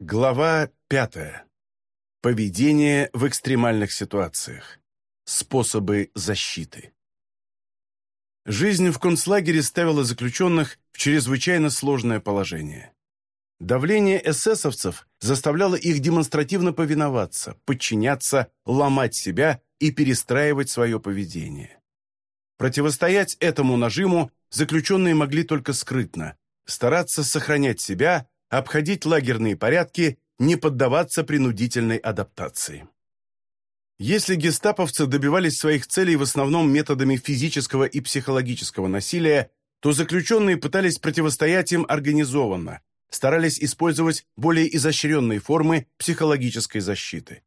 Глава пятая. Поведение в экстремальных ситуациях. Способы защиты. Жизнь в концлагере ставила заключенных в чрезвычайно сложное положение. Давление эсэсовцев заставляло их демонстративно повиноваться, подчиняться, ломать себя и перестраивать свое поведение. Противостоять этому нажиму заключенные могли только скрытно, стараться сохранять себя, обходить лагерные порядки, не поддаваться принудительной адаптации. Если гестаповцы добивались своих целей в основном методами физического и психологического насилия, то заключенные пытались противостоять им организованно, старались использовать более изощренные формы психологической защиты.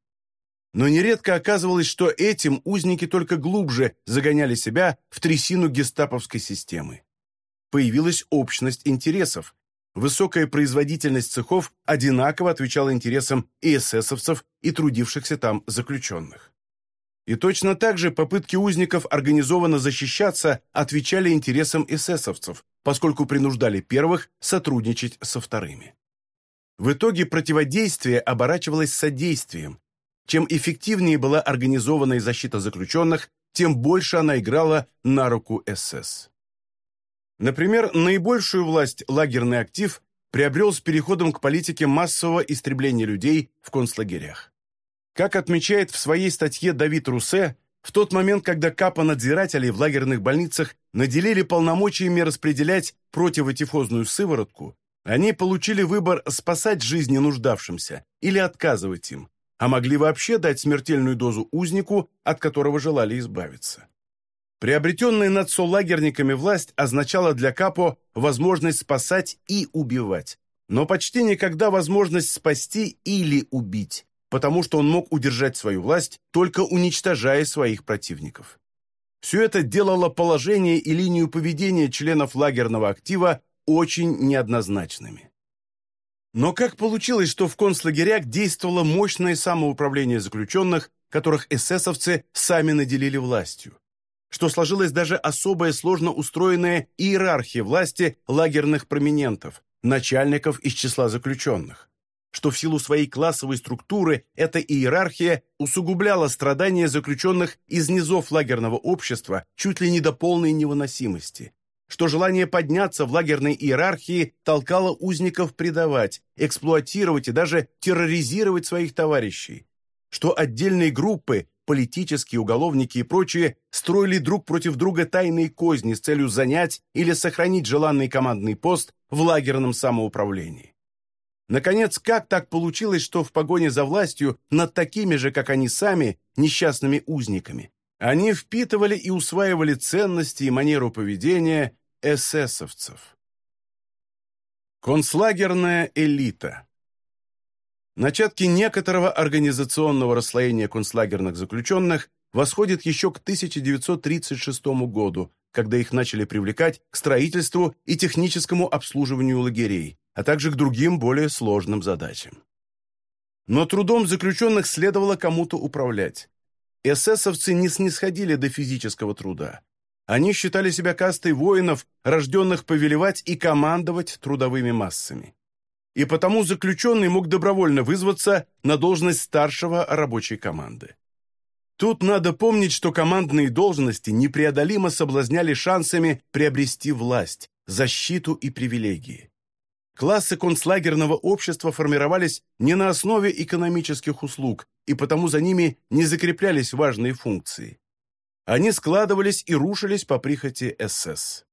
Но нередко оказывалось, что этим узники только глубже загоняли себя в трясину гестаповской системы. Появилась общность интересов. Высокая производительность цехов одинаково отвечала интересам и эсэсовцев, и трудившихся там заключенных. И точно так же попытки узников организованно защищаться отвечали интересам эсэсовцев, поскольку принуждали первых сотрудничать со вторыми. В итоге противодействие оборачивалось содействием, чем эффективнее была организованная защита заключенных, тем больше она играла на руку СС. Например, наибольшую власть лагерный актив приобрел с переходом к политике массового истребления людей в концлагерях. Как отмечает в своей статье Давид Русе, в тот момент, когда капа-надзирателей в лагерных больницах наделили полномочиями распределять противотифозную сыворотку, они получили выбор спасать жизни нуждавшимся или отказывать им, а могли вообще дать смертельную дозу узнику, от которого желали избавиться. Приобретенная над солагерниками власть означала для Капо возможность спасать и убивать, но почти никогда возможность спасти или убить, потому что он мог удержать свою власть, только уничтожая своих противников. Все это делало положение и линию поведения членов лагерного актива очень неоднозначными. Но как получилось, что в концлагерях действовало мощное самоуправление заключенных, которых эсэсовцы сами наделили властью? Что сложилась даже особая сложно устроенная иерархия власти лагерных проминентов, начальников из числа заключенных? Что в силу своей классовой структуры эта иерархия усугубляла страдания заключенных из низов лагерного общества чуть ли не до полной невыносимости? что желание подняться в лагерной иерархии толкало узников предавать, эксплуатировать и даже терроризировать своих товарищей, что отдельные группы, политические уголовники и прочие, строили друг против друга тайные козни с целью занять или сохранить желанный командный пост в лагерном самоуправлении. Наконец, как так получилось, что в погоне за властью над такими же, как они сами, несчастными узниками, они впитывали и усваивали ценности и манеру поведения, эсэсовцев. Концлагерная элита Начатки некоторого организационного расслоения концлагерных заключенных восходят еще к 1936 году, когда их начали привлекать к строительству и техническому обслуживанию лагерей, а также к другим более сложным задачам. Но трудом заключенных следовало кому-то управлять. Эсэсовцы не снисходили до физического труда. Они считали себя кастой воинов, рожденных повелевать и командовать трудовыми массами. И потому заключенный мог добровольно вызваться на должность старшего рабочей команды. Тут надо помнить, что командные должности непреодолимо соблазняли шансами приобрести власть, защиту и привилегии. Классы концлагерного общества формировались не на основе экономических услуг, и потому за ними не закреплялись важные функции они складывались и рушились по прихоти СС.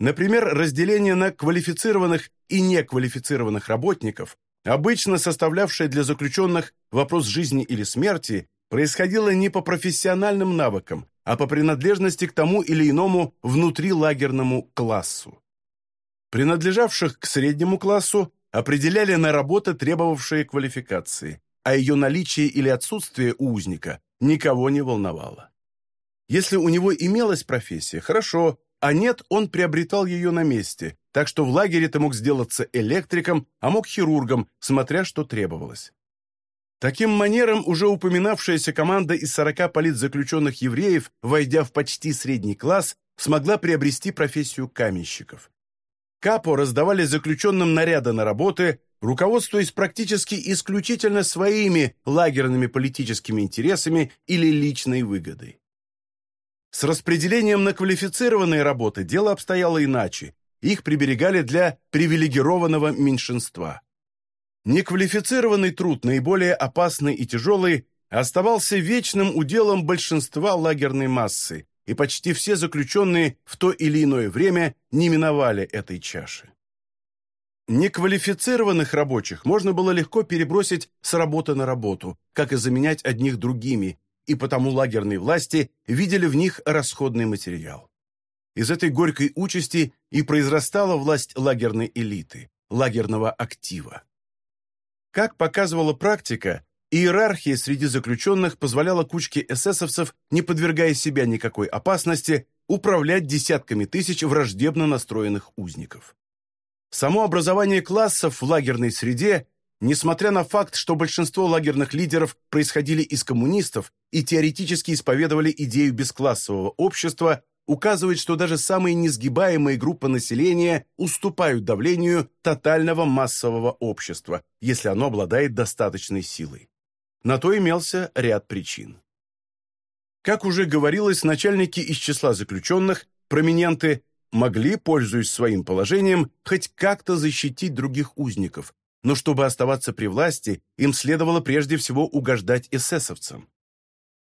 Например, разделение на квалифицированных и неквалифицированных работников, обычно составлявшее для заключенных вопрос жизни или смерти, происходило не по профессиональным навыкам, а по принадлежности к тому или иному внутрилагерному классу. Принадлежавших к среднему классу определяли на работы, требовавшие квалификации, а ее наличие или отсутствие у узника никого не волновало. Если у него имелась профессия, хорошо, а нет, он приобретал ее на месте, так что в лагере ты мог сделаться электриком, а мог хирургом, смотря что требовалось. Таким манером уже упоминавшаяся команда из 40 политзаключенных евреев, войдя в почти средний класс, смогла приобрести профессию каменщиков. Капо раздавали заключенным наряды на работы, руководствуясь практически исключительно своими лагерными политическими интересами или личной выгодой. С распределением на квалифицированные работы дело обстояло иначе, их приберегали для привилегированного меньшинства. Неквалифицированный труд, наиболее опасный и тяжелый, оставался вечным уделом большинства лагерной массы, и почти все заключенные в то или иное время не миновали этой чаши. Неквалифицированных рабочих можно было легко перебросить с работы на работу, как и заменять одних другими, и потому лагерные власти видели в них расходный материал. Из этой горькой участи и произрастала власть лагерной элиты, лагерного актива. Как показывала практика, иерархия среди заключенных позволяла кучке эсэсовцев, не подвергая себя никакой опасности, управлять десятками тысяч враждебно настроенных узников. Само образование классов в лагерной среде, несмотря на факт, что большинство лагерных лидеров происходили из коммунистов и теоретически исповедовали идею бесклассового общества, указывает, что даже самые несгибаемые группы населения уступают давлению тотального массового общества, если оно обладает достаточной силой. На то имелся ряд причин. Как уже говорилось, начальники из числа заключенных, проминенты, могли, пользуясь своим положением, хоть как-то защитить других узников, но чтобы оставаться при власти, им следовало прежде всего угождать эсэсовцам.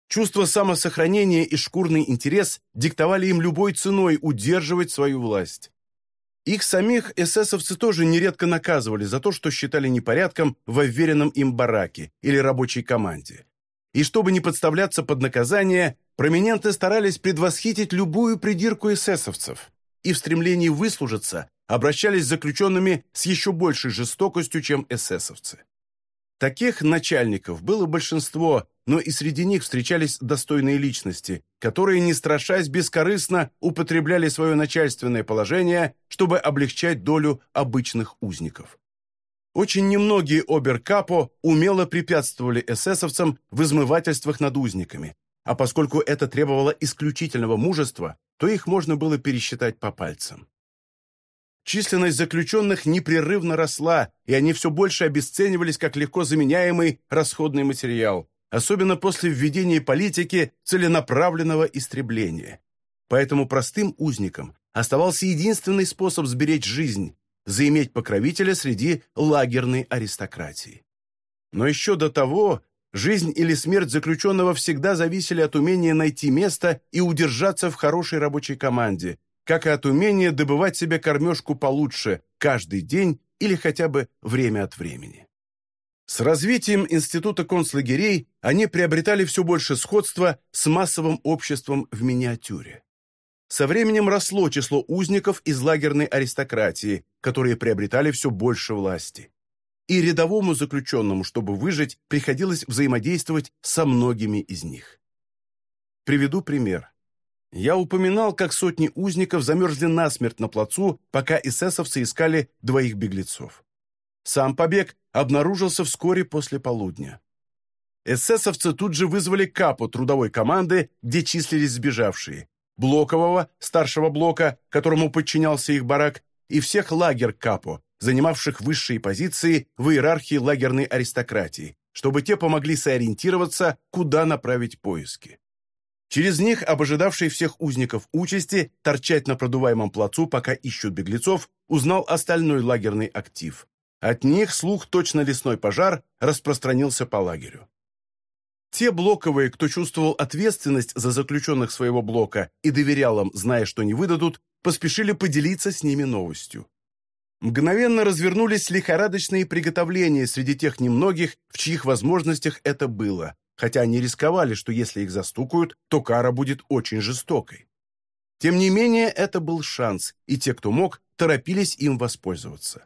Чувство самосохранения и шкурный интерес диктовали им любой ценой удерживать свою власть. Их самих эсэсовцы тоже нередко наказывали за то, что считали непорядком в уверенном им бараке или рабочей команде. И чтобы не подставляться под наказание, проminенты старались предвосхитить любую придирку эсэсовцев и в стремлении выслужиться обращались с заключенными с еще большей жестокостью, чем эсэсовцы. Таких начальников было большинство, но и среди них встречались достойные личности, которые, не страшась бескорыстно, употребляли свое начальственное положение, чтобы облегчать долю обычных узников. Очень немногие оберкапо умело препятствовали эсэсовцам в измывательствах над узниками, а поскольку это требовало исключительного мужества, то их можно было пересчитать по пальцам. Численность заключенных непрерывно росла, и они все больше обесценивались как легко заменяемый расходный материал, особенно после введения политики целенаправленного истребления. Поэтому простым узникам оставался единственный способ сберечь жизнь – заиметь покровителя среди лагерной аристократии. Но еще до того жизнь или смерть заключенного всегда зависели от умения найти место и удержаться в хорошей рабочей команде – как и от умения добывать себе кормежку получше каждый день или хотя бы время от времени. С развитием института концлагерей они приобретали все больше сходства с массовым обществом в миниатюре. Со временем росло число узников из лагерной аристократии, которые приобретали все больше власти. И рядовому заключенному, чтобы выжить, приходилось взаимодействовать со многими из них. Приведу пример. Я упоминал, как сотни узников замерзли насмерть на плацу, пока эсэсовцы искали двоих беглецов. Сам побег обнаружился вскоре после полудня. Эсэсовцы тут же вызвали капу трудовой команды, где числились сбежавшие, Блокового, старшего блока, которому подчинялся их барак, и всех лагер капо, занимавших высшие позиции в иерархии лагерной аристократии, чтобы те помогли сориентироваться, куда направить поиски. Через них, обожидавший всех узников участи, торчать на продуваемом плацу, пока ищут беглецов, узнал остальной лагерный актив. От них слух точно лесной пожар распространился по лагерю. Те блоковые, кто чувствовал ответственность за заключенных своего блока и доверял им, зная, что не выдадут, поспешили поделиться с ними новостью. Мгновенно развернулись лихорадочные приготовления среди тех немногих, в чьих возможностях это было хотя они рисковали, что если их застукают, то кара будет очень жестокой. Тем не менее, это был шанс, и те, кто мог, торопились им воспользоваться.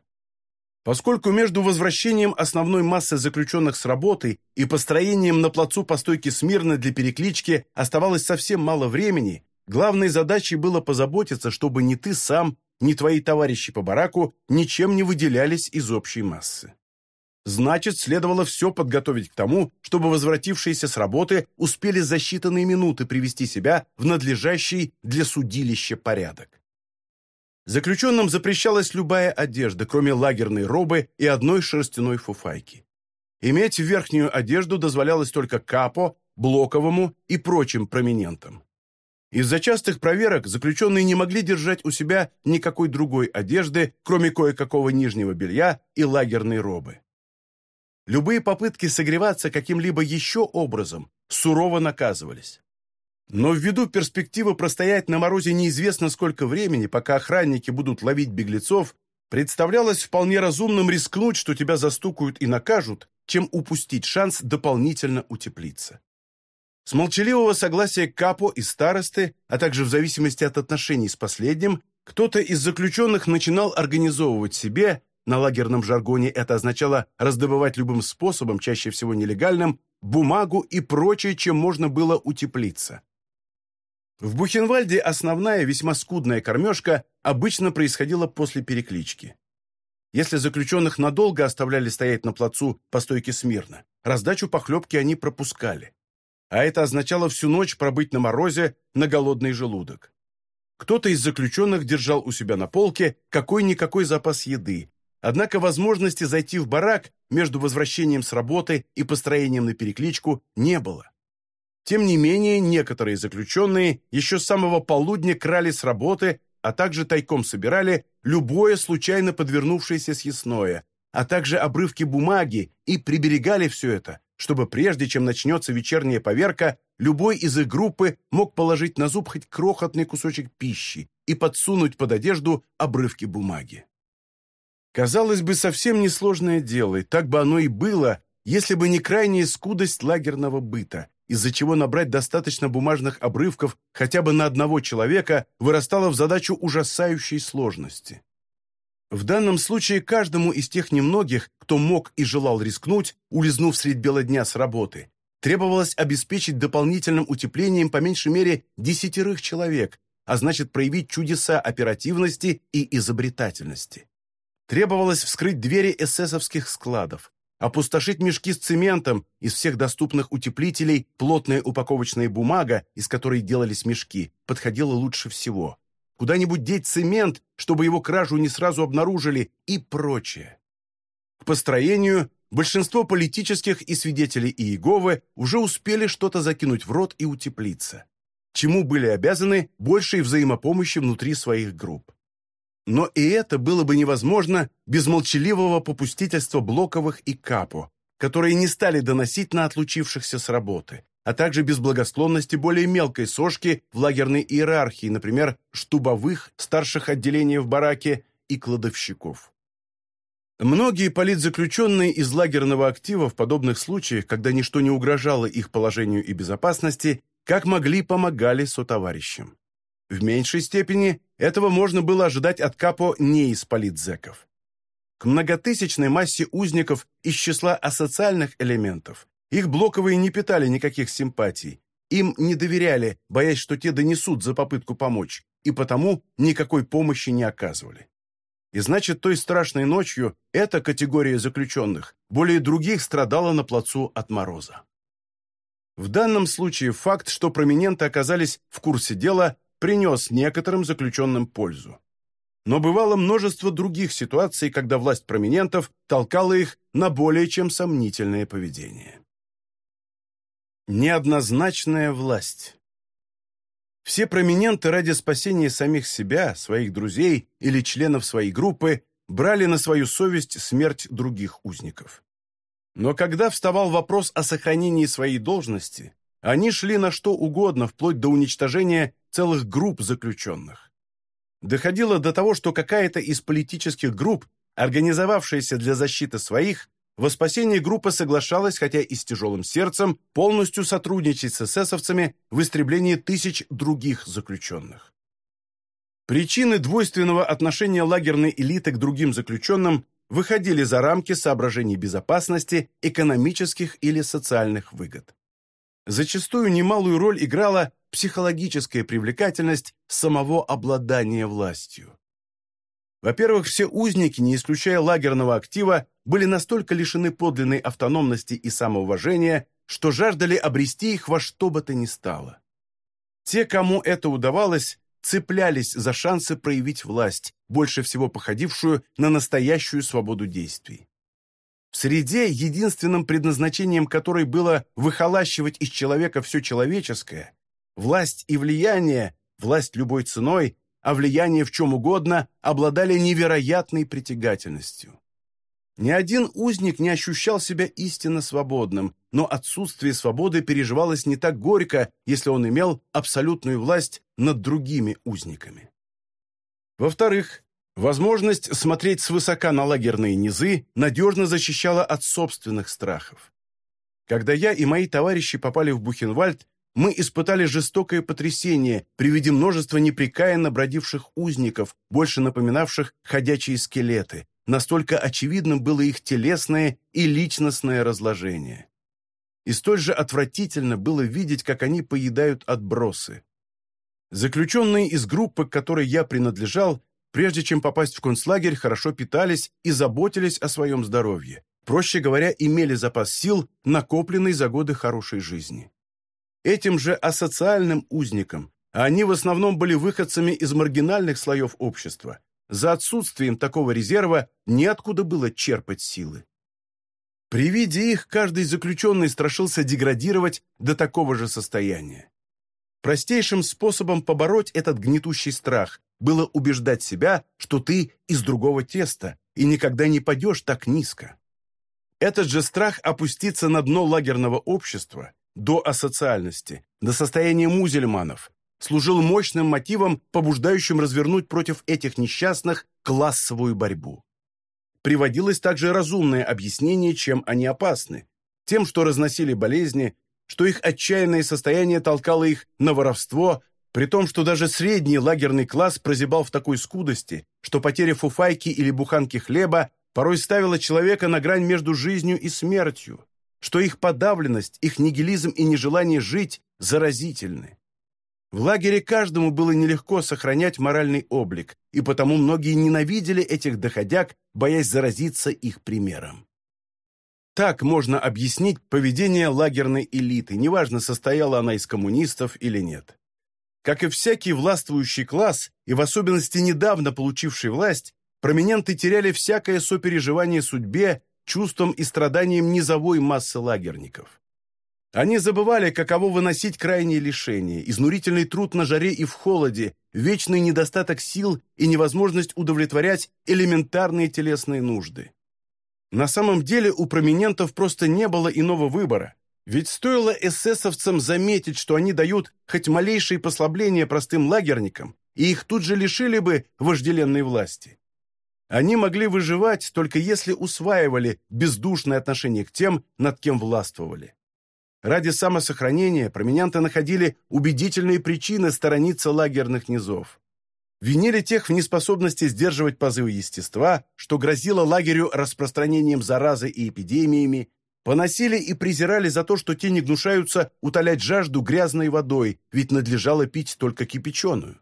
Поскольку между возвращением основной массы заключенных с работы и построением на плацу по стойке смирно для переклички оставалось совсем мало времени, главной задачей было позаботиться, чтобы ни ты сам, ни твои товарищи по бараку ничем не выделялись из общей массы. Значит, следовало все подготовить к тому, чтобы возвратившиеся с работы успели за считанные минуты привести себя в надлежащий для судилища порядок. Заключенным запрещалась любая одежда, кроме лагерной робы и одной шерстяной фуфайки. Иметь верхнюю одежду дозволялось только капо, блоковому и прочим проминентам. Из-за частых проверок заключенные не могли держать у себя никакой другой одежды, кроме кое-какого нижнего белья и лагерной робы. Любые попытки согреваться каким-либо еще образом сурово наказывались. Но ввиду перспективы простоять на морозе неизвестно сколько времени, пока охранники будут ловить беглецов, представлялось вполне разумным рискнуть, что тебя застукают и накажут, чем упустить шанс дополнительно утеплиться. С молчаливого согласия Капо и старосты, а также в зависимости от отношений с последним, кто-то из заключенных начинал организовывать себе, на лагерном жаргоне это означало раздобывать любым способом, чаще всего нелегальным, бумагу и прочее, чем можно было утеплиться. В Бухенвальде основная, весьма скудная кормежка обычно происходила после переклички. Если заключенных надолго оставляли стоять на плацу по стойке смирно, раздачу похлебки они пропускали а это означало всю ночь пробыть на морозе на голодный желудок. Кто-то из заключенных держал у себя на полке какой-никакой запас еды, однако возможности зайти в барак между возвращением с работы и построением на перекличку не было. Тем не менее, некоторые заключенные еще с самого полудня крали с работы, а также тайком собирали любое случайно подвернувшееся съестное, а также обрывки бумаги и приберегали все это, чтобы прежде чем начнется вечерняя поверка, любой из их группы мог положить на зуб хоть крохотный кусочек пищи и подсунуть под одежду обрывки бумаги. Казалось бы, совсем несложное дело, и так бы оно и было, если бы не крайняя скудость лагерного быта, из-за чего набрать достаточно бумажных обрывков хотя бы на одного человека вырастало в задачу ужасающей сложности. В данном случае каждому из тех немногих, кто мог и желал рискнуть, улизнув средь бела дня с работы, требовалось обеспечить дополнительным утеплением по меньшей мере десятерых человек, а значит проявить чудеса оперативности и изобретательности. Требовалось вскрыть двери эсэсовских складов, опустошить мешки с цементом, из всех доступных утеплителей плотная упаковочная бумага, из которой делались мешки, подходила лучше всего куда-нибудь деть цемент, чтобы его кражу не сразу обнаружили и прочее. К построению большинство политических и свидетелей Иеговы уже успели что-то закинуть в рот и утеплиться, чему были обязаны большей взаимопомощи внутри своих групп. Но и это было бы невозможно без молчаливого попустительства Блоковых и Капо, которые не стали доносить на отлучившихся с работы, а также без благосклонности более мелкой сошки в лагерной иерархии, например, штубовых, старших отделений в бараке и кладовщиков. Многие политзаключенные из лагерного актива в подобных случаях, когда ничто не угрожало их положению и безопасности, как могли помогали сотоварищам. В меньшей степени этого можно было ожидать от Капо не из политзеков. К многотысячной массе узников из числа асоциальных элементов их блоковые не питали никаких симпатий. Им не доверяли, боясь, что те донесут за попытку помочь, и потому никакой помощи не оказывали. И значит, той страшной ночью эта категория заключенных более других страдала на плацу от мороза. В данном случае факт, что проминенты оказались в курсе дела, принес некоторым заключенным пользу. Но бывало множество других ситуаций, когда власть проминентов толкала их на более чем сомнительное поведение. Неоднозначная власть. Все проминенты ради спасения самих себя, своих друзей или членов своей группы брали на свою совесть смерть других узников. Но когда вставал вопрос о сохранении своей должности, они шли на что угодно, вплоть до уничтожения целых групп заключенных. Доходило до того, что какая-то из политических групп, организовавшаяся для защиты своих, во спасении группа соглашалась, хотя и с тяжелым сердцем, полностью сотрудничать с эсэсовцами в истреблении тысяч других заключенных. Причины двойственного отношения лагерной элиты к другим заключенным выходили за рамки соображений безопасности, экономических или социальных выгод. Зачастую немалую роль играла психологическая привлекательность самого обладания властью. Во-первых, все узники, не исключая лагерного актива, были настолько лишены подлинной автономности и самоуважения, что жаждали обрести их во что бы то ни стало. Те, кому это удавалось, цеплялись за шансы проявить власть, больше всего походившую на настоящую свободу действий. В среде, единственным предназначением которой было выхолащивать из человека все человеческое, власть и влияние, власть любой ценой, а влияние в чем угодно, обладали невероятной притягательностью. Ни один узник не ощущал себя истинно свободным, но отсутствие свободы переживалось не так горько, если он имел абсолютную власть над другими узниками. Во-вторых, возможность смотреть свысока на лагерные низы надежно защищала от собственных страхов. Когда я и мои товарищи попали в Бухенвальд, мы испытали жестокое потрясение при виде множества непрекаянно бродивших узников, больше напоминавших ходячие скелеты, настолько очевидным было их телесное и личностное разложение. И столь же отвратительно было видеть, как они поедают отбросы. Заключенные из группы, к которой я принадлежал, прежде чем попасть в концлагерь, хорошо питались и заботились о своем здоровье. Проще говоря, имели запас сил, накопленный за годы хорошей жизни. Этим же асоциальным узникам, а они в основном были выходцами из маргинальных слоев общества, за отсутствием такого резерва неоткуда было черпать силы. При виде их каждый заключенный страшился деградировать до такого же состояния. Простейшим способом побороть этот гнетущий страх было убеждать себя, что ты из другого теста и никогда не падешь так низко. Этот же страх опуститься на дно лагерного общества, до асоциальности, до состояния музельманов, служил мощным мотивом, побуждающим развернуть против этих несчастных классовую борьбу. Приводилось также разумное объяснение, чем они опасны. Тем, что разносили болезни, что их отчаянное состояние толкало их на воровство, при том, что даже средний лагерный класс прозябал в такой скудости, что потеря фуфайки или буханки хлеба порой ставила человека на грань между жизнью и смертью, что их подавленность, их нигилизм и нежелание жить заразительны. В лагере каждому было нелегко сохранять моральный облик, и потому многие ненавидели этих доходяг, боясь заразиться их примером. Так можно объяснить поведение лагерной элиты, неважно, состояла она из коммунистов или нет. Как и всякий властвующий класс, и в особенности недавно получивший власть, проminенты теряли всякое сопереживание судьбе, чувствам и страданиям низовой массы лагерников. Они забывали, каково выносить крайние лишения, изнурительный труд на жаре и в холоде, вечный недостаток сил и невозможность удовлетворять элементарные телесные нужды. На самом деле у проминентов просто не было иного выбора, ведь стоило эсэсовцам заметить, что они дают хоть малейшие послабления простым лагерникам, и их тут же лишили бы вожделенной власти. Они могли выживать, только если усваивали бездушное отношение к тем, над кем властвовали. Ради самосохранения променянты находили убедительные причины сторониться лагерных низов. Винили тех в неспособности сдерживать позывы естества, что грозило лагерю распространением заразы и эпидемиями, поносили и презирали за то, что те не гнушаются утолять жажду грязной водой, ведь надлежало пить только кипяченую.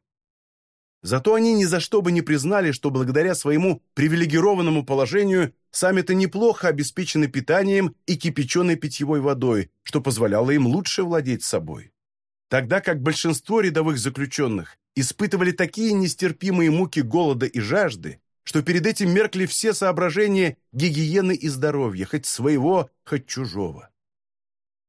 Зато они ни за что бы не признали, что благодаря своему привилегированному положению сами-то неплохо обеспечены питанием и кипяченой питьевой водой, что позволяло им лучше владеть собой. Тогда как большинство рядовых заключенных испытывали такие нестерпимые муки голода и жажды, что перед этим меркли все соображения гигиены и здоровья, хоть своего, хоть чужого.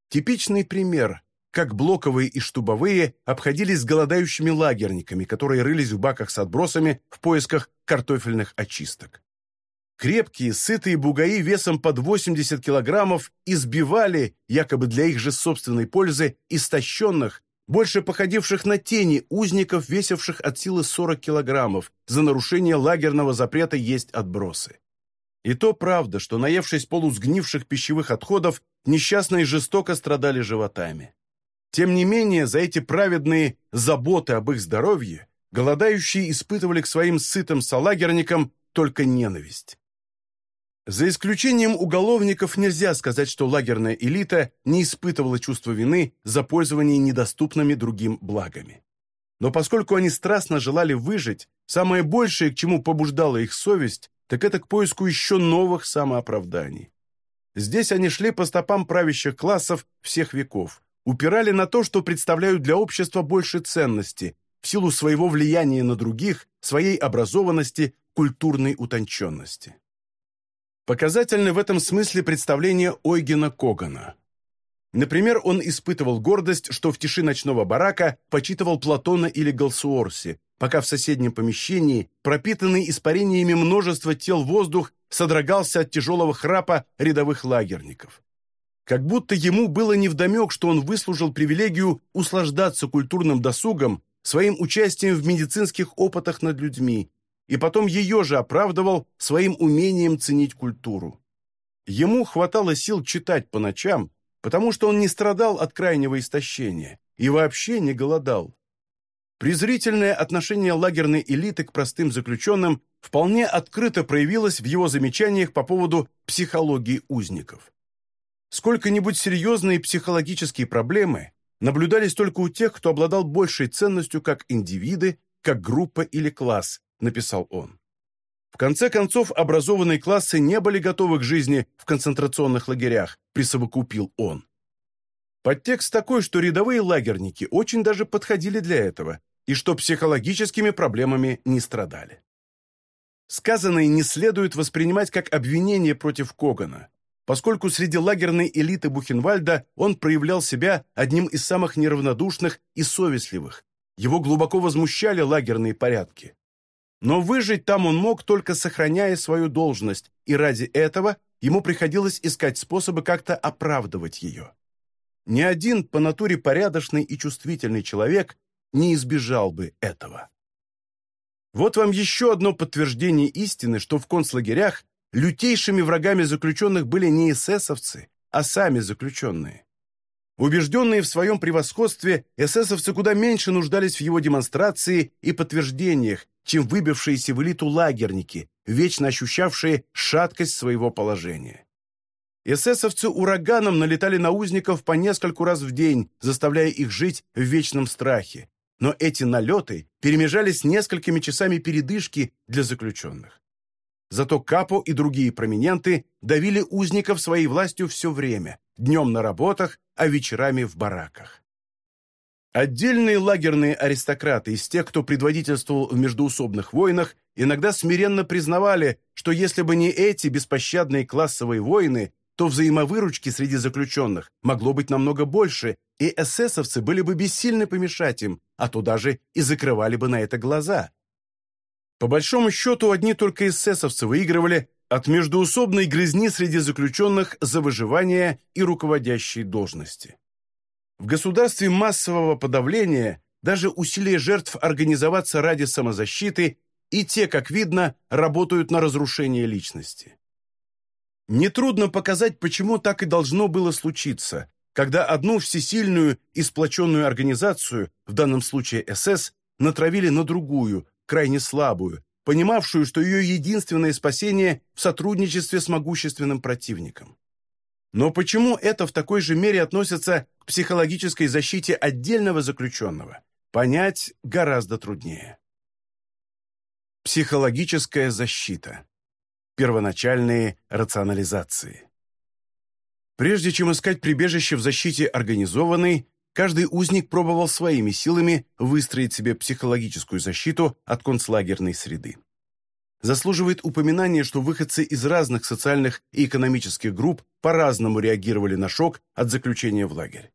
Типичный пример как блоковые и штубовые обходились с голодающими лагерниками, которые рылись в баках с отбросами в поисках картофельных очисток. Крепкие, сытые бугаи весом под 80 килограммов избивали, якобы для их же собственной пользы, истощенных, больше походивших на тени узников, весивших от силы 40 килограммов, за нарушение лагерного запрета есть отбросы. И то правда, что, наевшись полусгнивших пищевых отходов, несчастные жестоко страдали животами. Тем не менее, за эти праведные заботы об их здоровье голодающие испытывали к своим сытым солагерникам только ненависть. За исключением уголовников нельзя сказать, что лагерная элита не испытывала чувства вины за пользование недоступными другим благами. Но поскольку они страстно желали выжить, самое большее, к чему побуждала их совесть, так это к поиску еще новых самооправданий. Здесь они шли по стопам правящих классов всех веков, упирали на то, что представляют для общества больше ценности, в силу своего влияния на других, своей образованности, культурной утонченности. Показательны в этом смысле представления Ойгена Когана. Например, он испытывал гордость, что в тиши ночного барака почитывал Платона или Галсуорси, пока в соседнем помещении, пропитанный испарениями множества тел воздух, содрогался от тяжелого храпа рядовых лагерников. Как будто ему было невдомек, что он выслужил привилегию услаждаться культурным досугом своим участием в медицинских опытах над людьми, и потом ее же оправдывал своим умением ценить культуру. Ему хватало сил читать по ночам, потому что он не страдал от крайнего истощения и вообще не голодал. Презрительное отношение лагерной элиты к простым заключенным вполне открыто проявилось в его замечаниях по поводу психологии узников. Сколько-нибудь серьезные психологические проблемы наблюдались только у тех, кто обладал большей ценностью как индивиды, как группа или класс, написал он. В конце концов, образованные классы не были готовы к жизни в концентрационных лагерях, присовокупил он. Подтекст такой, что рядовые лагерники очень даже подходили для этого, и что психологическими проблемами не страдали. Сказанное не следует воспринимать как обвинение против Когана, поскольку среди лагерной элиты Бухенвальда он проявлял себя одним из самых неравнодушных и совестливых. Его глубоко возмущали лагерные порядки. Но выжить там он мог, только сохраняя свою должность, и ради этого ему приходилось искать способы как-то оправдывать ее. Ни один по натуре порядочный и чувствительный человек не избежал бы этого. Вот вам еще одно подтверждение истины, что в концлагерях лютейшими врагами заключенных были не эсэсовцы, а сами заключенные. Убежденные в своем превосходстве, эсэсовцы куда меньше нуждались в его демонстрации и подтверждениях, чем выбившиеся в элиту лагерники, вечно ощущавшие шаткость своего положения. Эсэсовцы ураганом налетали на узников по нескольку раз в день, заставляя их жить в вечном страхе, но эти налеты перемежались несколькими часами передышки для заключенных. Зато Капо и другие проминенты давили узников своей властью все время, днем на работах, а вечерами в бараках. Отдельные лагерные аристократы из тех, кто предводительствовал в междуусобных войнах, иногда смиренно признавали, что если бы не эти беспощадные классовые войны, то взаимовыручки среди заключенных могло быть намного больше, и эсэсовцы были бы бессильны помешать им, а то даже и закрывали бы на это глаза. По большому счету, одни только эсэсовцы выигрывали от междуусобной грызни среди заключенных за выживание и руководящие должности. В государстве массового подавления даже усилия жертв организоваться ради самозащиты и те, как видно, работают на разрушение личности. Нетрудно показать, почему так и должно было случиться, когда одну всесильную и сплоченную организацию, в данном случае СС, натравили на другую, крайне слабую, понимавшую, что ее единственное спасение в сотрудничестве с могущественным противником. Но почему это в такой же мере относится к психологической защите отдельного заключенного, понять гораздо труднее. Психологическая защита первоначальные рационализации. Прежде чем искать прибежище в защите организованной, каждый узник пробовал своими силами выстроить себе психологическую защиту от концлагерной среды. Заслуживает упоминания, что выходцы из разных социальных и экономических групп по-разному реагировали на шок от заключения в лагерь.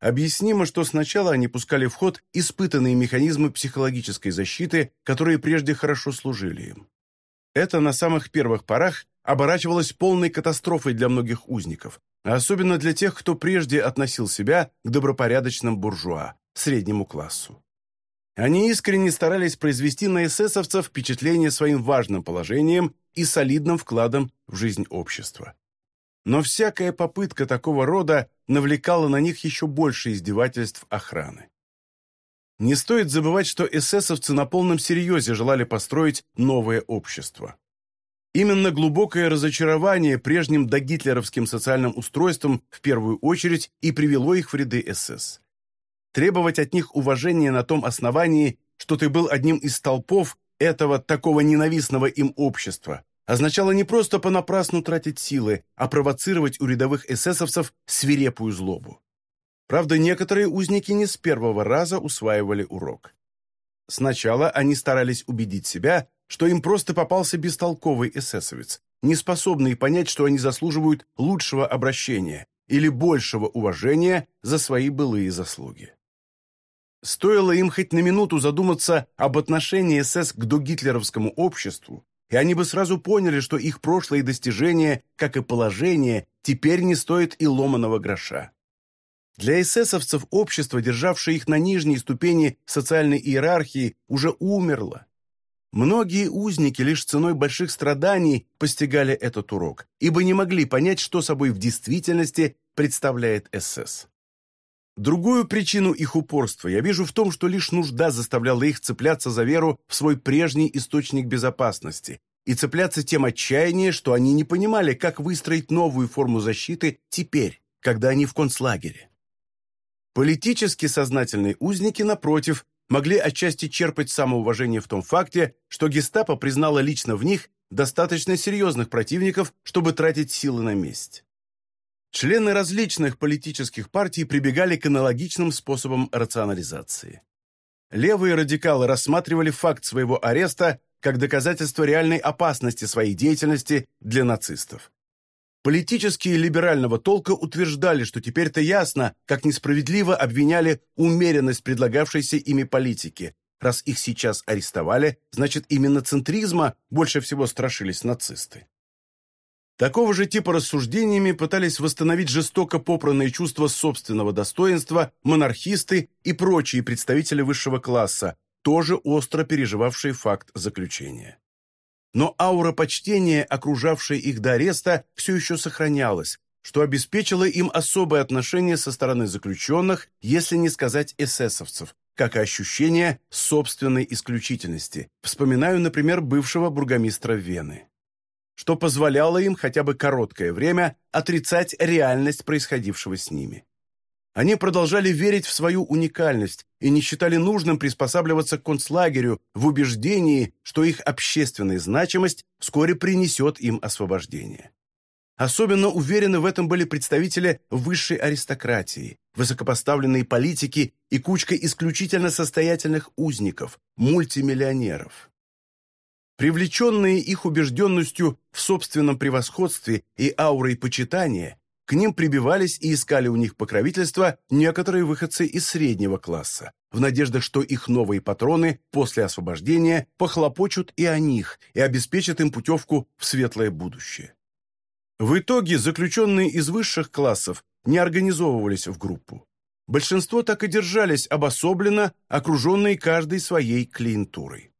Объяснимо, что сначала они пускали в ход испытанные механизмы психологической защиты, которые прежде хорошо служили им. Это на самых первых порах оборачивалось полной катастрофой для многих узников, особенно для тех, кто прежде относил себя к добропорядочным буржуа, среднему классу. Они искренне старались произвести на эсэсовцев впечатление своим важным положением и солидным вкладом в жизнь общества. Но всякая попытка такого рода навлекала на них еще больше издевательств охраны. Не стоит забывать, что эсэсовцы на полном серьезе желали построить новое общество. Именно глубокое разочарование прежним догитлеровским социальным устройством в первую очередь и привело их в ряды СС. Требовать от них уважения на том основании, что ты был одним из столпов этого такого ненавистного им общества, означало не просто понапрасну тратить силы, а провоцировать у рядовых эсэсовцев свирепую злобу. Правда, некоторые узники не с первого раза усваивали урок. Сначала они старались убедить себя, что им просто попался бестолковый эсэсовец, не способный понять, что они заслуживают лучшего обращения или большего уважения за свои былые заслуги. Стоило им хоть на минуту задуматься об отношении СС к догитлеровскому обществу, и они бы сразу поняли, что их прошлые достижения, как и положение, теперь не стоят и ломаного гроша. Для эсэсовцев общество, державшее их на нижней ступени социальной иерархии, уже умерло. Многие узники лишь ценой больших страданий постигали этот урок, ибо не могли понять, что собой в действительности представляет СС. Другую причину их упорства я вижу в том, что лишь нужда заставляла их цепляться за веру в свой прежний источник безопасности и цепляться тем отчаяние, что они не понимали, как выстроить новую форму защиты теперь, когда они в концлагере. Политически сознательные узники, напротив, могли отчасти черпать самоуважение в том факте, что гестапо признало лично в них достаточно серьезных противников, чтобы тратить силы на месть. Члены различных политических партий прибегали к аналогичным способам рационализации. Левые радикалы рассматривали факт своего ареста как доказательство реальной опасности своей деятельности для нацистов. Политические либерального толка утверждали, что теперь-то ясно, как несправедливо обвиняли умеренность предлагавшейся ими политики. Раз их сейчас арестовали, значит, именно центризма больше всего страшились нацисты. Такого же типа рассуждениями пытались восстановить жестоко попранные чувства собственного достоинства монархисты и прочие представители высшего класса, тоже остро переживавшие факт заключения. Но аура почтения, окружавшая их до ареста, все еще сохранялась, что обеспечило им особое отношение со стороны заключенных, если не сказать эсэсовцев, как и ощущение собственной исключительности. Вспоминаю, например, бывшего бургомистра Вены что позволяло им хотя бы короткое время отрицать реальность происходившего с ними. Они продолжали верить в свою уникальность и не считали нужным приспосабливаться к концлагерю в убеждении, что их общественная значимость вскоре принесет им освобождение. Особенно уверены в этом были представители высшей аристократии, высокопоставленные политики и кучка исключительно состоятельных узников, мультимиллионеров. Привлеченные их убежденностью в собственном превосходстве и аурой почитания, к ним прибивались и искали у них покровительства некоторые выходцы из среднего класса, в надежде, что их новые патроны после освобождения похлопочут и о них и обеспечат им путевку в светлое будущее. В итоге заключенные из высших классов не организовывались в группу. Большинство так и держались обособленно, окруженные каждой своей клиентурой.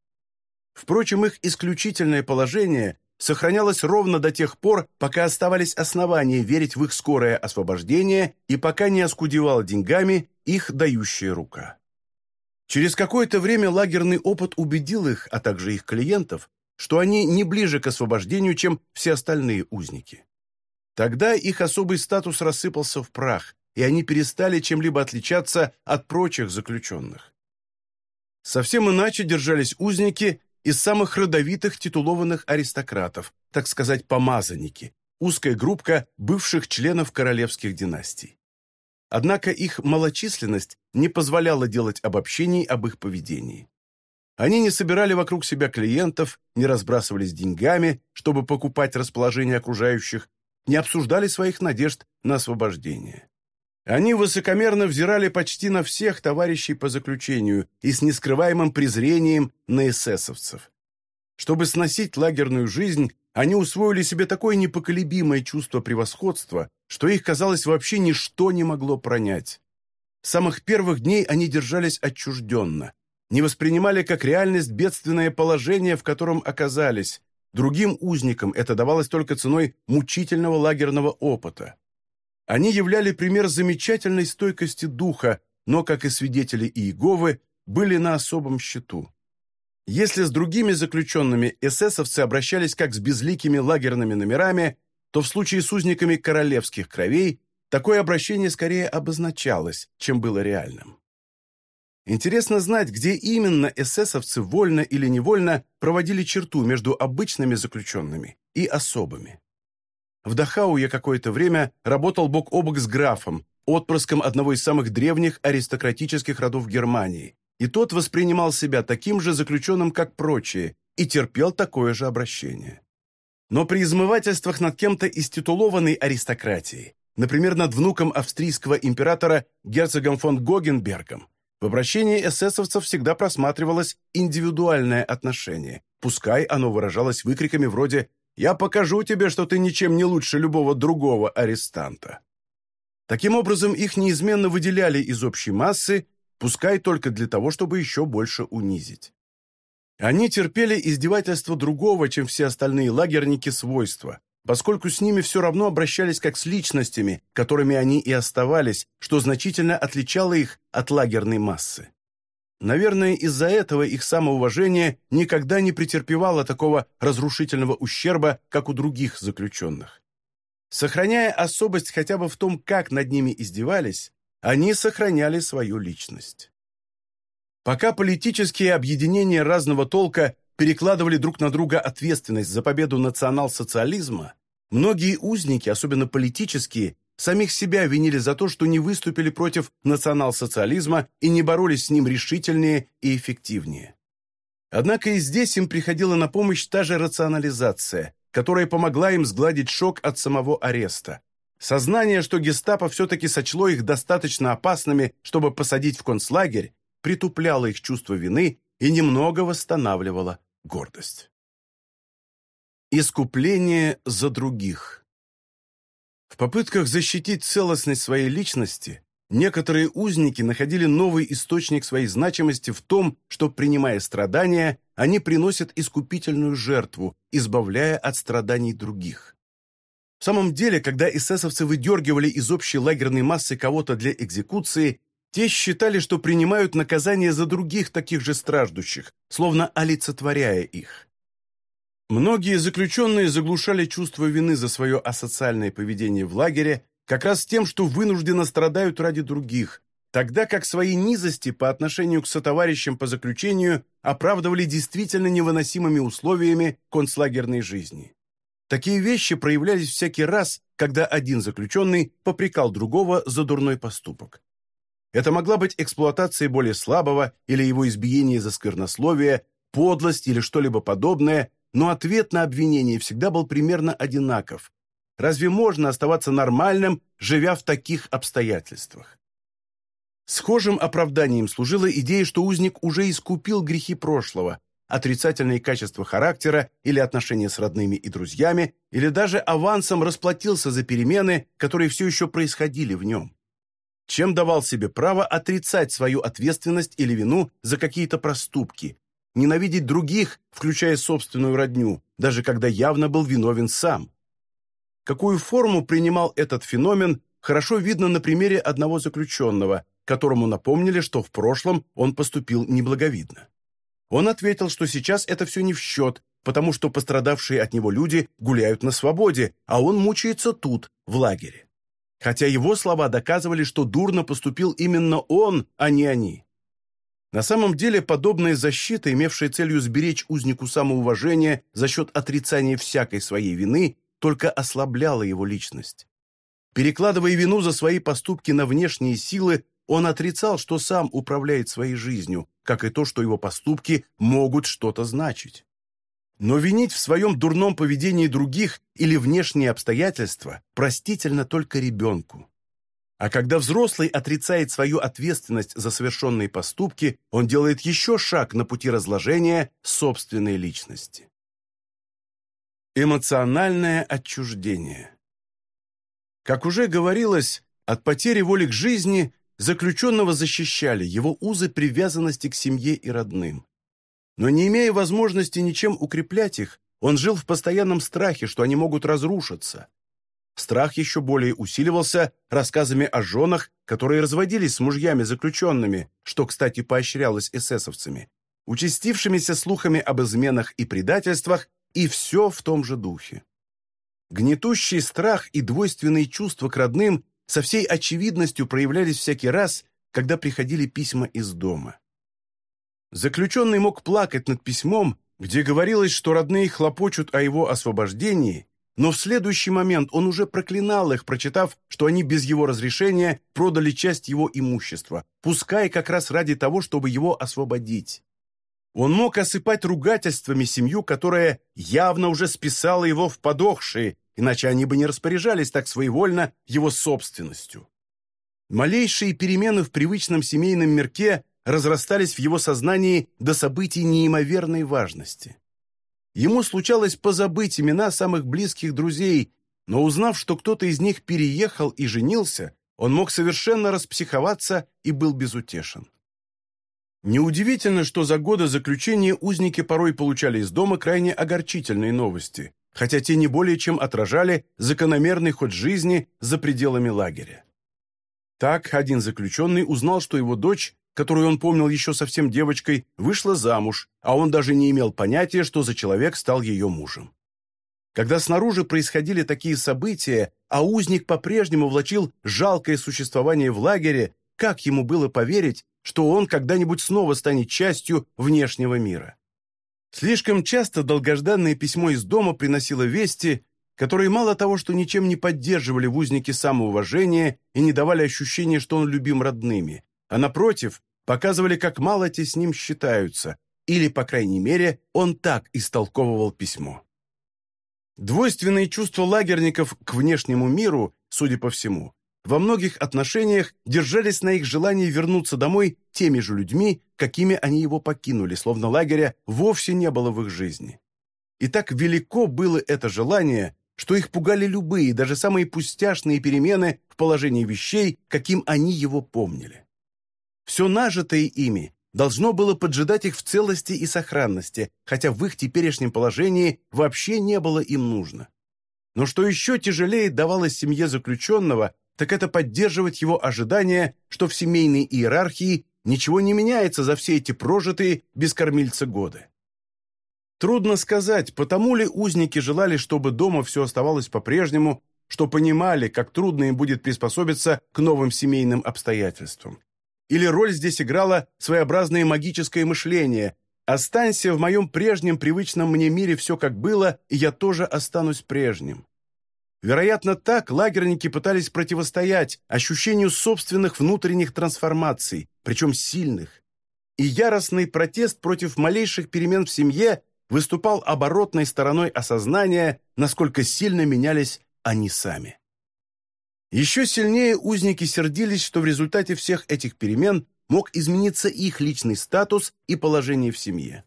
Впрочем, их исключительное положение сохранялось ровно до тех пор, пока оставались основания верить в их скорое освобождение и пока не оскудевала деньгами их дающая рука. Через какое-то время лагерный опыт убедил их, а также их клиентов, что они не ближе к освобождению, чем все остальные узники. Тогда их особый статус рассыпался в прах, и они перестали чем-либо отличаться от прочих заключенных. Совсем иначе держались узники, из самых родовитых титулованных аристократов, так сказать, помазанники, узкая группка бывших членов королевских династий. Однако их малочисленность не позволяла делать обобщений об их поведении. Они не собирали вокруг себя клиентов, не разбрасывались деньгами, чтобы покупать расположение окружающих, не обсуждали своих надежд на освобождение. Они высокомерно взирали почти на всех товарищей по заключению и с нескрываемым презрением на эсэсовцев. Чтобы сносить лагерную жизнь, они усвоили себе такое непоколебимое чувство превосходства, что их, казалось, вообще ничто не могло пронять. С самых первых дней они держались отчужденно, не воспринимали как реальность бедственное положение, в котором оказались. Другим узникам это давалось только ценой мучительного лагерного опыта. Они являли пример замечательной стойкости духа, но, как и свидетели Иеговы, были на особом счету. Если с другими заключенными эсэсовцы обращались как с безликими лагерными номерами, то в случае с узниками королевских кровей такое обращение скорее обозначалось, чем было реальным. Интересно знать, где именно эсэсовцы вольно или невольно проводили черту между обычными заключенными и особыми. В Дахау я какое-то время работал бок о бок с графом, отпрыском одного из самых древних аристократических родов Германии, и тот воспринимал себя таким же заключенным, как прочие, и терпел такое же обращение. Но при измывательствах над кем-то из титулованной аристократии, например, над внуком австрийского императора герцогом фон Гогенбергом, в обращении эсэсовцев всегда просматривалось индивидуальное отношение, пускай оно выражалось выкриками вроде «Я покажу тебе, что ты ничем не лучше любого другого арестанта». Таким образом, их неизменно выделяли из общей массы, пускай только для того, чтобы еще больше унизить. Они терпели издевательство другого, чем все остальные лагерники, свойства, поскольку с ними все равно обращались как с личностями, которыми они и оставались, что значительно отличало их от лагерной массы. Наверное, из-за этого их самоуважение никогда не претерпевало такого разрушительного ущерба, как у других заключенных. Сохраняя особость хотя бы в том, как над ними издевались, они сохраняли свою личность. Пока политические объединения разного толка перекладывали друг на друга ответственность за победу национал-социализма, многие узники, особенно политические, самих себя винили за то, что не выступили против национал-социализма и не боролись с ним решительнее и эффективнее. Однако и здесь им приходила на помощь та же рационализация, которая помогла им сгладить шок от самого ареста. Сознание, что гестапо все-таки сочло их достаточно опасными, чтобы посадить в концлагерь, притупляло их чувство вины и немного восстанавливало гордость. Искупление за других В попытках защитить целостность своей личности некоторые узники находили новый источник своей значимости в том, что, принимая страдания, они приносят искупительную жертву, избавляя от страданий других. В самом деле, когда эсэсовцы выдергивали из общей лагерной массы кого-то для экзекуции, те считали, что принимают наказание за других таких же страждущих, словно олицетворяя их. Многие заключенные заглушали чувство вины за свое асоциальное поведение в лагере как раз тем, что вынужденно страдают ради других, тогда как свои низости по отношению к сотоварищам по заключению оправдывали действительно невыносимыми условиями концлагерной жизни. Такие вещи проявлялись всякий раз, когда один заключенный попрекал другого за дурной поступок. Это могла быть эксплуатация более слабого или его избиение за сквернословие, подлость или что-либо подобное, но ответ на обвинение всегда был примерно одинаков. Разве можно оставаться нормальным, живя в таких обстоятельствах? Схожим оправданием служила идея, что узник уже искупил грехи прошлого, отрицательные качества характера или отношения с родными и друзьями, или даже авансом расплатился за перемены, которые все еще происходили в нем. Чем давал себе право отрицать свою ответственность или вину за какие-то проступки, ненавидеть других, включая собственную родню, даже когда явно был виновен сам. Какую форму принимал этот феномен, хорошо видно на примере одного заключенного, которому напомнили, что в прошлом он поступил неблаговидно. Он ответил, что сейчас это все не в счет, потому что пострадавшие от него люди гуляют на свободе, а он мучается тут, в лагере. Хотя его слова доказывали, что дурно поступил именно он, а не они. На самом деле, подобная защита, имевшая целью сберечь узнику самоуважение за счет отрицания всякой своей вины, только ослабляла его личность. Перекладывая вину за свои поступки на внешние силы, он отрицал, что сам управляет своей жизнью, как и то, что его поступки могут что-то значить. Но винить в своем дурном поведении других или внешние обстоятельства простительно только ребенку. А когда взрослый отрицает свою ответственность за совершенные поступки, он делает еще шаг на пути разложения собственной личности. Эмоциональное отчуждение Как уже говорилось, от потери воли к жизни Заключенного защищали его узы привязанности к семье и родным. Но не имея возможности ничем укреплять их, он жил в постоянном страхе, что они могут разрушиться. Страх еще более усиливался рассказами о женах, которые разводились с мужьями заключенными, что, кстати, поощрялось эсэсовцами, участившимися слухами об изменах и предательствах, и все в том же духе. Гнетущий страх и двойственные чувства к родным со всей очевидностью проявлялись всякий раз, когда приходили письма из дома. Заключенный мог плакать над письмом, где говорилось, что родные хлопочут о его освобождении, но в следующий момент он уже проклинал их, прочитав, что они без его разрешения продали часть его имущества, пускай как раз ради того, чтобы его освободить. Он мог осыпать ругательствами семью, которая явно уже списала его в подохшие, иначе они бы не распоряжались так своевольно его собственностью. Малейшие перемены в привычном семейном мирке разрастались в его сознании до событий неимоверной важности. Ему случалось позабыть имена самых близких друзей, но узнав, что кто-то из них переехал и женился, он мог совершенно распсиховаться и был безутешен. Неудивительно, что за годы заключения узники порой получали из дома крайне огорчительные новости, хотя те не более чем отражали закономерный ход жизни за пределами лагеря. Так один заключенный узнал, что его дочь которую он помнил еще совсем девочкой, вышла замуж, а он даже не имел понятия, что за человек стал ее мужем. Когда снаружи происходили такие события, а узник по-прежнему влачил жалкое существование в лагере, как ему было поверить, что он когда-нибудь снова станет частью внешнего мира? Слишком часто долгожданное письмо из дома приносило вести, которые мало того, что ничем не поддерживали в узнике самоуважение и не давали ощущения, что он любим родными, а напротив, показывали, как мало те с ним считаются, или, по крайней мере, он так истолковывал письмо. Двойственные чувства лагерников к внешнему миру, судя по всему, во многих отношениях держались на их желании вернуться домой теми же людьми, какими они его покинули, словно лагеря вовсе не было в их жизни. И так велико было это желание, что их пугали любые, даже самые пустяшные перемены в положении вещей, каким они его помнили. Все нажитое ими должно было поджидать их в целости и сохранности, хотя в их теперешнем положении вообще не было им нужно. Но что еще тяжелее давалось семье заключенного, так это поддерживать его ожидания, что в семейной иерархии ничего не меняется за все эти прожитые без кормильца годы. Трудно сказать, потому ли узники желали, чтобы дома все оставалось по-прежнему, что понимали, как трудно им будет приспособиться к новым семейным обстоятельствам. Или роль здесь играла своеобразное магическое мышление. Останься в моем прежнем привычном мне мире все как было, и я тоже останусь прежним. Вероятно, так лагерники пытались противостоять ощущению собственных внутренних трансформаций, причем сильных. И яростный протест против малейших перемен в семье выступал оборотной стороной осознания, насколько сильно менялись они сами. Еще сильнее узники сердились, что в результате всех этих перемен мог измениться их личный статус и положение в семье.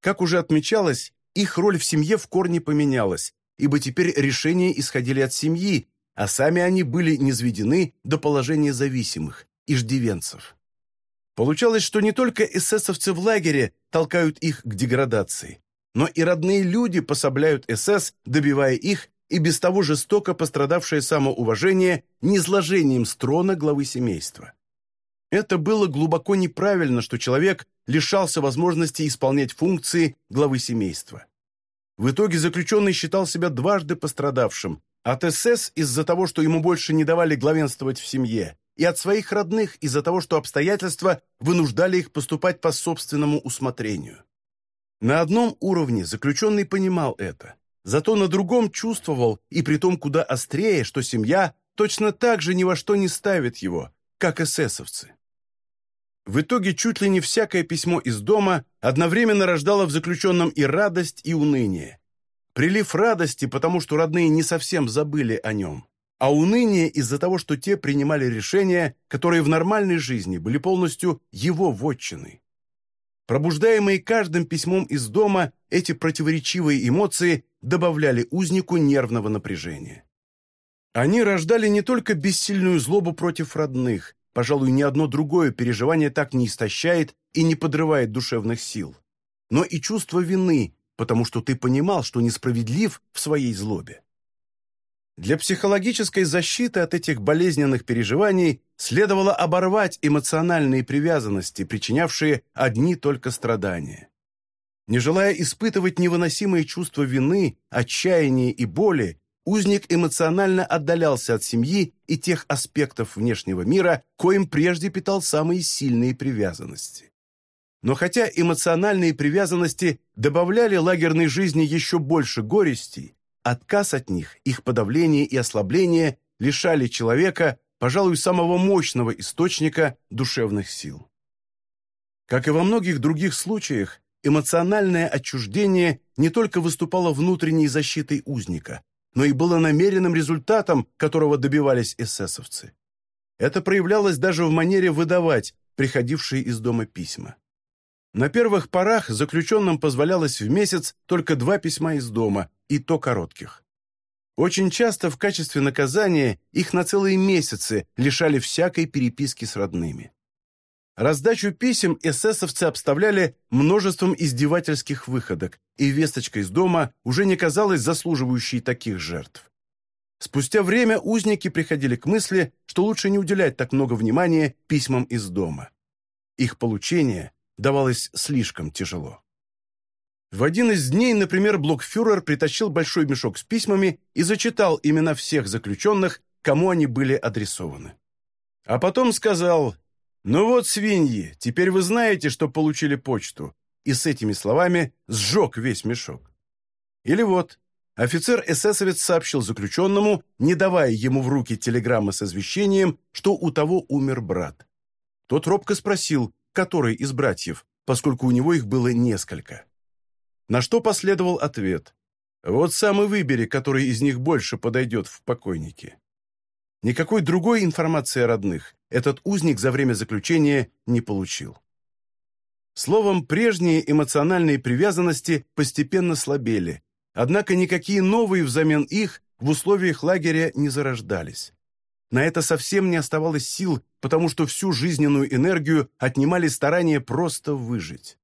Как уже отмечалось, их роль в семье в корне поменялась, ибо теперь решения исходили от семьи, а сами они были низведены до положения зависимых, иждивенцев. Получалось, что не только эсэсовцы в лагере толкают их к деградации, но и родные люди пособляют СС, добивая их и без того жестоко пострадавшее самоуважение низложением с трона главы семейства. Это было глубоко неправильно, что человек лишался возможности исполнять функции главы семейства. В итоге заключенный считал себя дважды пострадавшим, от СС из-за того, что ему больше не давали главенствовать в семье, и от своих родных из-за того, что обстоятельства вынуждали их поступать по собственному усмотрению. На одном уровне заключенный понимал это. Зато на другом чувствовал, и при том куда острее, что семья точно так же ни во что не ставит его, как эсэсовцы. В итоге чуть ли не всякое письмо из дома одновременно рождало в заключенном и радость, и уныние. Прилив радости, потому что родные не совсем забыли о нем, а уныние из-за того, что те принимали решения, которые в нормальной жизни были полностью его вотчиной. Пробуждаемые каждым письмом из дома, эти противоречивые эмоции добавляли узнику нервного напряжения. Они рождали не только бессильную злобу против родных, пожалуй, ни одно другое переживание так не истощает и не подрывает душевных сил, но и чувство вины, потому что ты понимал, что несправедлив в своей злобе. Для психологической защиты от этих болезненных переживаний следовало оборвать эмоциональные привязанности, причинявшие одни только страдания. Не желая испытывать невыносимые чувства вины, отчаяния и боли, узник эмоционально отдалялся от семьи и тех аспектов внешнего мира, коим прежде питал самые сильные привязанности. Но хотя эмоциональные привязанности добавляли лагерной жизни еще больше горестей, отказ от них, их подавление и ослабление лишали человека, пожалуй, самого мощного источника душевных сил. Как и во многих других случаях, эмоциональное отчуждение не только выступало внутренней защитой узника, но и было намеренным результатом, которого добивались эсэсовцы. Это проявлялось даже в манере выдавать приходившие из дома письма. На первых порах заключенным позволялось в месяц только два письма из дома, и то коротких. Очень часто в качестве наказания их на целые месяцы лишали всякой переписки с родными. Раздачу писем эсэсовцы обставляли множеством издевательских выходок, и весточка из дома уже не казалась заслуживающей таких жертв. Спустя время узники приходили к мысли, что лучше не уделять так много внимания письмам из дома. Их получение давалось слишком тяжело. В один из дней, например, блокфюрер притащил большой мешок с письмами и зачитал имена всех заключенных, кому они были адресованы. А потом сказал «Ну вот, свиньи, теперь вы знаете, что получили почту», и с этими словами сжег весь мешок. Или вот, офицер-эсэсовец сообщил заключенному, не давая ему в руки телеграммы с извещением, что у того умер брат. Тот робко спросил, который из братьев, поскольку у него их было несколько. На что последовал ответ. «Вот сам и выбери, который из них больше подойдет в покойнике». Никакой другой информации о родных этот узник за время заключения не получил. Словом, прежние эмоциональные привязанности постепенно слабели, однако никакие новые взамен их в условиях лагеря не зарождались. На это совсем не оставалось сил, потому что всю жизненную энергию отнимали старания просто выжить.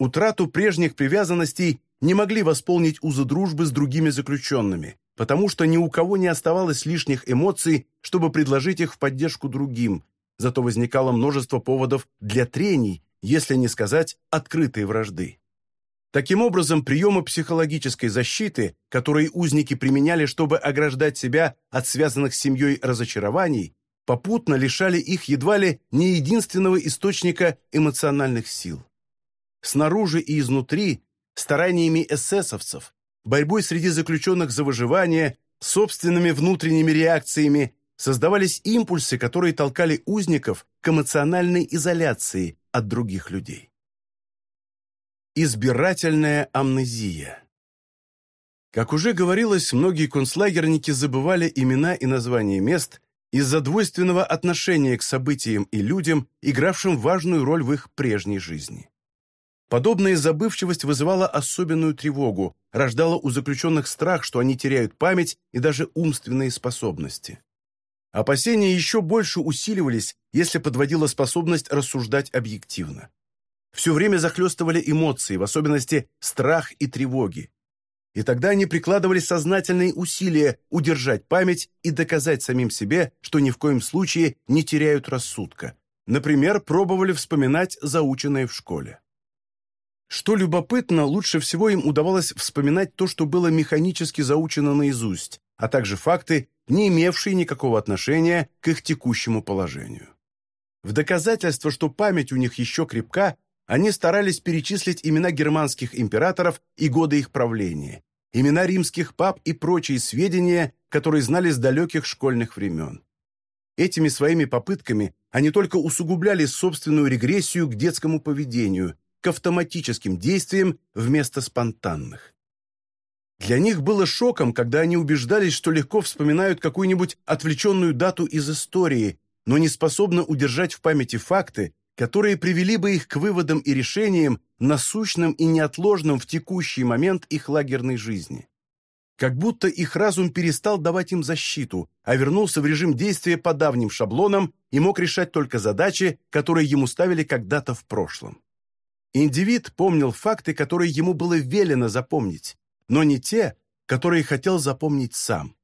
Утрату прежних привязанностей не могли восполнить узы дружбы с другими заключенными, потому что ни у кого не оставалось лишних эмоций, чтобы предложить их в поддержку другим, зато возникало множество поводов для трений, если не сказать открытой вражды. Таким образом, приемы психологической защиты, которые узники применяли, чтобы ограждать себя от связанных с семьей разочарований, попутно лишали их едва ли не единственного источника эмоциональных сил. Снаружи и изнутри, стараниями эсэсовцев, борьбой среди заключенных за выживание, собственными внутренними реакциями создавались импульсы, которые толкали узников к эмоциональной изоляции от других людей. Избирательная амнезия Как уже говорилось, многие концлагерники забывали имена и названия мест из-за двойственного отношения к событиям и людям, игравшим важную роль в их прежней жизни. Подобная забывчивость вызывала особенную тревогу, рождала у заключенных страх, что они теряют память и даже умственные способности. Опасения еще больше усиливались, если подводила способность рассуждать объективно. Все время захлестывали эмоции, в особенности страх и тревоги. И тогда они прикладывали сознательные усилия удержать память и доказать самим себе, что ни в коем случае не теряют рассудка. Например, пробовали вспоминать заученное в школе. Что любопытно, лучше всего им удавалось вспоминать то, что было механически заучено наизусть, а также факты, не имевшие никакого отношения к их текущему положению. В доказательство, что память у них еще крепка, они старались перечислить имена германских императоров и годы их правления, имена римских пап и прочие сведения, которые знали с далеких школьных времен. Этими своими попытками они только усугубляли собственную регрессию к детскому поведению, к автоматическим действиям вместо спонтанных. Для них было шоком, когда они убеждались, что легко вспоминают какую-нибудь отвлеченную дату из истории, но не способны удержать в памяти факты, которые привели бы их к выводам и решениям, насущным и неотложным в текущий момент их лагерной жизни. Как будто их разум перестал давать им защиту, а вернулся в режим действия по давним шаблонам и мог решать только задачи, которые ему ставили когда-то в прошлом. Индивид помнил факты, которые ему было велено запомнить, но не те, которые хотел запомнить сам.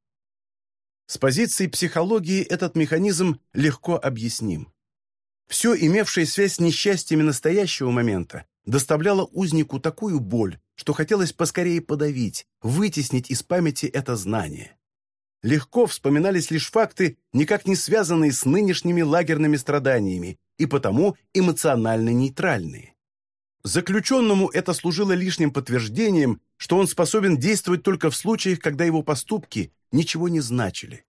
С позиции психологии этот механизм легко объясним. Все, имевшее связь с несчастьями настоящего момента, доставляло узнику такую боль, что хотелось поскорее подавить, вытеснить из памяти это знание. Легко вспоминались лишь факты, никак не связанные с нынешними лагерными страданиями, и потому эмоционально нейтральные. Заключенному это служило лишним подтверждением, что он способен действовать только в случаях, когда его поступки ничего не значили.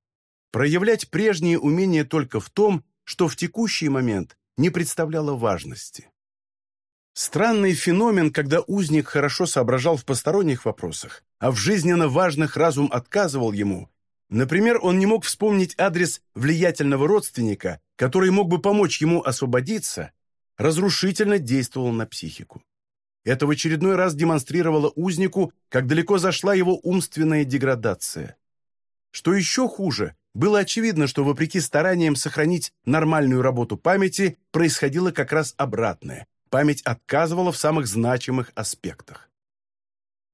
Проявлять прежние умения только в том, что в текущий момент не представляло важности. Странный феномен, когда узник хорошо соображал в посторонних вопросах, а в жизненно важных разум отказывал ему. Например, он не мог вспомнить адрес влиятельного родственника, который мог бы помочь ему освободиться, разрушительно действовал на психику. Это в очередной раз демонстрировало узнику, как далеко зашла его умственная деградация. Что еще хуже, было очевидно, что вопреки стараниям сохранить нормальную работу памяти, происходило как раз обратное. Память отказывала в самых значимых аспектах.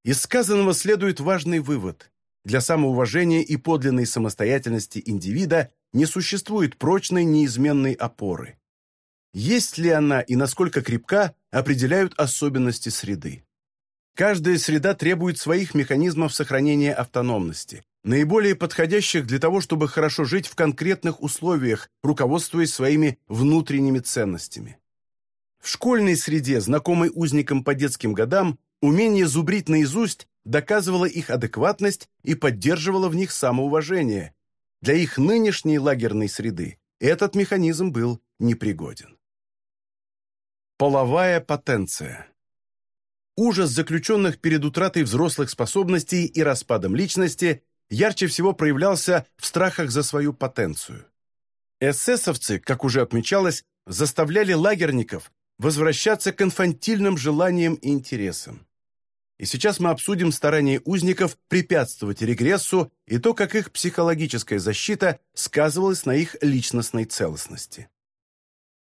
Из сказанного следует важный вывод. Для самоуважения и подлинной самостоятельности индивида не существует прочной неизменной опоры. Есть ли она и насколько крепка, определяют особенности среды. Каждая среда требует своих механизмов сохранения автономности, наиболее подходящих для того, чтобы хорошо жить в конкретных условиях, руководствуясь своими внутренними ценностями. В школьной среде, знакомой узникам по детским годам, умение зубрить наизусть доказывало их адекватность и поддерживало в них самоуважение. Для их нынешней лагерной среды этот механизм был непригоден. Половая потенция Ужас заключенных перед утратой взрослых способностей и распадом личности ярче всего проявлялся в страхах за свою потенцию. Эсэсовцы, как уже отмечалось, заставляли лагерников возвращаться к инфантильным желаниям и интересам. И сейчас мы обсудим старания узников препятствовать регрессу и то, как их психологическая защита сказывалась на их личностной целостности.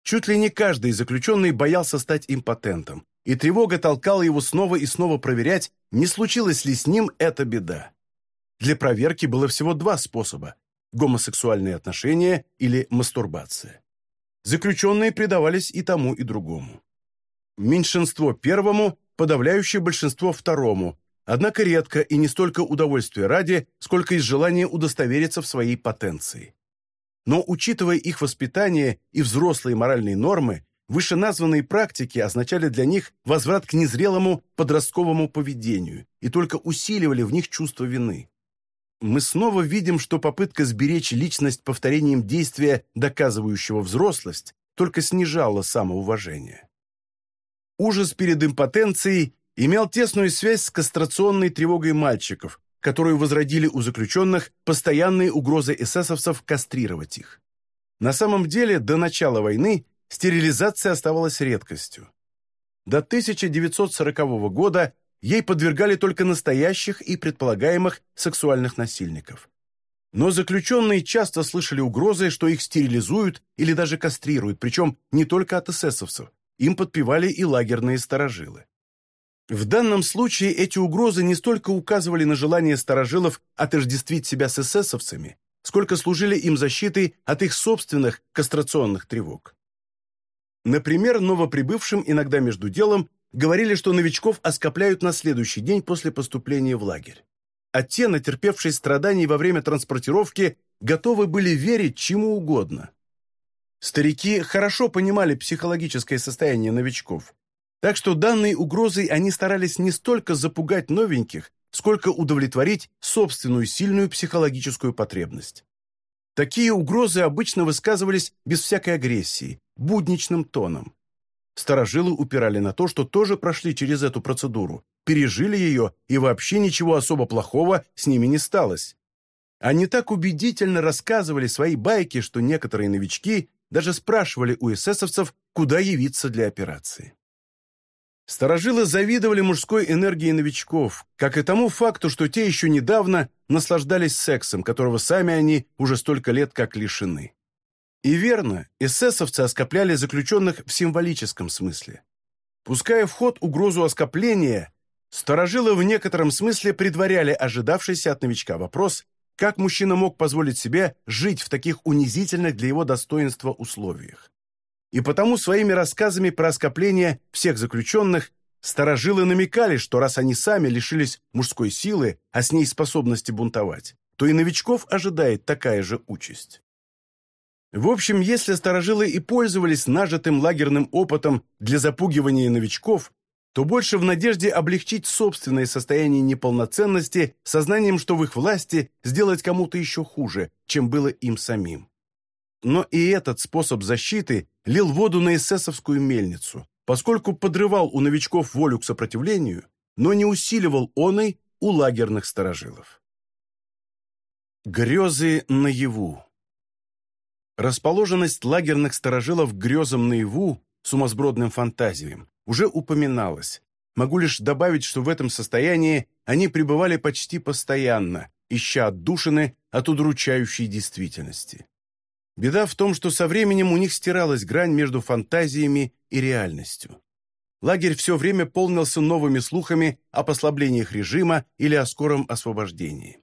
Чуть ли не каждый заключенный боялся стать импотентом, и тревога толкала его снова и снова проверять, не случилось ли с ним эта беда. Для проверки было всего два способа – гомосексуальные отношения или мастурбация. Заключенные предавались и тому, и другому. Меньшинство первому, подавляющее большинство второму, однако редко и не столько удовольствия ради, сколько из желания удостовериться в своей потенции. Но, учитывая их воспитание и взрослые моральные нормы, вышеназванные практики означали для них возврат к незрелому подростковому поведению и только усиливали в них чувство вины мы снова видим, что попытка сберечь личность повторением действия, доказывающего взрослость, только снижала самоуважение. Ужас перед импотенцией имел тесную связь с кастрационной тревогой мальчиков, которую возродили у заключенных постоянные угрозы эсэсовцев кастрировать их. На самом деле, до начала войны стерилизация оставалась редкостью. До 1940 года ей подвергали только настоящих и предполагаемых сексуальных насильников. Но заключенные часто слышали угрозы, что их стерилизуют или даже кастрируют, причем не только от эсэсовцев, им подпевали и лагерные сторожилы. В данном случае эти угрозы не столько указывали на желание сторожилов отождествить себя с эсэсовцами, сколько служили им защитой от их собственных кастрационных тревог. Например, новоприбывшим иногда между делом говорили, что новичков оскопляют на следующий день после поступления в лагерь. А те, натерпевшие страданий во время транспортировки, готовы были верить чему угодно. Старики хорошо понимали психологическое состояние новичков, так что данной угрозой они старались не столько запугать новеньких, сколько удовлетворить собственную сильную психологическую потребность. Такие угрозы обычно высказывались без всякой агрессии, будничным тоном. Старожилы упирали на то, что тоже прошли через эту процедуру, пережили ее, и вообще ничего особо плохого с ними не сталось. Они так убедительно рассказывали свои байки, что некоторые новички даже спрашивали у эсэсовцев, куда явиться для операции. Старожилы завидовали мужской энергии новичков, как и тому факту, что те еще недавно наслаждались сексом, которого сами они уже столько лет как лишены. И верно, эсэсовцы оскопляли заключенных в символическом смысле. Пуская в ход угрозу оскопления, старожилы в некотором смысле предваряли ожидавшийся от новичка вопрос, как мужчина мог позволить себе жить в таких унизительных для его достоинства условиях. И потому своими рассказами про оскопление всех заключенных старожилы намекали, что раз они сами лишились мужской силы, а с ней способности бунтовать, то и новичков ожидает такая же участь. В общем, если старожилы и пользовались нажитым лагерным опытом для запугивания новичков, то больше в надежде облегчить собственное состояние неполноценности сознанием, что в их власти сделать кому-то еще хуже, чем было им самим. Но и этот способ защиты лил воду на эсэсовскую мельницу, поскольку подрывал у новичков волю к сопротивлению, но не усиливал оной у лагерных сторожилов. Грезы наяву Расположенность лагерных сторожилов грезам наяву, сумасбродным фантазиям, уже упоминалось. Могу лишь добавить, что в этом состоянии они пребывали почти постоянно, ища отдушины от удручающей действительности. Беда в том, что со временем у них стиралась грань между фантазиями и реальностью. Лагерь все время полнился новыми слухами о послаблениях режима или о скором освобождении.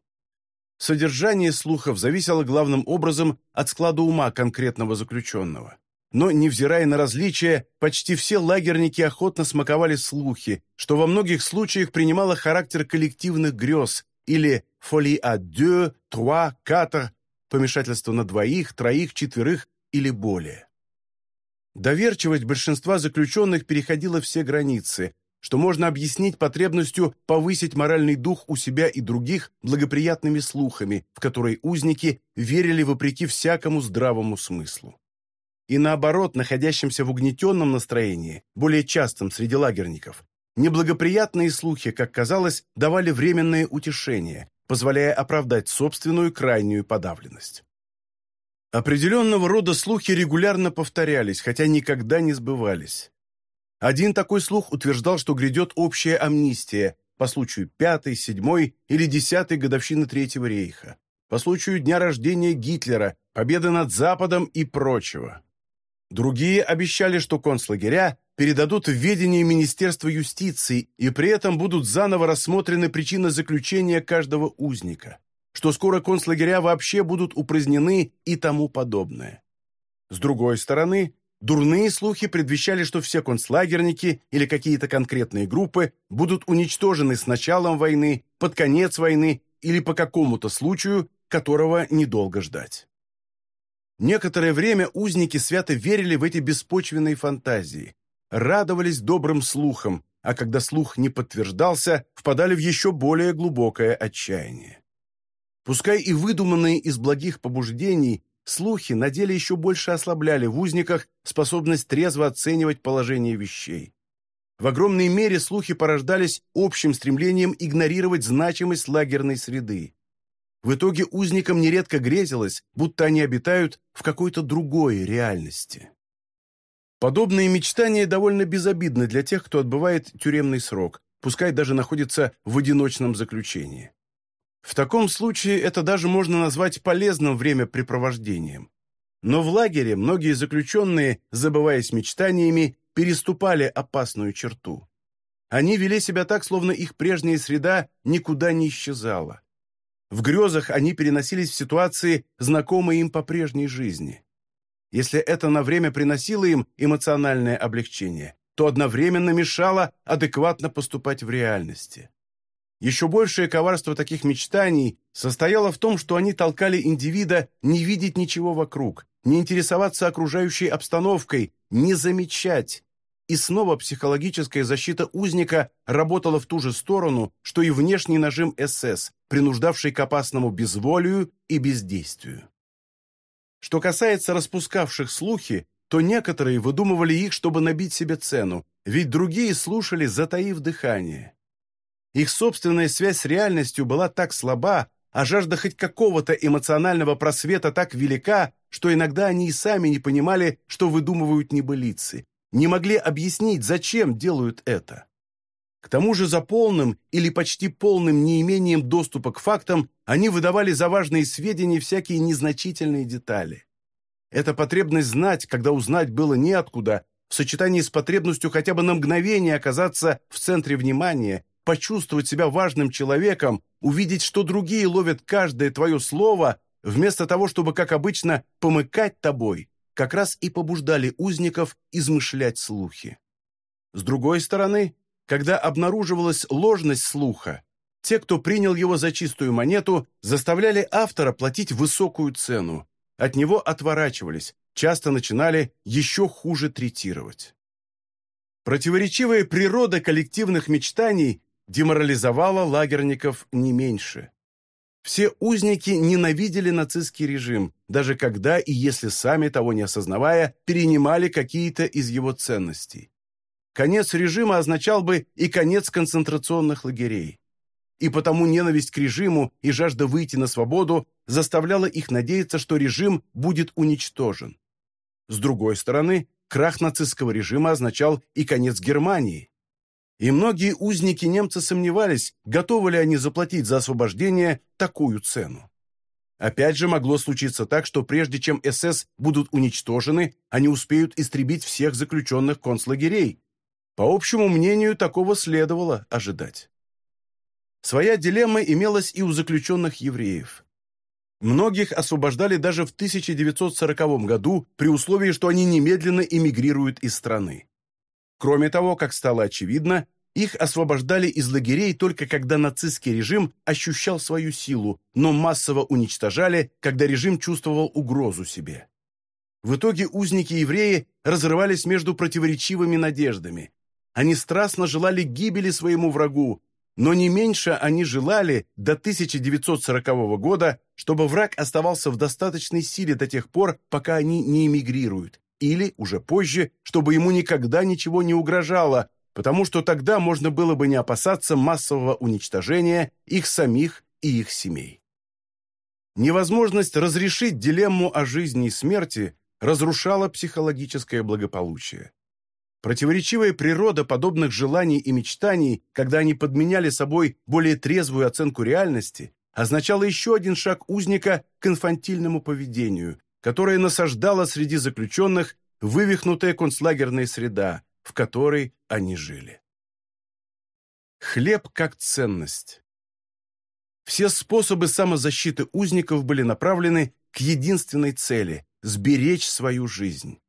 Содержание слухов зависело главным образом от склада ума конкретного заключенного. Но, невзирая на различия, почти все лагерники охотно смаковали слухи, что во многих случаях принимало характер коллективных грез или «folie à deux», «trois», «quatre», помешательство на двоих, троих, четверых или более. Доверчивость большинства заключенных переходила все границы, что можно объяснить потребностью повысить моральный дух у себя и других благоприятными слухами, в которые узники верили вопреки всякому здравому смыслу. И наоборот, находящимся в угнетенном настроении, более частым среди лагерников, неблагоприятные слухи, как казалось, давали временное утешение, позволяя оправдать собственную крайнюю подавленность. Определенного рода слухи регулярно повторялись, хотя никогда не сбывались. Один такой слух утверждал, что грядет общая амнистия по случаю пятой, седьмой или десятой годовщины Третьего рейха, по случаю дня рождения Гитлера, победы над Западом и прочего. Другие обещали, что концлагеря передадут в ведение Министерства юстиции и при этом будут заново рассмотрены причины заключения каждого узника, что скоро концлагеря вообще будут упразднены и тому подобное. С другой стороны, дурные слухи предвещали, что все концлагерники или какие-то конкретные группы будут уничтожены с началом войны, под конец войны или по какому-то случаю, которого недолго ждать. Некоторое время узники свято верили в эти беспочвенные фантазии, радовались добрым слухам, а когда слух не подтверждался, впадали в еще более глубокое отчаяние. Пускай и выдуманные из благих побуждений, слухи на деле еще больше ослабляли в узниках способность трезво оценивать положение вещей. В огромной мере слухи порождались общим стремлением игнорировать значимость лагерной среды. В итоге узникам нередко грезилось, будто они обитают в какой-то другой реальности. Подобные мечтания довольно безобидны для тех, кто отбывает тюремный срок, пускай даже находится в одиночном заключении. В таком случае это даже можно назвать полезным времяпрепровождением. Но в лагере многие заключенные, забываясь мечтаниями, переступали опасную черту. Они вели себя так, словно их прежняя среда никуда не исчезала. В грезах они переносились в ситуации, знакомые им по прежней жизни. Если это на время приносило им эмоциональное облегчение, то одновременно мешало адекватно поступать в реальности. Еще большее коварство таких мечтаний состояло в том, что они толкали индивида не видеть ничего вокруг, не интересоваться окружающей обстановкой, не замечать, и снова психологическая защита узника работала в ту же сторону, что и внешний нажим СС, принуждавший к опасному безволию и бездействию. Что касается распускавших слухи, то некоторые выдумывали их, чтобы набить себе цену, ведь другие слушали, затаив дыхание. Их собственная связь с реальностью была так слаба, а жажда хоть какого-то эмоционального просвета так велика, что иногда они и сами не понимали, что выдумывают небылицы, не могли объяснить, зачем делают это. К тому же за полным или почти полным неимением доступа к фактам они выдавали за важные сведения всякие незначительные детали. Эта потребность знать, когда узнать было неоткуда, в сочетании с потребностью хотя бы на мгновение оказаться в центре внимания, почувствовать себя важным человеком, увидеть, что другие ловят каждое твое слово, вместо того, чтобы, как обычно, помыкать тобой, как раз и побуждали узников измышлять слухи. С другой стороны, когда обнаруживалась ложность слуха, те, кто принял его за чистую монету, заставляли автора платить высокую цену. От него отворачивались, часто начинали еще хуже третировать. Противоречивая природа коллективных мечтаний деморализовала лагерников не меньше. Все узники ненавидели нацистский режим, даже когда и если сами, того не осознавая, перенимали какие-то из его ценностей. Конец режима означал бы и конец концентрационных лагерей. И потому ненависть к режиму и жажда выйти на свободу заставляла их надеяться, что режим будет уничтожен. С другой стороны, крах нацистского режима означал и конец Германии. И многие узники немцы сомневались, готовы ли они заплатить за освобождение такую цену. Опять же могло случиться так, что прежде чем СС будут уничтожены, они успеют истребить всех заключенных концлагерей, по общему мнению, такого следовало ожидать. Своя дилемма имелась и у заключенных евреев. Многих освобождали даже в 1940 году при условии, что они немедленно эмигрируют из страны. Кроме того, как стало очевидно, их освобождали из лагерей только когда нацистский режим ощущал свою силу, но массово уничтожали, когда режим чувствовал угрозу себе. В итоге узники-евреи разрывались между противоречивыми надеждами. Они страстно желали гибели своему врагу, но не меньше они желали до 1940 года, чтобы враг оставался в достаточной силе до тех пор, пока они не эмигрируют, или, уже позже, чтобы ему никогда ничего не угрожало, потому что тогда можно было бы не опасаться массового уничтожения их самих и их семей. Невозможность разрешить дилемму о жизни и смерти разрушала психологическое благополучие. Противоречивая природа подобных желаний и мечтаний, когда они подменяли собой более трезвую оценку реальности, означала еще один шаг узника к инфантильному поведению, которое насаждало среди заключенных вывихнутая концлагерная среда, в которой они жили. Хлеб как ценность. Все способы самозащиты узников были направлены к единственной цели – сберечь свою жизнь.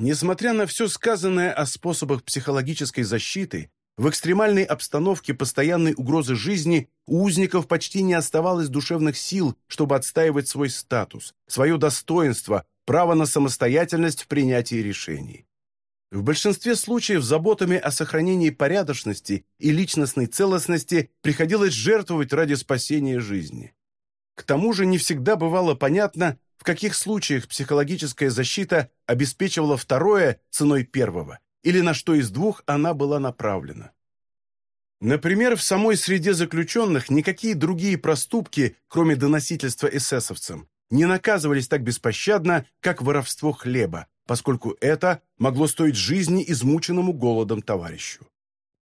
Несмотря на все сказанное о способах психологической защиты, в экстремальной обстановке постоянной угрозы жизни у узников почти не оставалось душевных сил, чтобы отстаивать свой статус, свое достоинство, право на самостоятельность в принятии решений. В большинстве случаев заботами о сохранении порядочности и личностной целостности приходилось жертвовать ради спасения жизни. К тому же не всегда бывало понятно, в каких случаях психологическая защита обеспечивала второе ценой первого, или на что из двух она была направлена. Например, в самой среде заключенных никакие другие проступки, кроме доносительства эсэсовцам, не наказывались так беспощадно, как воровство хлеба, поскольку это могло стоить жизни измученному голодом товарищу.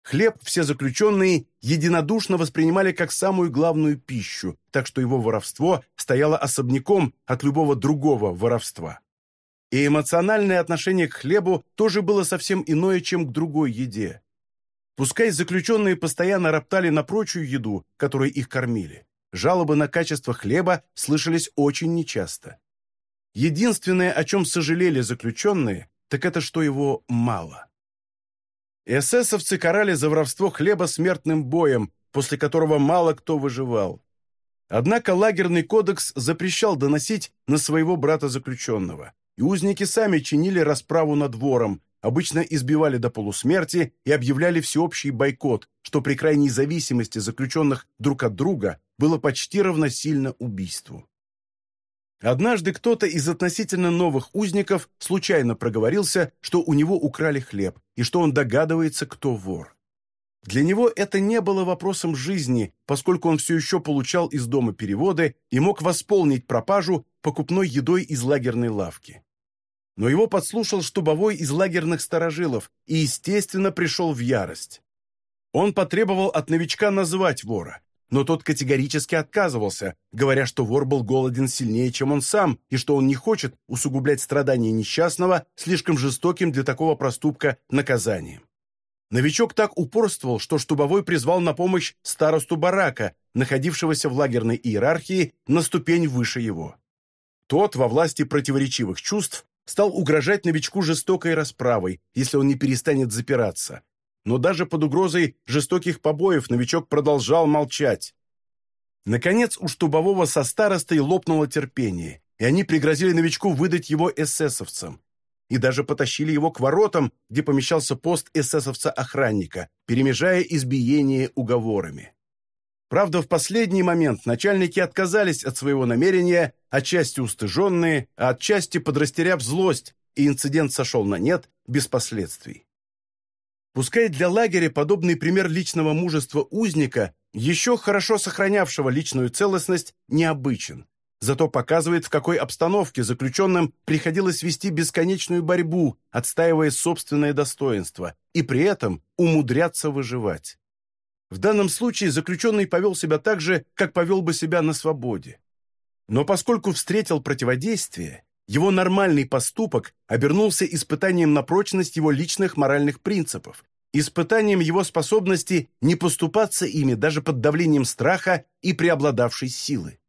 Хлеб все заключенные единодушно воспринимали как самую главную пищу, так что его воровство стояло особняком от любого другого воровства. И эмоциональное отношение к хлебу тоже было совсем иное, чем к другой еде. Пускай заключенные постоянно роптали на прочую еду, которой их кормили, жалобы на качество хлеба слышались очень нечасто. Единственное, о чем сожалели заключенные, так это что его мало. Эсэсовцы карали за воровство хлеба смертным боем, после которого мало кто выживал. Однако лагерный кодекс запрещал доносить на своего брата-заключенного, и узники сами чинили расправу над вором, обычно избивали до полусмерти и объявляли всеобщий бойкот, что при крайней зависимости заключенных друг от друга было почти равносильно убийству. Однажды кто-то из относительно новых узников случайно проговорился, что у него украли хлеб, и что он догадывается, кто вор. Для него это не было вопросом жизни, поскольку он все еще получал из дома переводы и мог восполнить пропажу покупной едой из лагерной лавки. Но его подслушал штубовой из лагерных сторожилов и, естественно, пришел в ярость. Он потребовал от новичка назвать вора, но тот категорически отказывался, говоря, что вор был голоден сильнее, чем он сам, и что он не хочет усугублять страдания несчастного слишком жестоким для такого проступка наказанием. Новичок так упорствовал, что Штубовой призвал на помощь старосту барака, находившегося в лагерной иерархии на ступень выше его. Тот, во власти противоречивых чувств, стал угрожать новичку жестокой расправой, если он не перестанет запираться, но даже под угрозой жестоких побоев новичок продолжал молчать. Наконец у штубового со старостой лопнуло терпение, и они пригрозили новичку выдать его эсэсовцам. и даже потащили его к воротам, где помещался пост эсэсовца-охранника, перемежая избиение уговорами. Правда, в последний момент начальники отказались от своего намерения, отчасти устыженные, а отчасти подрастеряв злость, и инцидент сошел на нет без последствий. Пускай для лагеря подобный пример личного мужества узника, еще хорошо сохранявшего личную целостность, необычен. Зато показывает, в какой обстановке заключенным приходилось вести бесконечную борьбу, отстаивая собственное достоинство, и при этом умудряться выживать. В данном случае заключенный повел себя так же, как повел бы себя на свободе. Но поскольку встретил противодействие, его нормальный поступок обернулся испытанием на прочность его личных моральных принципов, испытанием его способности не поступаться ими даже под давлением страха и преобладавшей силы.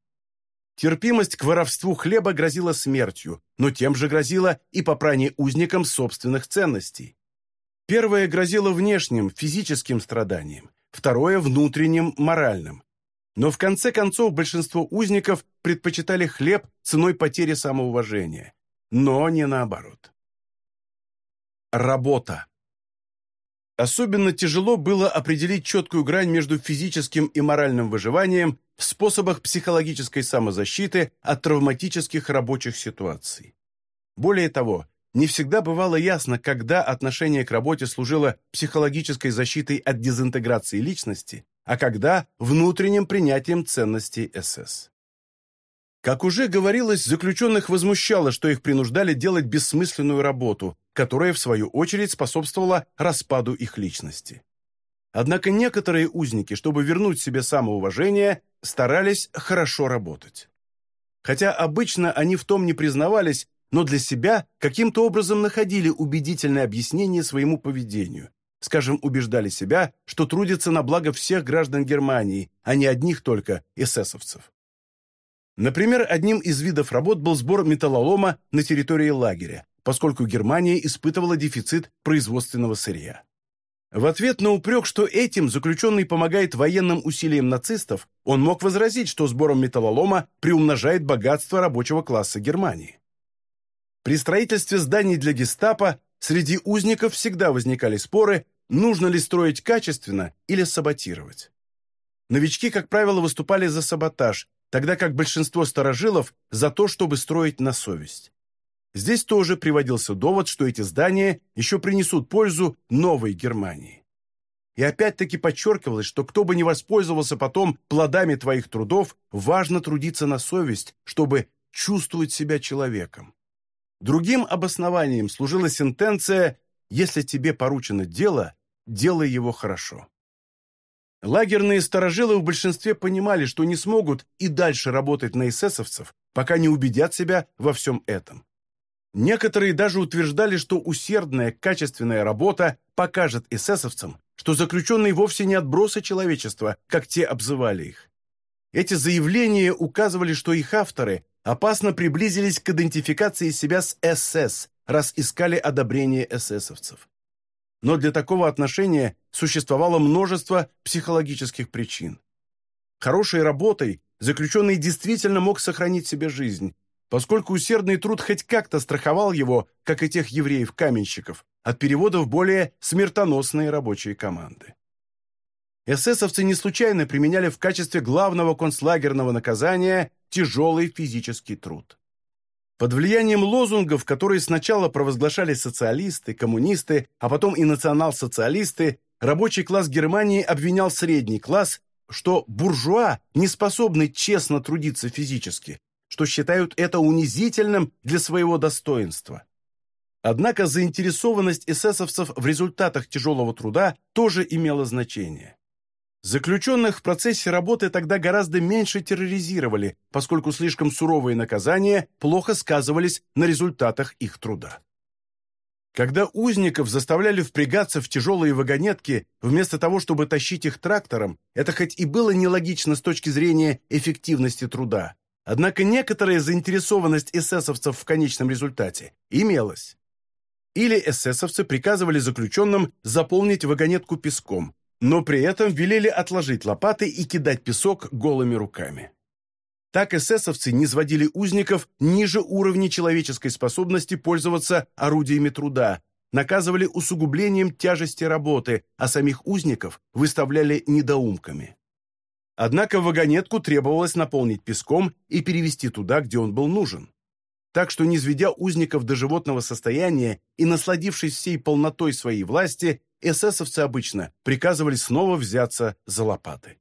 Терпимость к воровству хлеба грозила смертью, но тем же грозила и попрание узникам собственных ценностей. Первое грозило внешним, физическим страданием, второе – внутренним, моральным. Но в конце концов большинство узников предпочитали хлеб ценой потери самоуважения. Но не наоборот. Работа. Особенно тяжело было определить четкую грань между физическим и моральным выживанием в способах психологической самозащиты от травматических рабочих ситуаций. Более того, не всегда бывало ясно, когда отношение к работе служило психологической защитой от дезинтеграции личности, а когда – внутренним принятием ценностей СС. Как уже говорилось, заключенных возмущало, что их принуждали делать бессмысленную работу, которая, в свою очередь, способствовала распаду их личности. Однако некоторые узники, чтобы вернуть себе самоуважение, старались хорошо работать. Хотя обычно они в том не признавались, но для себя каким-то образом находили убедительное объяснение своему поведению. Скажем, убеждали себя, что трудятся на благо всех граждан Германии, а не одних только эсэсовцев. Например, одним из видов работ был сбор металлолома на территории лагеря, поскольку Германия испытывала дефицит производственного сырья. В ответ на упрек, что этим заключенный помогает военным усилиям нацистов, он мог возразить, что сбором металлолома приумножает богатство рабочего класса Германии. При строительстве зданий для гестапо среди узников всегда возникали споры, нужно ли строить качественно или саботировать. Новички, как правило, выступали за саботаж, тогда как большинство старожилов за то, чтобы строить на совесть. Здесь тоже приводился довод, что эти здания еще принесут пользу новой Германии. И опять-таки подчеркивалось, что кто бы ни воспользовался потом плодами твоих трудов, важно трудиться на совесть, чтобы чувствовать себя человеком. Другим обоснованием служила сентенция «Если тебе поручено дело, делай его хорошо». Лагерные сторожилы в большинстве понимали, что не смогут и дальше работать на эсэсовцев, пока не убедят себя во всем этом. Некоторые даже утверждали, что усердная, качественная работа покажет эсэсовцам, что заключенные вовсе не отбросы человечества, как те обзывали их. Эти заявления указывали, что их авторы опасно приблизились к идентификации себя с СС, раз искали одобрение эсэсовцев. Но для такого отношения существовало множество психологических причин. Хорошей работой заключенный действительно мог сохранить себе жизнь, поскольку усердный труд хоть как-то страховал его, как и тех евреев-каменщиков, от перевода в более смертоносные рабочие команды. Эсэсовцы не случайно применяли в качестве главного концлагерного наказания тяжелый физический труд. Под влиянием лозунгов, которые сначала провозглашали социалисты, коммунисты, а потом и национал-социалисты, рабочий класс Германии обвинял средний класс, что буржуа не способны честно трудиться физически, что считают это унизительным для своего достоинства. Однако заинтересованность эсэсовцев в результатах тяжелого труда тоже имела значение. Заключенных в процессе работы тогда гораздо меньше терроризировали, поскольку слишком суровые наказания плохо сказывались на результатах их труда. Когда узников заставляли впрягаться в тяжелые вагонетки, вместо того, чтобы тащить их трактором, это хоть и было нелогично с точки зрения эффективности труда, Однако некоторая заинтересованность эсэсовцев в конечном результате имелась. Или эсэсовцы приказывали заключенным заполнить вагонетку песком, но при этом велели отложить лопаты и кидать песок голыми руками. Так эсэсовцы не сводили узников ниже уровня человеческой способности пользоваться орудиями труда, наказывали усугублением тяжести работы, а самих узников выставляли недоумками. Однако вагонетку требовалось наполнить песком и перевести туда, где он был нужен. Так что, не сведя узников до животного состояния и насладившись всей полнотой своей власти, эсэсовцы обычно приказывали снова взяться за лопаты.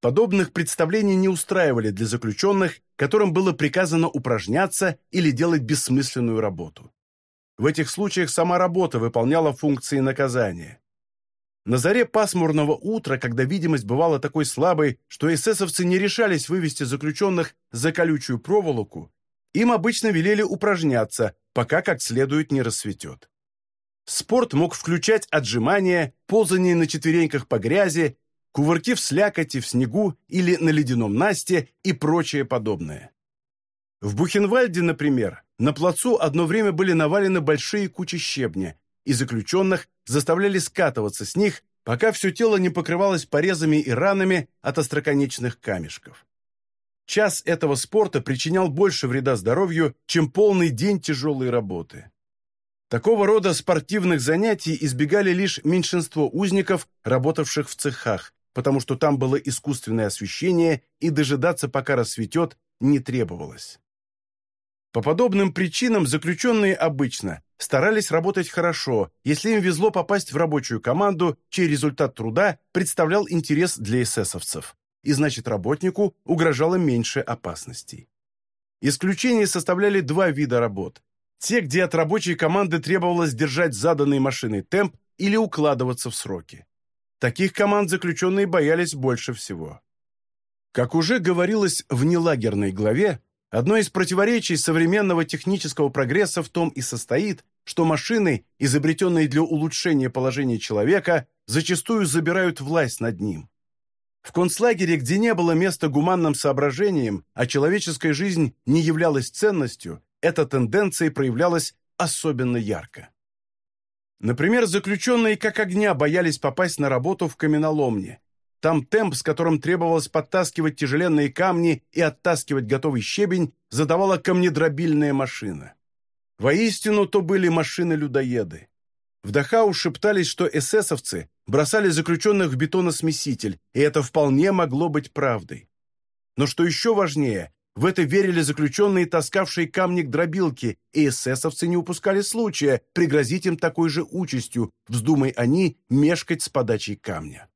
Подобных представлений не устраивали для заключенных, которым было приказано упражняться или делать бессмысленную работу. В этих случаях сама работа выполняла функции наказания. На заре пасмурного утра, когда видимость бывала такой слабой, что эсэсовцы не решались вывести заключенных за колючую проволоку, им обычно велели упражняться, пока как следует не рассветет. Спорт мог включать отжимания, ползание на четвереньках по грязи, кувырки в слякоти, в снегу или на ледяном насте и прочее подобное. В Бухенвальде, например, на плацу одно время были навалены большие кучи щебня, и заключенных заставляли скатываться с них, пока все тело не покрывалось порезами и ранами от остроконечных камешков. Час этого спорта причинял больше вреда здоровью, чем полный день тяжелой работы. Такого рода спортивных занятий избегали лишь меньшинство узников, работавших в цехах, потому что там было искусственное освещение, и дожидаться, пока рассветет, не требовалось. По подобным причинам заключенные обычно старались работать хорошо, если им везло попасть в рабочую команду, чей результат труда представлял интерес для эсэсовцев и значит работнику угрожало меньше опасностей. Исключение составляли два вида работ. Те, где от рабочей команды требовалось держать заданный машиной темп или укладываться в сроки. Таких команд заключенные боялись больше всего. Как уже говорилось в нелагерной главе, одно из противоречий современного технического прогресса в том и состоит, что машины, изобретенные для улучшения положения человека, зачастую забирают власть над ним. В концлагере, где не было места гуманным соображениям, а человеческая жизнь не являлась ценностью, эта тенденция проявлялась особенно ярко. Например, заключенные как огня боялись попасть на работу в каменоломне. Там темп, с которым требовалось подтаскивать тяжеленные камни и оттаскивать готовый щебень, задавала камнедробильная машина. Воистину, то были машины-людоеды. В Дахау шептались, что эсэсовцы бросали заключенных в бетоносмеситель, и это вполне могло быть правдой. Но что еще важнее, в это верили заключенные, таскавшие камни к дробилке, и эсэсовцы не упускали случая пригрозить им такой же участью, вздумай они мешкать с подачей камня.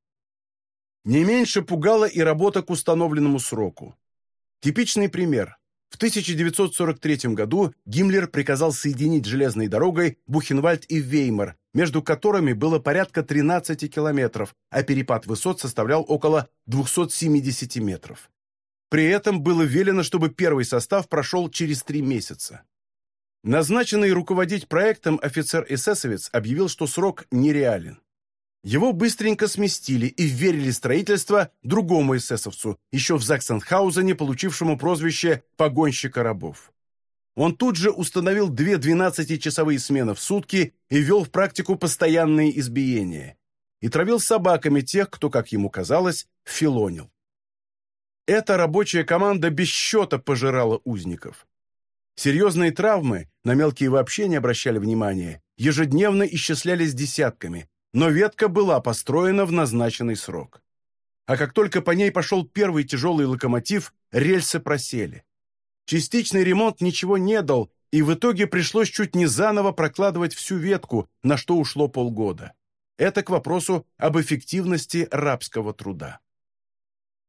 Не меньше пугала и работа к установленному сроку. Типичный пример. В 1943 году Гиммлер приказал соединить железной дорогой Бухенвальд и Веймар, между которыми было порядка 13 километров, а перепад высот составлял около 270 метров. При этом было велено, чтобы первый состав прошел через три месяца. Назначенный руководить проектом офицер-эсэсовец объявил, что срок нереален. Его быстренько сместили и вверили строительство другому эсэсовцу, еще в Заксенхаузене, получившему прозвище «погонщика рабов». Он тут же установил две 12-часовые смены в сутки и ввел в практику постоянные избиения. И травил собаками тех, кто, как ему казалось, филонил. Эта рабочая команда без счета пожирала узников. Серьезные травмы, на мелкие вообще не обращали внимания, ежедневно исчислялись десятками, но ветка была построена в назначенный срок. А как только по ней пошел первый тяжелый локомотив, рельсы просели. Частичный ремонт ничего не дал, и в итоге пришлось чуть не заново прокладывать всю ветку, на что ушло полгода. Это к вопросу об эффективности рабского труда.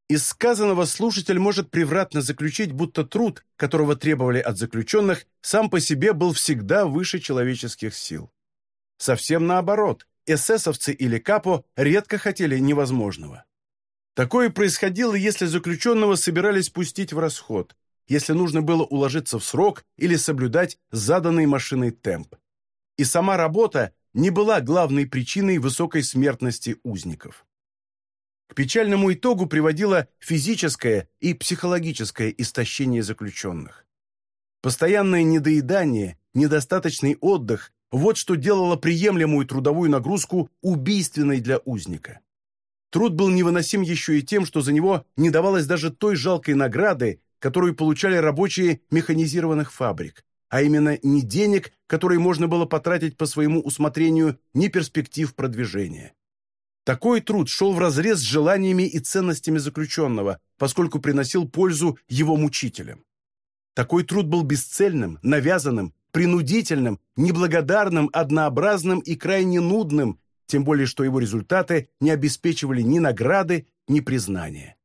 Из сказанного слушатель может превратно заключить, будто труд, которого требовали от заключенных, сам по себе был всегда выше человеческих сил. Совсем наоборот, эсэсовцы или капо редко хотели невозможного. Такое происходило, если заключенного собирались пустить в расход, если нужно было уложиться в срок или соблюдать заданный машиной темп. И сама работа не была главной причиной высокой смертности узников. Печальному итогу приводило физическое и психологическое истощение заключенных. Постоянное недоедание, недостаточный отдых – вот что делало приемлемую трудовую нагрузку убийственной для узника. Труд был невыносим еще и тем, что за него не давалось даже той жалкой награды, которую получали рабочие механизированных фабрик, а именно ни денег, которые можно было потратить по своему усмотрению, ни перспектив продвижения. Такой труд шел вразрез с желаниями и ценностями заключенного, поскольку приносил пользу его мучителям. Такой труд был бесцельным, навязанным, принудительным, неблагодарным, однообразным и крайне нудным, тем более что его результаты не обеспечивали ни награды, ни признания.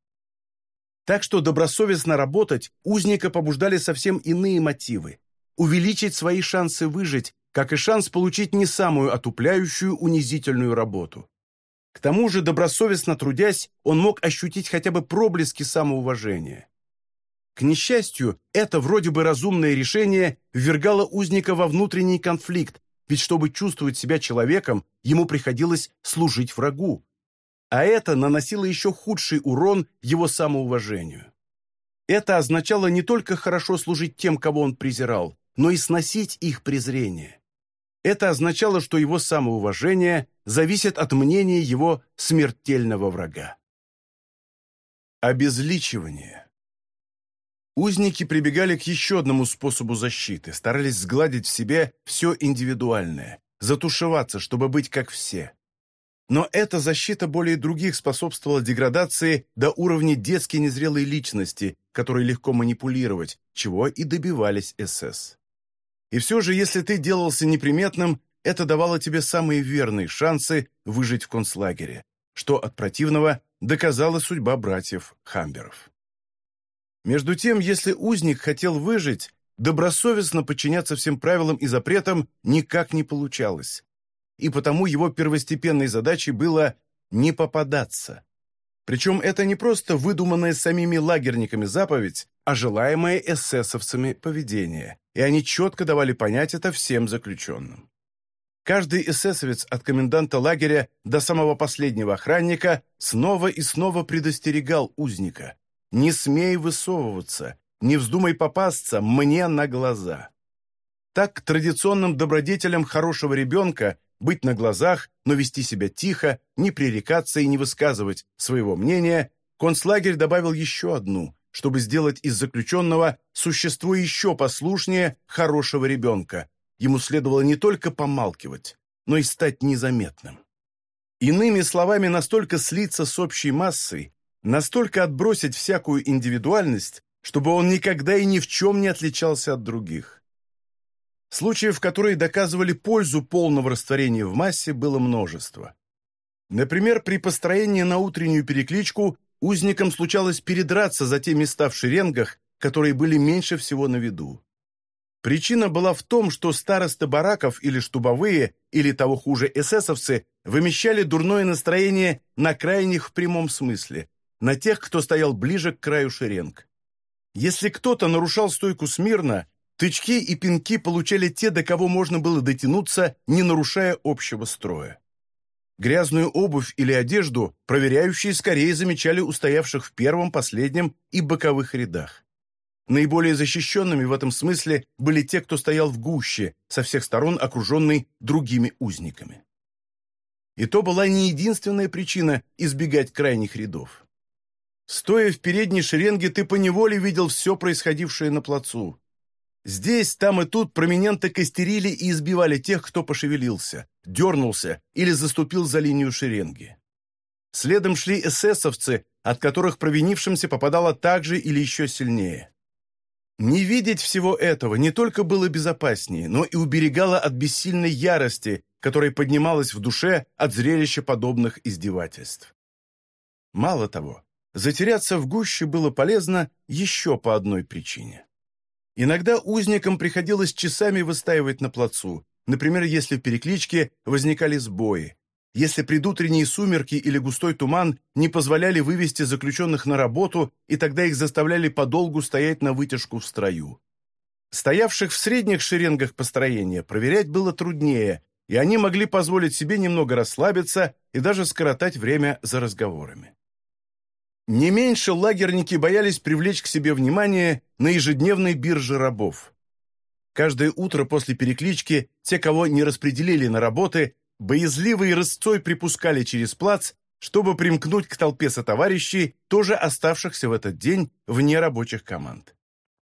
Так что добросовестно работать узника побуждали совсем иные мотивы. Увеличить свои шансы выжить, как и шанс получить не самую отупляющую, унизительную работу. К тому же, добросовестно трудясь, он мог ощутить хотя бы проблески самоуважения. К несчастью, это вроде бы разумное решение ввергало узника во внутренний конфликт, ведь чтобы чувствовать себя человеком, ему приходилось служить врагу. А это наносило еще худший урон его самоуважению. Это означало не только хорошо служить тем, кого он презирал, но и сносить их презрение. Это означало, что его самоуважение зависит от мнения его смертельного врага. Обезличивание Узники прибегали к еще одному способу защиты, старались сгладить в себе все индивидуальное, затушеваться, чтобы быть как все. Но эта защита более других способствовала деградации до уровня детски незрелой личности, которой легко манипулировать, чего и добивались СС. И все же, если ты делался неприметным, это давало тебе самые верные шансы выжить в концлагере, что от противного доказала судьба братьев Хамберов. Между тем, если узник хотел выжить, добросовестно подчиняться всем правилам и запретам никак не получалось. И потому его первостепенной задачей было не попадаться. Причем это не просто выдуманная самими лагерниками заповедь, а желаемое эсэсовцами поведение, и они четко давали понять это всем заключенным. Каждый эсэсовец от коменданта лагеря до самого последнего охранника снова и снова предостерегал узника. Не смей высовываться, не вздумай попасться мне на глаза. Так традиционным добродетелям хорошего ребенка быть на глазах, но вести себя тихо, не пререкаться и не высказывать своего мнения, концлагерь добавил еще одну, чтобы сделать из заключенного существо еще послушнее хорошего ребенка. Ему следовало не только помалкивать, но и стать незаметным. Иными словами, настолько слиться с общей массой, настолько отбросить всякую индивидуальность, чтобы он никогда и ни в чем не отличался от других. Случаев, которые доказывали пользу полного растворения в массе, было множество. Например, при построении на утреннюю перекличку узникам случалось передраться за те места в шеренгах, которые были меньше всего на виду. Причина была в том, что старосты бараков или штубовые, или того хуже эсэсовцы, вымещали дурное настроение на крайних в прямом смысле, на тех, кто стоял ближе к краю шеренг. Если кто-то нарушал стойку смирно, тычки и пинки получали те, до кого можно было дотянуться, не нарушая общего строя. Грязную обувь или одежду проверяющие скорее замечали у стоявших в первом, последнем и боковых рядах. Наиболее защищенными в этом смысле были те, кто стоял в гуще, со всех сторон окруженный другими узниками. И то была не единственная причина избегать крайних рядов. Стоя в передней шеренге, ты поневоле видел все происходившее на плацу. Здесь, там и тут проminенты костерили и избивали тех, кто пошевелился, дернулся или заступил за линию шеренги. Следом шли эсэсовцы, от которых провинившимся попадало так же или еще сильнее. Не видеть всего этого не только было безопаснее, но и уберегало от бессильной ярости, которая поднималась в душе от зрелища подобных издевательств. Мало того, Затеряться в гуще было полезно еще по одной причине. Иногда узникам приходилось часами выстаивать на плацу, например, если в перекличке возникали сбои, если предутренние сумерки или густой туман не позволяли вывести заключенных на работу, и тогда их заставляли подолгу стоять на вытяжку в строю. Стоявших в средних шеренгах построения проверять было труднее, и они могли позволить себе немного расслабиться и даже скоротать время за разговорами. Не меньше лагерники боялись привлечь к себе внимание на ежедневной бирже рабов. Каждое утро после переклички те, кого не распределили на работы, боязливые рысцой припускали через плац чтобы примкнуть к толпе сотоварищей, тоже оставшихся в этот день вне рабочих команд.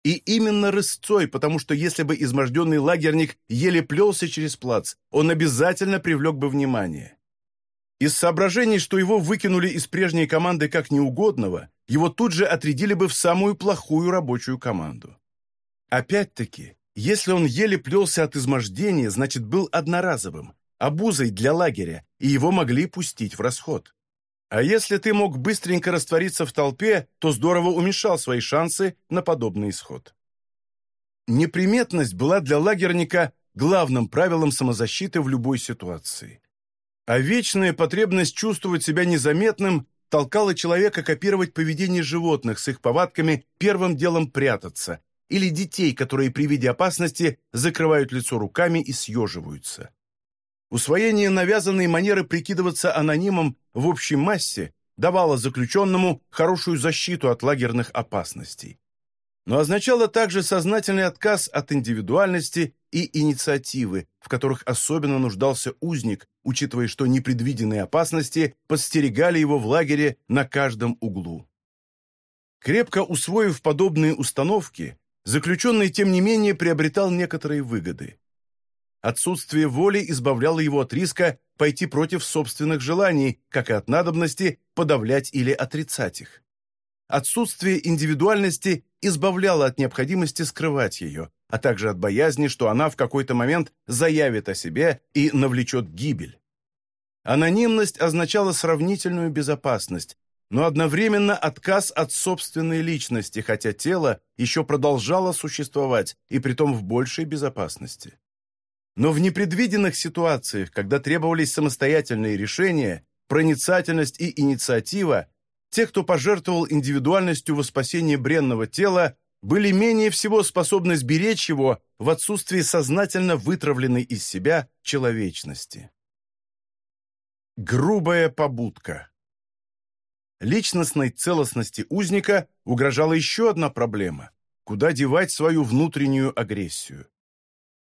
И именно рысцой, потому что если бы изможденный лагерник еле плелся через плац, он обязательно привлек бы внимание. Из соображений, что его выкинули из прежней команды как неугодного, его тут же отрядили бы в самую плохую рабочую команду. Опять-таки, если он еле плелся от измождения, значит, был одноразовым, обузой для лагеря, и его могли пустить в расход. А если ты мог быстренько раствориться в толпе, то здорово уменьшал свои шансы на подобный исход. Неприметность была для лагерника главным правилом самозащиты в любой ситуации. А вечная потребность чувствовать себя незаметным толкала человека копировать поведение животных с их повадками первым делом прятаться, или детей, которые при виде опасности закрывают лицо руками и съеживаются. Усвоение навязанной манеры прикидываться анонимом в общей массе давало заключенному хорошую защиту от лагерных опасностей. Но означало также сознательный отказ от индивидуальности и инициативы, в которых особенно нуждался узник, учитывая, что непредвиденные опасности подстерегали его в лагере на каждом углу. Крепко усвоив подобные установки, заключенный, тем не менее, приобретал некоторые выгоды. Отсутствие воли избавляло его от риска пойти против собственных желаний, как и от надобности подавлять или отрицать их. Отсутствие индивидуальности избавляло от необходимости скрывать ее, а также от боязни, что она в какой-то момент заявит о себе и навлечет гибель. Анонимность означала сравнительную безопасность, но одновременно отказ от собственной личности, хотя тело еще продолжало существовать, и притом в большей безопасности. Но в непредвиденных ситуациях, когда требовались самостоятельные решения, проницательность и инициатива, те, кто пожертвовал индивидуальностью во спасение бренного тела, были менее всего способны сберечь его в отсутствии сознательно вытравленной из себя человечности. Грубая побудка Личностной целостности узника угрожала еще одна проблема – куда девать свою внутреннюю агрессию.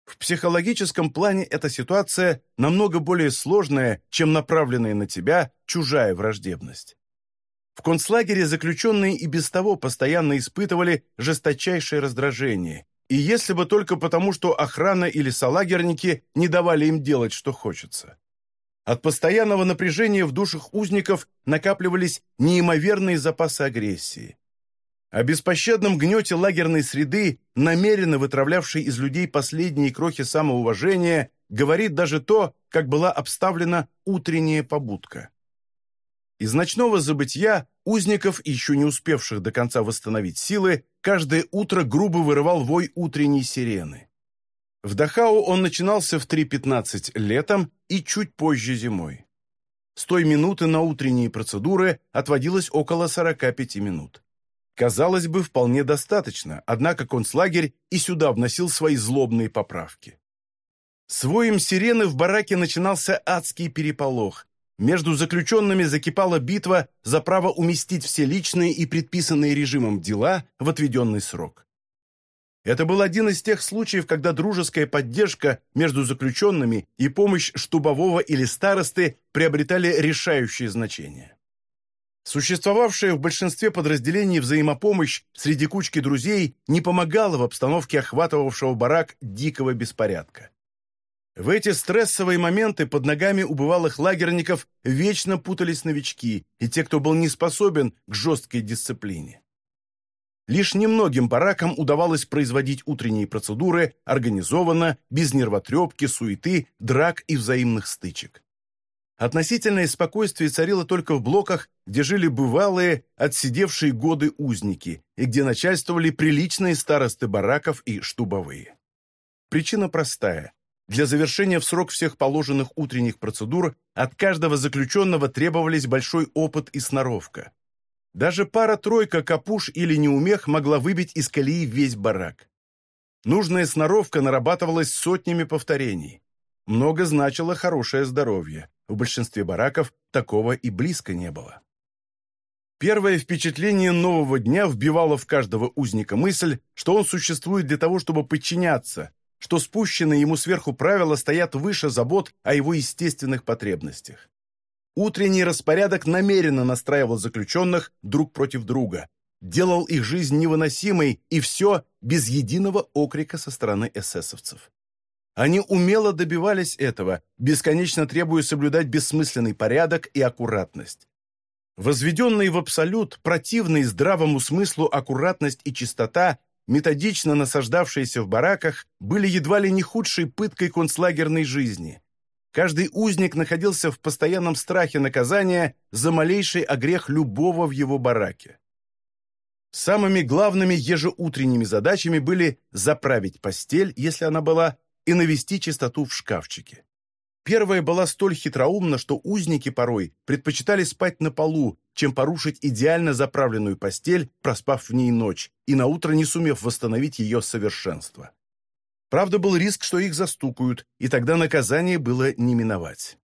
В психологическом плане эта ситуация намного более сложная, чем направленная на тебя чужая враждебность. В концлагере заключенные и без того постоянно испытывали жесточайшее раздражение, и если бы только потому, что охрана или солагерники не давали им делать, что хочется. От постоянного напряжения в душах узников накапливались неимоверные запасы агрессии. О беспощадном гнете лагерной среды, намеренно вытравлявшей из людей последние крохи самоуважения, говорит даже то, как была обставлена утренняя побудка. Из ночного забытья узников, еще не успевших до конца восстановить силы, каждое утро грубо вырывал вой утренней сирены. В Дахау он начинался в 3.15 летом и чуть позже зимой. С той минуты на утренние процедуры отводилось около 45 минут. Казалось бы, вполне достаточно, однако концлагерь и сюда вносил свои злобные поправки. С воем сирены в бараке начинался адский переполох. Между заключенными закипала битва за право уместить все личные и предписанные режимом дела в отведенный срок. Это был один из тех случаев, когда дружеская поддержка между заключенными и помощь штубового или старосты приобретали решающее значение. Существовавшая в большинстве подразделений взаимопомощь среди кучки друзей не помогала в обстановке охватывавшего барак дикого беспорядка. В эти стрессовые моменты под ногами у бывалых лагерников вечно путались новички и те, кто был не способен к жесткой дисциплине. Лишь немногим баракам удавалось производить утренние процедуры организованно, без нервотрепки, суеты, драк и взаимных стычек. Относительное спокойствие царило только в блоках, где жили бывалые, отсидевшие годы узники, и где начальствовали приличные старосты бараков и штубовые. Причина простая. Для завершения в срок всех положенных утренних процедур от каждого заключенного требовались большой опыт и сноровка. Даже пара-тройка капуш или неумех могла выбить из колеи весь барак. Нужная сноровка нарабатывалась сотнями повторений. Много значило хорошее здоровье. В большинстве бараков такого и близко не было. Первое впечатление нового дня вбивало в каждого узника мысль, что он существует для того, чтобы подчиняться, что спущенные ему сверху правила стоят выше забот о его естественных потребностях. Утренний распорядок намеренно настраивал заключенных друг против друга, делал их жизнь невыносимой, и все без единого окрика со стороны эсэсовцев. Они умело добивались этого, бесконечно требуя соблюдать бессмысленный порядок и аккуратность. Возведенные в абсолют, противные здравому смыслу аккуратность и чистота, методично насаждавшиеся в бараках, были едва ли не худшей пыткой концлагерной жизни. Каждый узник находился в постоянном страхе наказания за малейший огрех любого в его бараке. Самыми главными ежеутренними задачами были заправить постель, если она была, и навести чистоту в шкафчике. Первая была столь хитроумна, что узники порой предпочитали спать на полу, чем порушить идеально заправленную постель, проспав в ней ночь, и наутро не сумев восстановить ее совершенство. Правда, был риск, что их застукают, и тогда наказание было не миновать.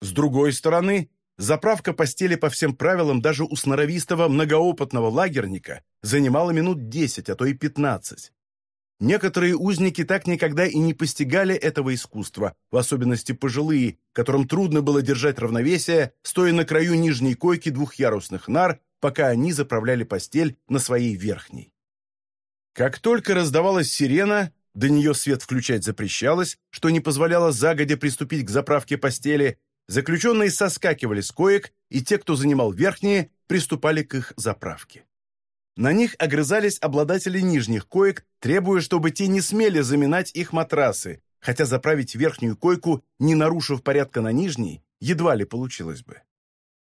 С другой стороны, заправка постели по всем правилам даже у сноровистого многоопытного лагерника занимала минут 10, а то и 15. Некоторые узники так никогда и не постигали этого искусства, в особенности пожилые, которым трудно было держать равновесие, стоя на краю нижней койки двухъярусных нар, пока они заправляли постель на своей верхней. Как только раздавалась сирена, до нее свет включать запрещалось, что не позволяло загодя приступить к заправке постели, заключенные соскакивали с коек, и те, кто занимал верхние, приступали к их заправке. На них огрызались обладатели нижних коек, требуя, чтобы те не смели заминать их матрасы, хотя заправить верхнюю койку, не нарушив порядка на нижней, едва ли получилось бы.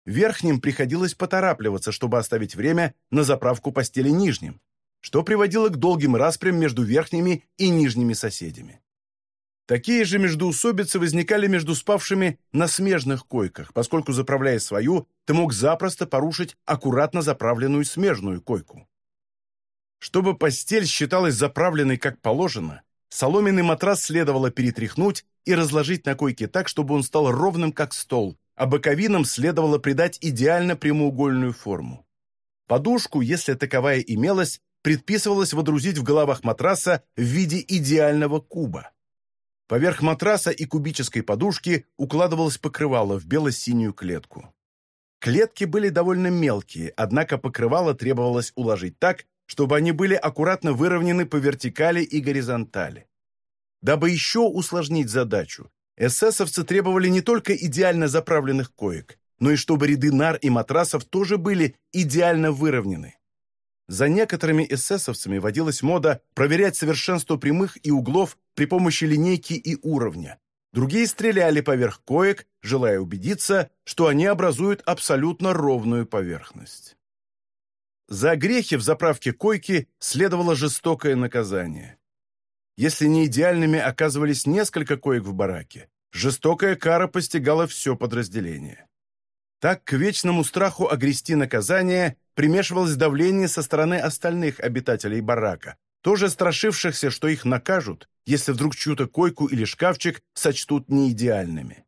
Верхним приходилось поторапливаться, чтобы оставить время на заправку постели нижним, что приводило к долгим распрям между верхними и нижними соседями. Такие же междоусобицы возникали между спавшими на смежных койках, поскольку, заправляя свою, ты мог запросто порушить аккуратно заправленную смежную койку. Чтобы постель считалась заправленной как положено, соломенный матрас следовало перетряхнуть и разложить на койке так, чтобы он стал ровным как стол, а боковинам следовало придать идеально прямоугольную форму. Подушку, если таковая имелась, предписывалось водрузить в головах матраса в виде идеального куба. Поверх матраса и кубической подушки укладывалось покрывало в бело-синюю клетку. Клетки были довольно мелкие, однако покрывало требовалось уложить так, чтобы они были аккуратно выровнены по вертикали и горизонтали. Дабы еще усложнить задачу, эсэсовцы требовали не только идеально заправленных коек, но и чтобы ряды нар и матрасов тоже были идеально выровнены. За некоторыми эсэсовцами водилась мода проверять совершенство прямых и углов при помощи линейки и уровня. Другие стреляли поверх коек, желая убедиться, что они образуют абсолютно ровную поверхность. За грехи в заправке койки следовало жестокое наказание. Если не идеальными оказывались несколько коек в бараке, жестокая кара постигала все подразделение. Так к вечному страху огрести наказание примешивалось давление со стороны остальных обитателей барака, тоже страшившихся, что их накажут, если вдруг чью-то койку или шкафчик сочтут неидеальными.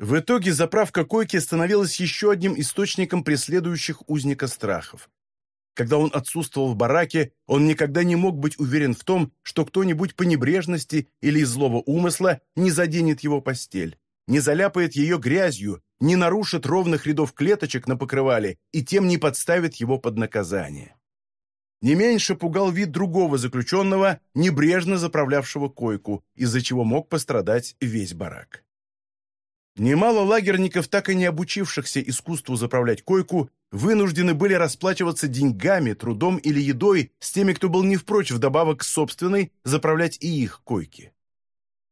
В итоге заправка койки становилась еще одним источником преследующих узника страхов. Когда он отсутствовал в бараке, он никогда не мог быть уверен в том, что кто-нибудь по небрежности или из злого умысла не заденет его постель, не заляпает ее грязью не нарушит ровных рядов клеточек на покрывале и тем не подставит его под наказание. Не меньше пугал вид другого заключенного, небрежно заправлявшего койку, из-за чего мог пострадать весь барак. Немало лагерников, так и не обучившихся искусству заправлять койку, вынуждены были расплачиваться деньгами, трудом или едой с теми, кто был не впрочь вдобавок к собственной заправлять и их койки.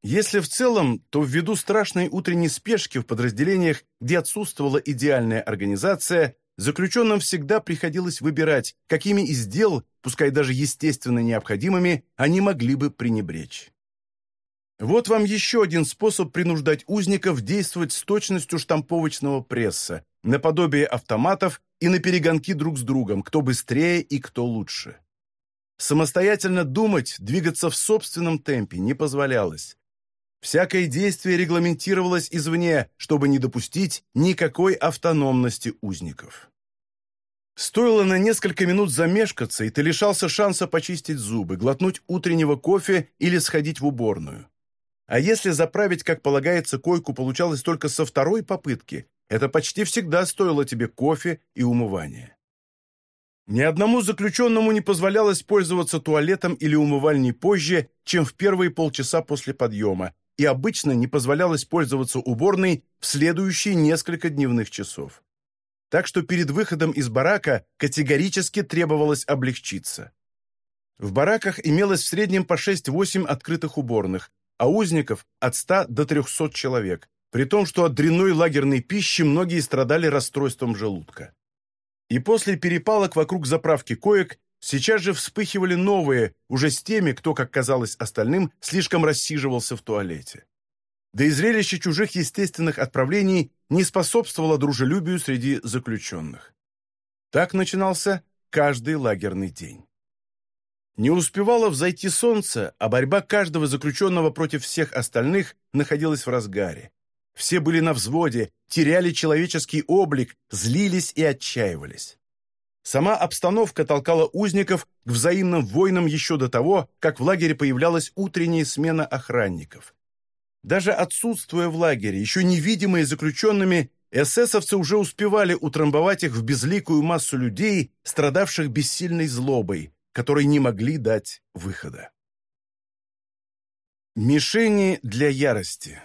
Если в целом, то ввиду страшной утренней спешки в подразделениях, где отсутствовала идеальная организация, заключенным всегда приходилось выбирать, какими из дел, пускай даже естественно необходимыми, они могли бы пренебречь. Вот вам еще один способ принуждать узников действовать с точностью штамповочного пресса, наподобие автоматов и на перегонки друг с другом, кто быстрее и кто лучше. Самостоятельно думать, двигаться в собственном темпе не позволялось. Всякое действие регламентировалось извне, чтобы не допустить никакой автономности узников. Стоило на несколько минут замешкаться, и ты лишался шанса почистить зубы, глотнуть утреннего кофе или сходить в уборную. А если заправить, как полагается, койку получалось только со второй попытки, это почти всегда стоило тебе кофе и умывания. Ни одному заключенному не позволялось пользоваться туалетом или умывальней позже, чем в первые полчаса после подъема, и обычно не позволялось пользоваться уборной в следующие несколько дневных часов. Так что перед выходом из барака категорически требовалось облегчиться. В бараках имелось в среднем по 6-8 открытых уборных, а узников от 100 до 300 человек, при том, что от дрянной лагерной пищи многие страдали расстройством желудка. И после перепалок вокруг заправки коек сейчас же вспыхивали новые, уже с теми, кто, как казалось остальным, слишком рассиживался в туалете. Да и зрелище чужих естественных отправлений не способствовало дружелюбию среди заключенных. Так начинался каждый лагерный день. Не успевало взойти солнце, а борьба каждого заключенного против всех остальных находилась в разгаре. Все были на взводе, теряли человеческий облик, злились и отчаивались. Сама обстановка толкала узников к взаимным войнам еще до того, как в лагере появлялась утренняя смена охранников. Даже отсутствуя в лагере, еще невидимые заключенными, эсэсовцы уже успевали утрамбовать их в безликую массу людей, страдавших бессильной злобой, которой не могли дать выхода. Мишени для ярости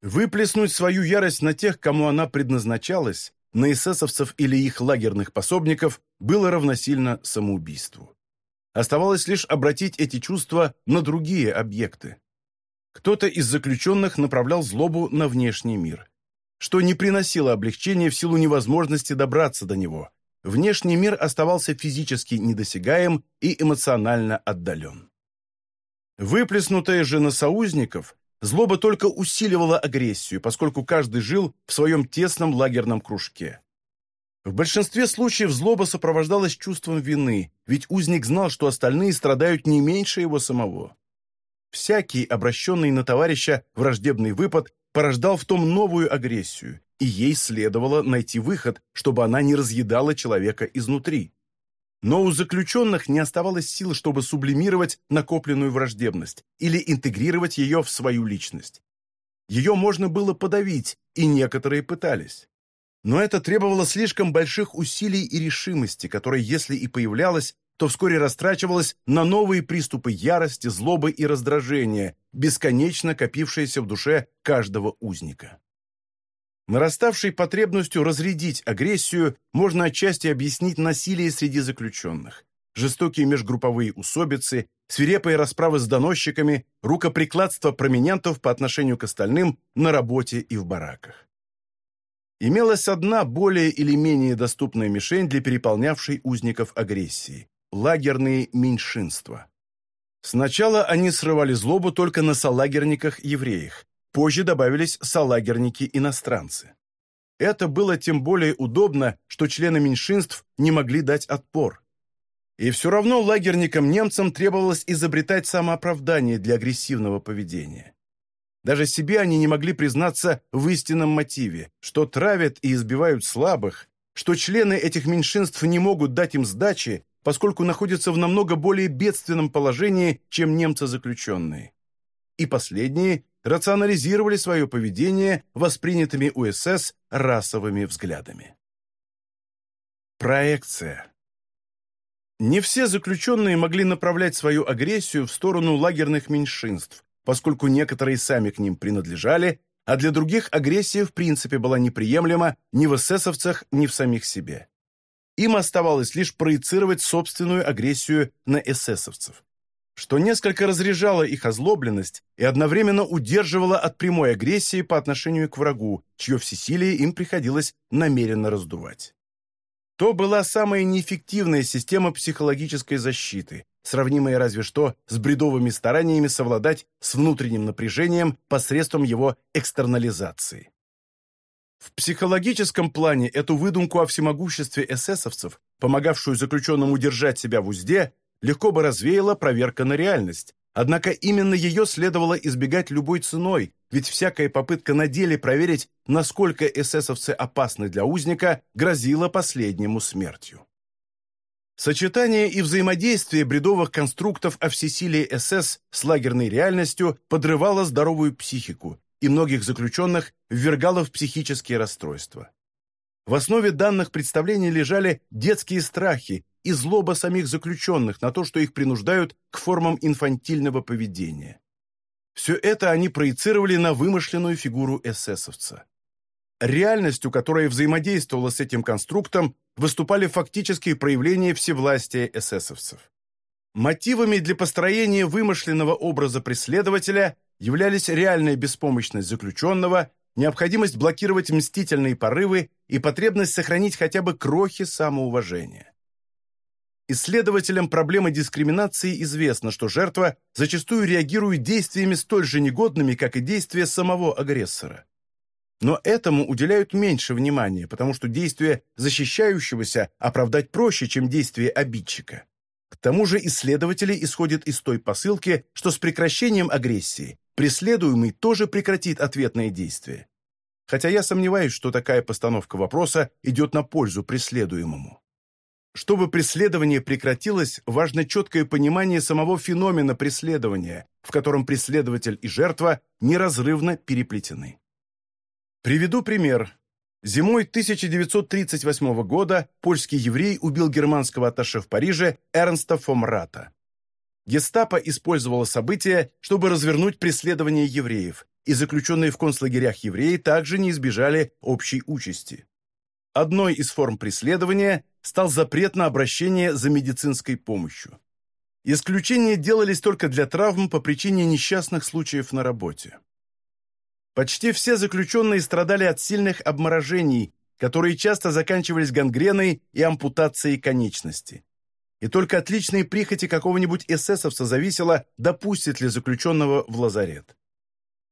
Выплеснуть свою ярость на тех, кому она предназначалась, на эсэсовцев или их лагерных пособников, было равносильно самоубийству. Оставалось лишь обратить эти чувства на другие объекты. Кто-то из заключенных направлял злобу на внешний мир, что не приносило облегчения в силу невозможности добраться до него. Внешний мир оставался физически недосягаем и эмоционально отдален. Выплеснутое же на союзников Злоба только усиливала агрессию, поскольку каждый жил в своем тесном лагерном кружке. В большинстве случаев злоба сопровождалась чувством вины, ведь узник знал, что остальные страдают не меньше его самого. Всякий, обращенный на товарища враждебный выпад, порождал в том новую агрессию, и ей следовало найти выход, чтобы она не разъедала человека изнутри. Но у заключенных не оставалось сил, чтобы сублимировать накопленную враждебность или интегрировать ее в свою личность. Ее можно было подавить, и некоторые пытались. Но это требовало слишком больших усилий и решимости, которая, если и появлялась, то вскоре растрачивалась на новые приступы ярости, злобы и раздражения, бесконечно копившиеся в душе каждого узника. Нараставшей потребностью разрядить агрессию можно отчасти объяснить насилие среди заключенных. Жестокие межгрупповые усобицы, свирепые расправы с доносчиками, рукоприкладство променентов по отношению к остальным на работе и в бараках. Имелась одна более или менее доступная мишень для переполнявшей узников агрессии – лагерные меньшинства. Сначала они срывали злобу только на солагерниках-евреях, Позже добавились салагерники-иностранцы. Это было тем более удобно, что члены меньшинств не могли дать отпор. И все равно лагерникам-немцам требовалось изобретать самооправдание для агрессивного поведения. Даже себе они не могли признаться в истинном мотиве, что травят и избивают слабых, что члены этих меньшинств не могут дать им сдачи, поскольку находятся в намного более бедственном положении, чем немцы-заключенные. И последние рационализировали свое поведение воспринятыми УСС расовыми взглядами. Проекция. Не все заключенные могли направлять свою агрессию в сторону лагерных меньшинств, поскольку некоторые сами к ним принадлежали, а для других агрессия в принципе была неприемлема ни в эсэсовцах, ни в самих себе. Им оставалось лишь проецировать собственную агрессию на эсэсовцев что несколько разряжало их озлобленность и одновременно удерживало от прямой агрессии по отношению к врагу, чье всесилие им приходилось намеренно раздувать. То была самая неэффективная система психологической защиты, сравнимая разве что с бредовыми стараниями совладать с внутренним напряжением посредством его экстернализации. В психологическом плане эту выдумку о всемогуществе эсэсовцев, помогавшую заключенному держать себя в узде, легко бы развеяла проверка на реальность. Однако именно ее следовало избегать любой ценой, ведь всякая попытка на деле проверить, насколько эсэсовцы опасны для узника, грозила последнему смертью. Сочетание и взаимодействие бредовых конструктов о всесилии СС с лагерной реальностью подрывало здоровую психику, и многих заключенных ввергало в психические расстройства. В основе данных представлений лежали детские страхи и злоба самих заключенных на то, что их принуждают к формам инфантильного поведения. Все это они проецировали на вымышленную фигуру эсэсовца. Реальностью, которая взаимодействовала с этим конструктом, выступали фактические проявления всевластия эсэсовцев. Мотивами для построения вымышленного образа преследователя являлись реальная беспомощность заключенного, необходимость блокировать мстительные порывы и потребность сохранить хотя бы крохи самоуважения. Исследователям проблемы дискриминации известно, что жертва зачастую реагирует действиями столь же негодными, как и действия самого агрессора. Но этому уделяют меньше внимания, потому что действие защищающегося оправдать проще, чем действие обидчика. К тому же исследователи исходят из той посылки, что с прекращением агрессии преследуемый тоже прекратит ответные действия. Хотя я сомневаюсь, что такая постановка вопроса идет на пользу преследуемому. Чтобы преследование прекратилось, важно четкое понимание самого феномена преследования, в котором преследователь и жертва неразрывно переплетены. Приведу пример. Зимой 1938 года польский еврей убил германского атташе в Париже Эрнста Фомрата. Гестапо использовало события, чтобы развернуть преследование евреев, и заключенные в концлагерях евреи также не избежали общей участи. Одной из форм преследования стал запрет на обращение за медицинской помощью. Исключения делались только для травм по причине несчастных случаев на работе. Почти все заключенные страдали от сильных обморожений, которые часто заканчивались гангреной и ампутацией конечности. И только от личной прихоти какого-нибудь эсэсовца зависело, допустит ли заключенного в лазарет.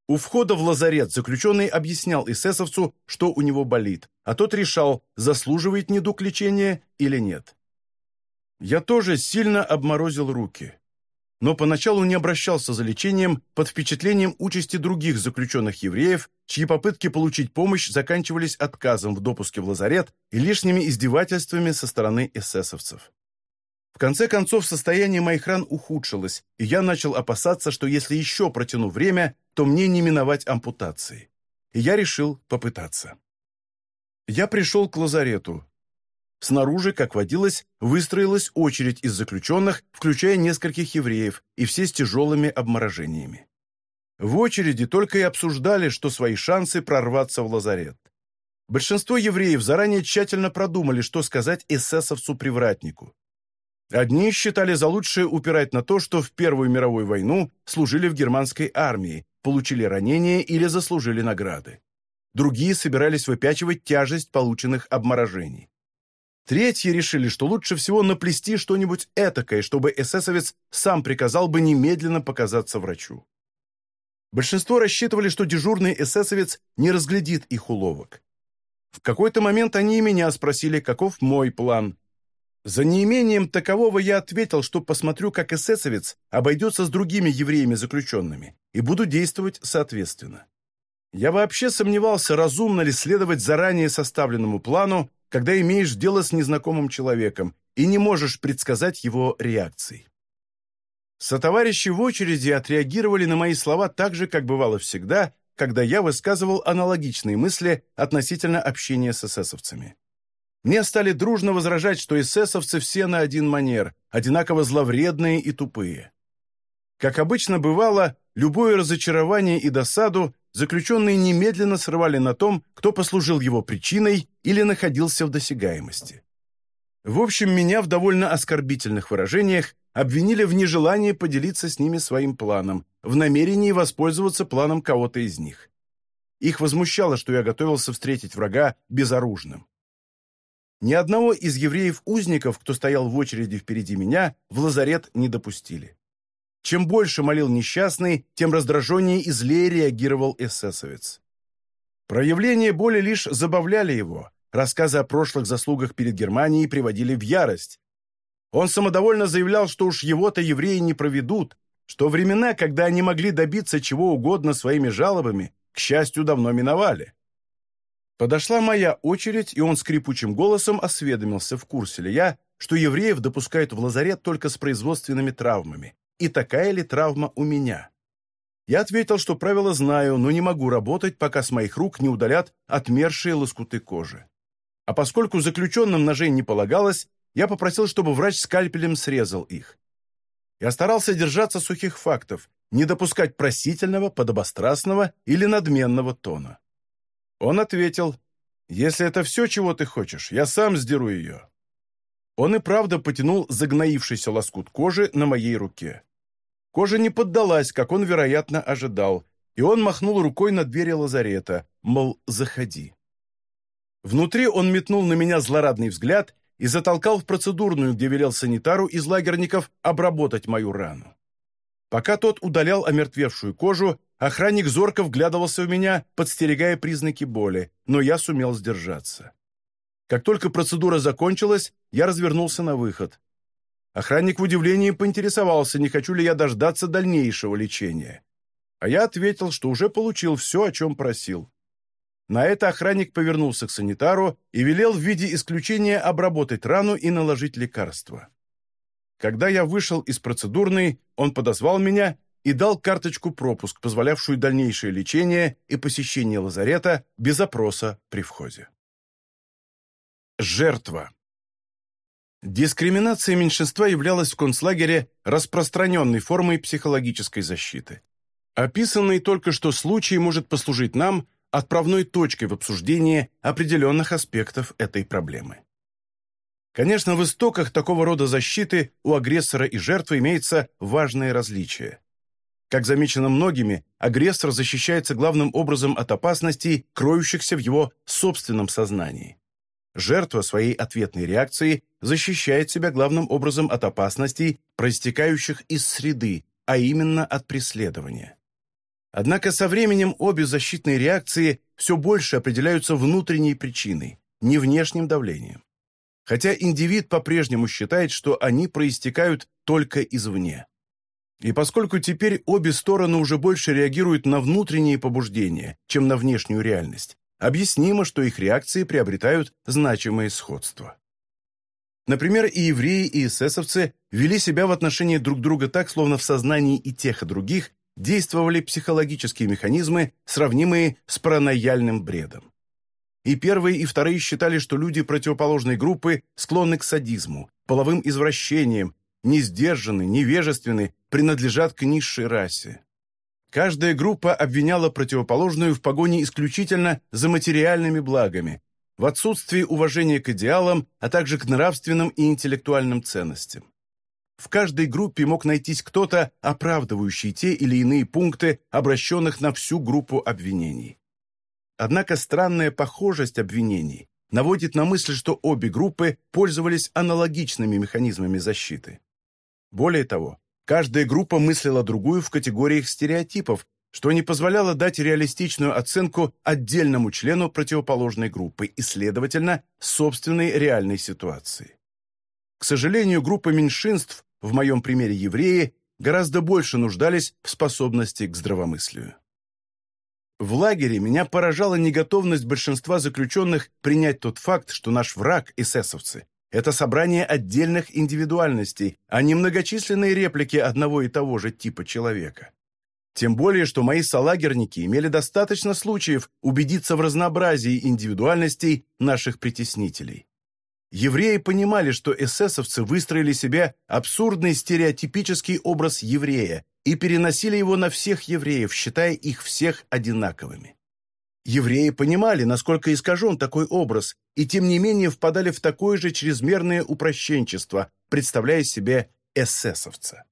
У входа в лазарет заключенный объяснял эсэсовцу, что у него болит, а тот решал, заслуживает недуг лечения или нет. Я тоже сильно обморозил руки но поначалу не обращался за лечением под впечатлением участи других заключенных евреев, чьи попытки получить помощь заканчивались отказом в допуске в лазарет и лишними издевательствами со стороны эсэсовцев. В конце концов, состояние моих ран ухудшилось, и я начал опасаться, что если еще протяну время, то мне не миновать ампутации. И я решил попытаться. Я пришел к лазарету, Снаружи, как водилось, выстроилась очередь из заключенных, включая нескольких евреев, и все с тяжелыми обморожениями. В очереди только и обсуждали, что свои шансы прорваться в лазарет. Большинство евреев заранее тщательно продумали, что сказать эсэсовцу-привратнику. Одни считали за лучшее упирать на то, что в Первую мировую войну служили в германской армии, получили ранения или заслужили награды. Другие собирались выпячивать тяжесть полученных обморожений. Третьи решили, что лучше всего наплести что-нибудь этакое, чтобы эсэсовец сам приказал бы немедленно показаться врачу. Большинство рассчитывали, что дежурный эсэсовец не разглядит их уловок. В какой-то момент они и меня спросили, каков мой план. За неимением такового я ответил, что посмотрю, как эсэсовец обойдется с другими евреями-заключенными, и буду действовать соответственно. Я вообще сомневался, разумно ли следовать заранее составленному плану, когда имеешь дело с незнакомым человеком и не можешь предсказать его реакции. Сотоварищи в очереди отреагировали на мои слова так же, как бывало всегда, когда я высказывал аналогичные мысли относительно общения с эсэсовцами. Мне стали дружно возражать, что эсэсовцы все на один манер, одинаково зловредные и тупые. Как обычно бывало, любое разочарование и досаду заключенные немедленно срывали на том, кто послужил его причиной или находился в досягаемости. В общем, меня в довольно оскорбительных выражениях обвинили в нежелании поделиться с ними своим планом, в намерении воспользоваться планом кого-то из них. Их возмущало, что я готовился встретить врага безоружным. Ни одного из евреев-узников, кто стоял в очереди впереди меня, в лазарет не допустили. Чем больше молил несчастный, тем раздраженнее и злее реагировал эсэсовец. Проявления боли лишь забавляли его, рассказы о прошлых заслугах перед Германией приводили в ярость. Он самодовольно заявлял, что уж его-то евреи не проведут, что времена, когда они могли добиться чего угодно своими жалобами, к счастью, давно миновали. Подошла моя очередь, и он скрипучим голосом осведомился, в курсе ли я, что евреев допускают в лазарет только с производственными травмами, и такая ли травма у меня. Я ответил, что правила знаю, но не могу работать, пока с моих рук не удалят отмершие лоскуты кожи. А поскольку заключенным ножей не полагалось, я попросил, чтобы врач скальпелем срезал их. Я старался держаться сухих фактов, не допускать просительного, подобострастного или надменного тона. Он ответил, «Если это все, чего ты хочешь, я сам сдеру ее». Он и правда потянул загноившийся лоскут кожи на моей руке. Кожа не поддалась, как он, вероятно, ожидал, и он махнул рукой на двери лазарета, мол, заходи. Внутри он метнул на меня злорадный взгляд и затолкал в процедурную, где велел санитару из лагерников обработать мою рану. Пока тот удалял омертвевшую кожу, охранник зорко вглядывался в меня, подстерегая признаки боли, но я сумел сдержаться. Как только процедура закончилась, я развернулся на выход. Охранник в удивлении поинтересовался, не хочу ли я дождаться дальнейшего лечения. А я ответил, что уже получил все, о чем просил. На это охранник повернулся к санитару и велел в виде исключения обработать рану и наложить лекарство. Когда я вышел из процедурной, он подозвал меня и дал карточку-пропуск, позволявшую дальнейшее лечение и посещение лазарета без опроса при входе. Жертва. Дискриминация меньшинства являлась в концлагере распространенной формой психологической защиты. Описанный только что случай может послужить нам отправной точкой в обсуждении определенных аспектов этой проблемы. Конечно, в истоках такого рода защиты у агрессора и жертвы имеется важное различие. Как замечено многими, агрессор защищается главным образом от опасностей, кроющихся в его собственном сознании. Жертва своей ответной реакцией защищает себя главным образом от опасностей, проистекающих из среды, а именно от преследования. Однако со временем обе защитные реакции все больше определяются внутренней причиной, не внешним давлением. Хотя индивид по-прежнему считает, что они проистекают только извне. И поскольку теперь обе стороны уже больше реагируют на внутренние побуждения, чем на внешнюю реальность, объяснимо, что их реакции приобретают значимое сходство. Например, и евреи, и эсэсовцы вели себя в отношении друг друга так, словно в сознании и тех, и других действовали психологические механизмы, сравнимые с паранояльным бредом. И первые, и вторые считали, что люди противоположной группы склонны к садизму, половым извращениям, несдержаны, невежественны, принадлежат к низшей расе. Каждая группа обвиняла противоположную в погоне исключительно за материальными благами, в отсутствии уважения к идеалам, а также к нравственным и интеллектуальным ценностям. В каждой группе мог найтись кто-то, оправдывающий те или иные пункты, обращенных на всю группу обвинений. Однако странная похожесть обвинений наводит на мысль, что обе группы пользовались аналогичными механизмами защиты. Более того, каждая группа мыслила другую в категориях стереотипов, что не позволяло дать реалистичную оценку отдельному члену противоположной группы и, следовательно, собственной реальной ситуации. К сожалению, группа меньшинств в моем примере евреи, гораздо больше нуждались в способности к здравомыслию. В лагере меня поражала неготовность большинства заключенных принять тот факт, что наш враг, эсэсовцы, это собрание отдельных индивидуальностей, а не многочисленные реплики одного и того же типа человека. Тем более, что мои солагерники имели достаточно случаев убедиться в разнообразии индивидуальностей наших притеснителей. Евреи понимали, что эсэсовцы выстроили себе абсурдный стереотипический образ еврея и переносили его на всех евреев, считая их всех одинаковыми. Евреи понимали, насколько искажен такой образ, и тем не менее впадали в такое же чрезмерное упрощенчество, представляя себе эсэсовца.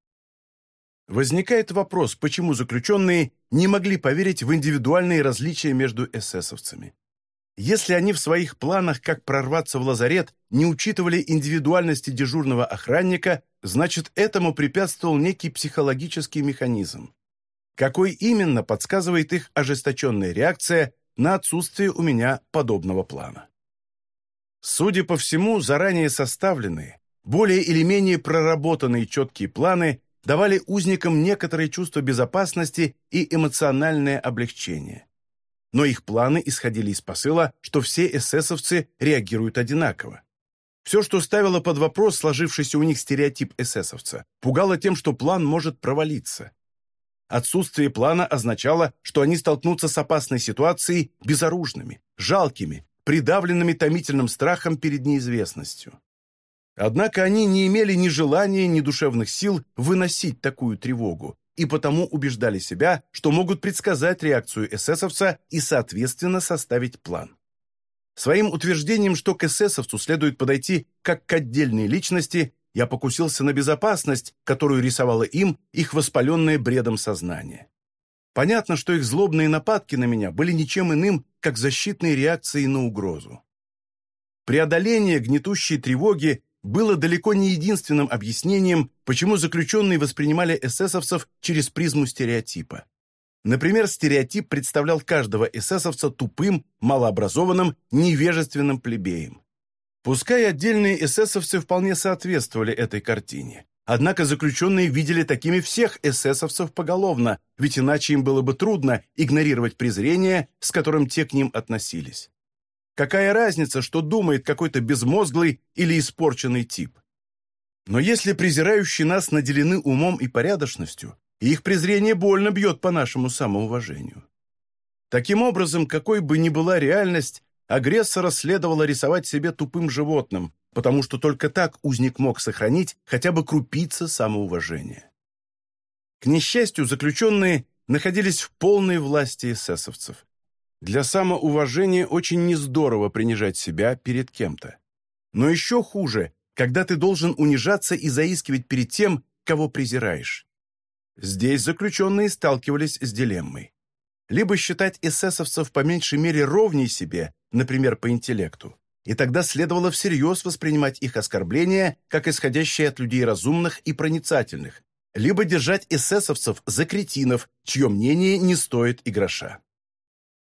Возникает вопрос, почему заключенные не могли поверить в индивидуальные различия между эсэсовцами. Если они в своих планах, как прорваться в лазарет, не учитывали индивидуальности дежурного охранника, значит, этому препятствовал некий психологический механизм. Какой именно, подсказывает их ожесточенная реакция на отсутствие у меня подобного плана. Судя по всему, заранее составленные, более или менее проработанные четкие планы давали узникам некоторое чувство безопасности и эмоциональное облегчение но их планы исходили из посыла, что все эсэсовцы реагируют одинаково. Все, что ставило под вопрос сложившийся у них стереотип эсэсовца, пугало тем, что план может провалиться. отсутствие плана означало, что они столкнутся с опасной ситуацией безоружными, жалкими, придавленными томительным страхом перед неизвестностью. Однако они не имели ни желания, ни душевных сил выносить такую тревогу, и потому убеждали себя, что могут предсказать реакцию эсэсовца и, соответственно, составить план. Своим утверждением, что к эсэсовцу следует подойти как к отдельной личности, я покусился на безопасность, которую рисовало им их воспаленное бредом сознание. Понятно, что их злобные нападки на меня были ничем иным, как защитной реакцией на угрозу. Преодоление гнетущей тревоги было далеко не единственным объяснением, почему заключенные воспринимали эсэсовцев через призму стереотипа. Например, стереотип представлял каждого эсэсовца тупым, малообразованным, невежественным плебеем. Пускай отдельные эсэсовцы вполне соответствовали этой картине. Однако заключенные видели такими всех эсэсовцев поголовно, ведь иначе им было бы трудно игнорировать презрение, с которым те к ним относились. Какая разница, что думает какой-то безмозглый или испорченный тип? Но если презирающие нас наделены умом и порядочностью, их презрение больно бьет по нашему самоуважению. Таким образом, какой бы ни была реальность, агрессора следовало рисовать себе тупым животным, потому что только так узник мог сохранить хотя бы крупицы самоуважения. К несчастью, заключенные находились в полной власти эсэсовцев. Для самоуважения очень нездорово принижать себя перед кем-то. Но еще хуже, когда ты должен унижаться и заискивать перед тем, кого презираешь. Здесь заключенные сталкивались с дилеммой. Либо считать эсэсовцев по меньшей мере ровней себе, например, по интеллекту, и тогда следовало всерьез воспринимать их оскорбления как исходящие от людей разумных и проницательных, либо держать эсэсовцев за кретинов, чье мнение не стоит и гроша.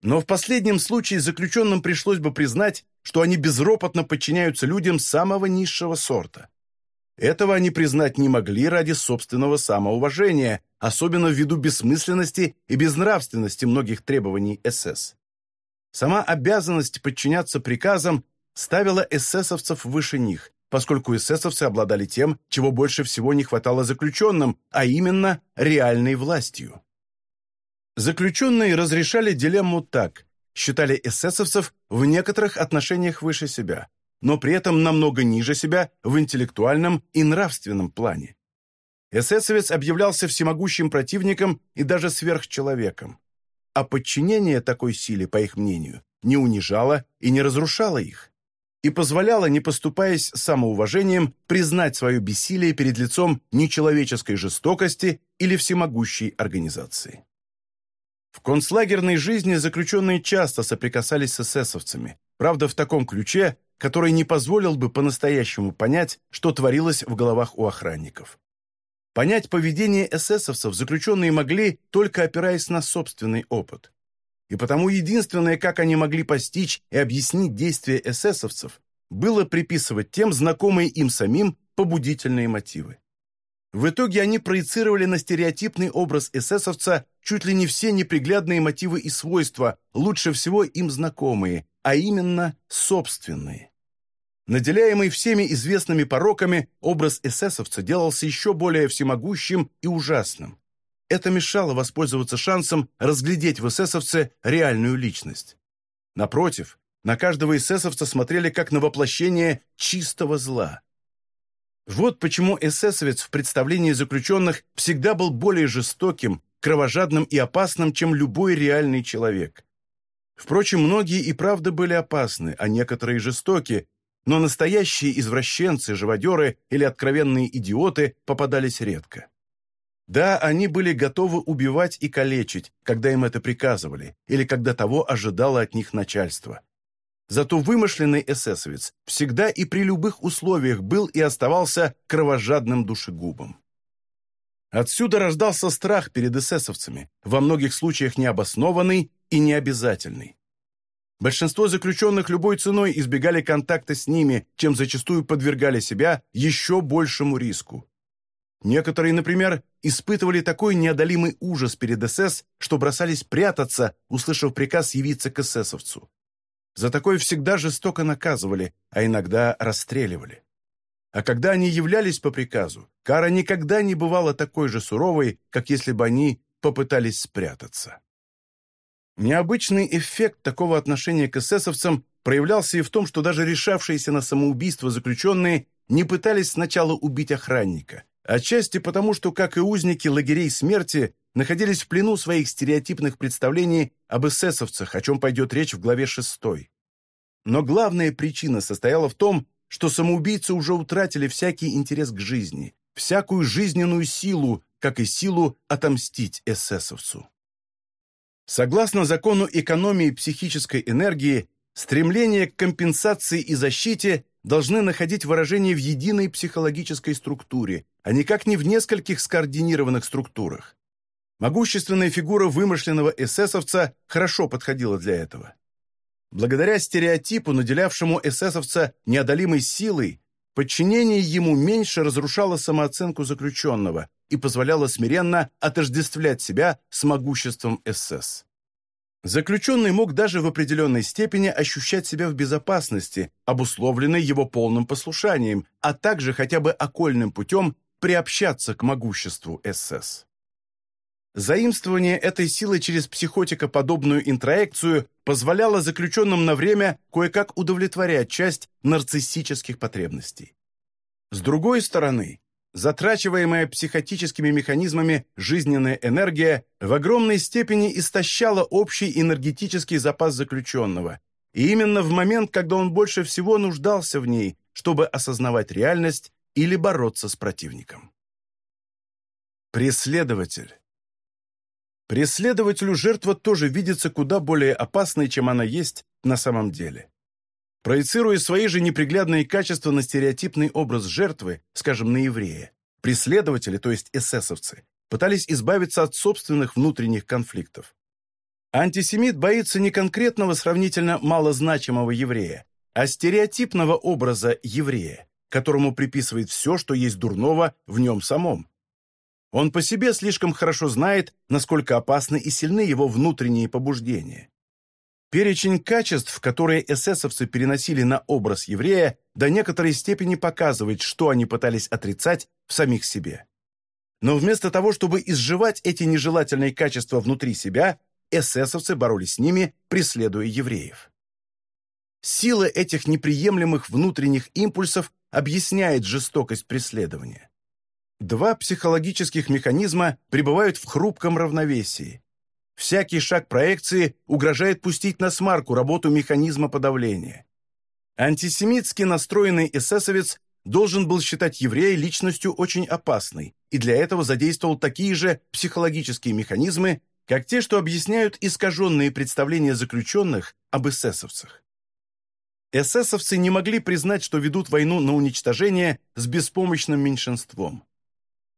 Но в последнем случае заключенным пришлось бы признать, что они безропотно подчиняются людям самого низшего сорта. Этого они признать не могли ради собственного самоуважения, особенно ввиду бессмысленности и безнравственности многих требований СС. Сама обязанность подчиняться приказам ставила эсэсовцев выше них, поскольку эсэсовцы обладали тем, чего больше всего не хватало заключенным, а именно реальной властью. Заключенные разрешали дилемму так, считали эсэсовцев в некоторых отношениях выше себя, но при этом намного ниже себя в интеллектуальном и нравственном плане. Эсэсовец объявлялся всемогущим противником и даже сверхчеловеком. А подчинение такой силе, по их мнению, не унижало и не разрушало их и позволяло, не поступаясь самоуважением, признать свое бессилие перед лицом нечеловеческой жестокости или всемогущей организации. В концлагерной жизни заключенные часто соприкасались с эсэсовцами, правда в таком ключе, который не позволил бы по-настоящему понять, что творилось в головах у охранников. Понять поведение эсэсовцев заключенные могли, только опираясь на собственный опыт. И потому единственное, как они могли постичь и объяснить действия эсэсовцев, было приписывать тем знакомые им самим побудительные мотивы. В итоге они проецировали на стереотипный образ эсэсовца чуть ли не все неприглядные мотивы и свойства, лучше всего им знакомые, а именно собственные. Наделяемый всеми известными пороками, образ эсэсовца делался еще более всемогущим и ужасным. Это мешало воспользоваться шансом разглядеть в эсэсовце реальную личность. Напротив, на каждого эсэсовца смотрели как на воплощение чистого зла. Вот почему эсэсовец в представлении заключенных всегда был более жестоким, кровожадным и опасным, чем любой реальный человек. Впрочем, многие и правда были опасны, а некоторые жестоки, но настоящие извращенцы, живодеры или откровенные идиоты попадались редко. Да, они были готовы убивать и калечить, когда им это приказывали, или когда того ожидало от них начальство. Зато вымышленный эсэсовец всегда и при любых условиях был и оставался кровожадным душегубом. Отсюда рождался страх перед эсэсовцами, во многих случаях необоснованный и необязательный. Большинство заключенных любой ценой избегали контакта с ними, чем зачастую подвергали себя еще большему риску. Некоторые, например, испытывали такой неодолимый ужас перед СС, что бросались прятаться, услышав приказ явиться к эсэсовцу. За такое всегда жестоко наказывали, а иногда расстреливали. А когда они являлись по приказу, кара никогда не бывала такой же суровой, как если бы они попытались спрятаться. Необычный эффект такого отношения к эсэсовцам проявлялся и в том, что даже решавшиеся на самоубийство заключенные не пытались сначала убить охранника, отчасти потому, что, как и узники лагерей смерти, находились в плену своих стереотипных представлений об эсэсовцах, о чем пойдет речь в главе 6. Но главная причина состояла в том, что самоубийцы уже утратили всякий интерес к жизни, всякую жизненную силу, как и силу отомстить эсэсовцу. Согласно закону экономии психической энергии, стремление к компенсации и защите должны находить выражение в единой психологической структуре, а никак не в нескольких скоординированных структурах. Могущественная фигура вымышленного эсэсовца хорошо подходила для этого. Благодаря стереотипу, наделявшему эсэсовца неодолимой силой, подчинение ему меньше разрушало самооценку заключенного и позволяло смиренно отождествлять себя с могуществом СС. Заключенный мог даже в определенной степени ощущать себя в безопасности, обусловленной его полным послушанием, а также хотя бы окольным путем приобщаться к могуществу СС. Заимствование этой силы через психотикоподобную интроекцию позволяло заключенным на время кое-как удовлетворять часть нарциссических потребностей. С другой стороны, затрачиваемая психотическими механизмами жизненная энергия в огромной степени истощала общий энергетический запас заключенного, и именно в момент, когда он больше всего нуждался в ней, чтобы осознавать реальность или бороться с противником. Преследователь Преследователю жертва тоже видится куда более опасной, чем она есть на самом деле. Проецируя свои же неприглядные качества на стереотипный образ жертвы, скажем, на еврея, преследователи, то есть эсэсовцы, пытались избавиться от собственных внутренних конфликтов. Антисемит боится не конкретного сравнительно малозначимого еврея, а стереотипного образа еврея, которому приписывает все, что есть дурного в нем самом. Он по себе слишком хорошо знает, насколько опасны и сильны его внутренние побуждения. Перечень качеств, которые эсэсовцы переносили на образ еврея, до некоторой степени показывает, что они пытались отрицать в самих себе. Но вместо того, чтобы изживать эти нежелательные качества внутри себя, эсэсовцы боролись с ними, преследуя евреев. Сила этих неприемлемых внутренних импульсов объясняет жестокость преследования. Два психологических механизма пребывают в хрупком равновесии. Всякий шаг проекции угрожает пустить на смарку работу механизма подавления. Антисемитски настроенный эсэсовец должен был считать еврея личностью очень опасной, и для этого задействовал такие же психологические механизмы, как те, что объясняют искаженные представления заключенных об эсэсовцах. Эсэсовцы не могли признать, что ведут войну на уничтожение с беспомощным меньшинством.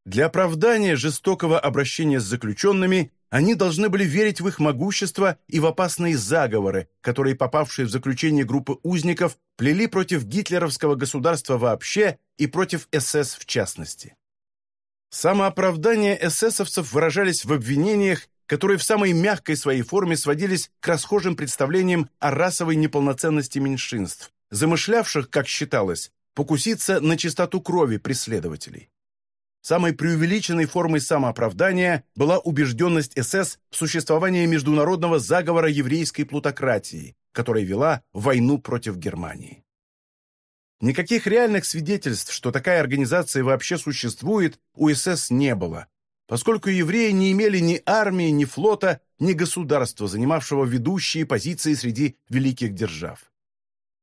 Для оправдания жестокого обращения с заключенными они должны были верить в их могущество и в опасные заговоры, которые попавшие в заключение группы узников плели против гитлеровского государства вообще и против СС в частности. Самооправдания эсэсовцев выражались в обвинениях, которые в самой мягкой своей форме сводились к расхожим представлениям о расовой неполноценности меньшинств, замышлявших, как считалось, покуситься на чистоту крови преследователей. Самой преувеличенной формой самооправдания была убежденность СС в существовании международного заговора еврейской плутократии, которая вела войну против Германии. Никаких реальных свидетельств, что такая организация вообще существует, у СС не было, поскольку евреи не имели ни армии, ни флота, ни государства, занимавшего ведущие позиции среди великих держав.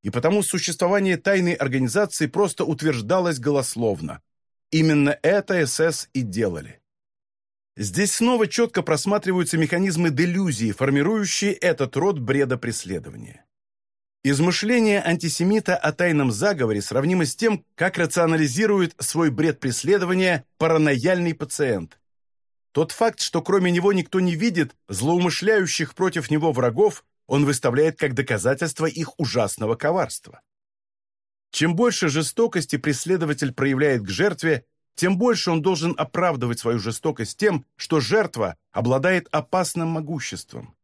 И потому существование тайной организации просто утверждалось голословно – Именно это СС и делали. Здесь снова четко просматриваются механизмы делюзии, формирующие этот род бреда преследования. Измышление антисемита о тайном заговоре сравнимо с тем, как рационализирует свой бред преследования паранояльный пациент. Тот факт, что кроме него никто не видит злоумышляющих против него врагов, он выставляет как доказательство их ужасного коварства. Чем больше жестокости преследователь проявляет к жертве, тем больше он должен оправдывать свою жестокость тем, что жертва обладает опасным могуществом.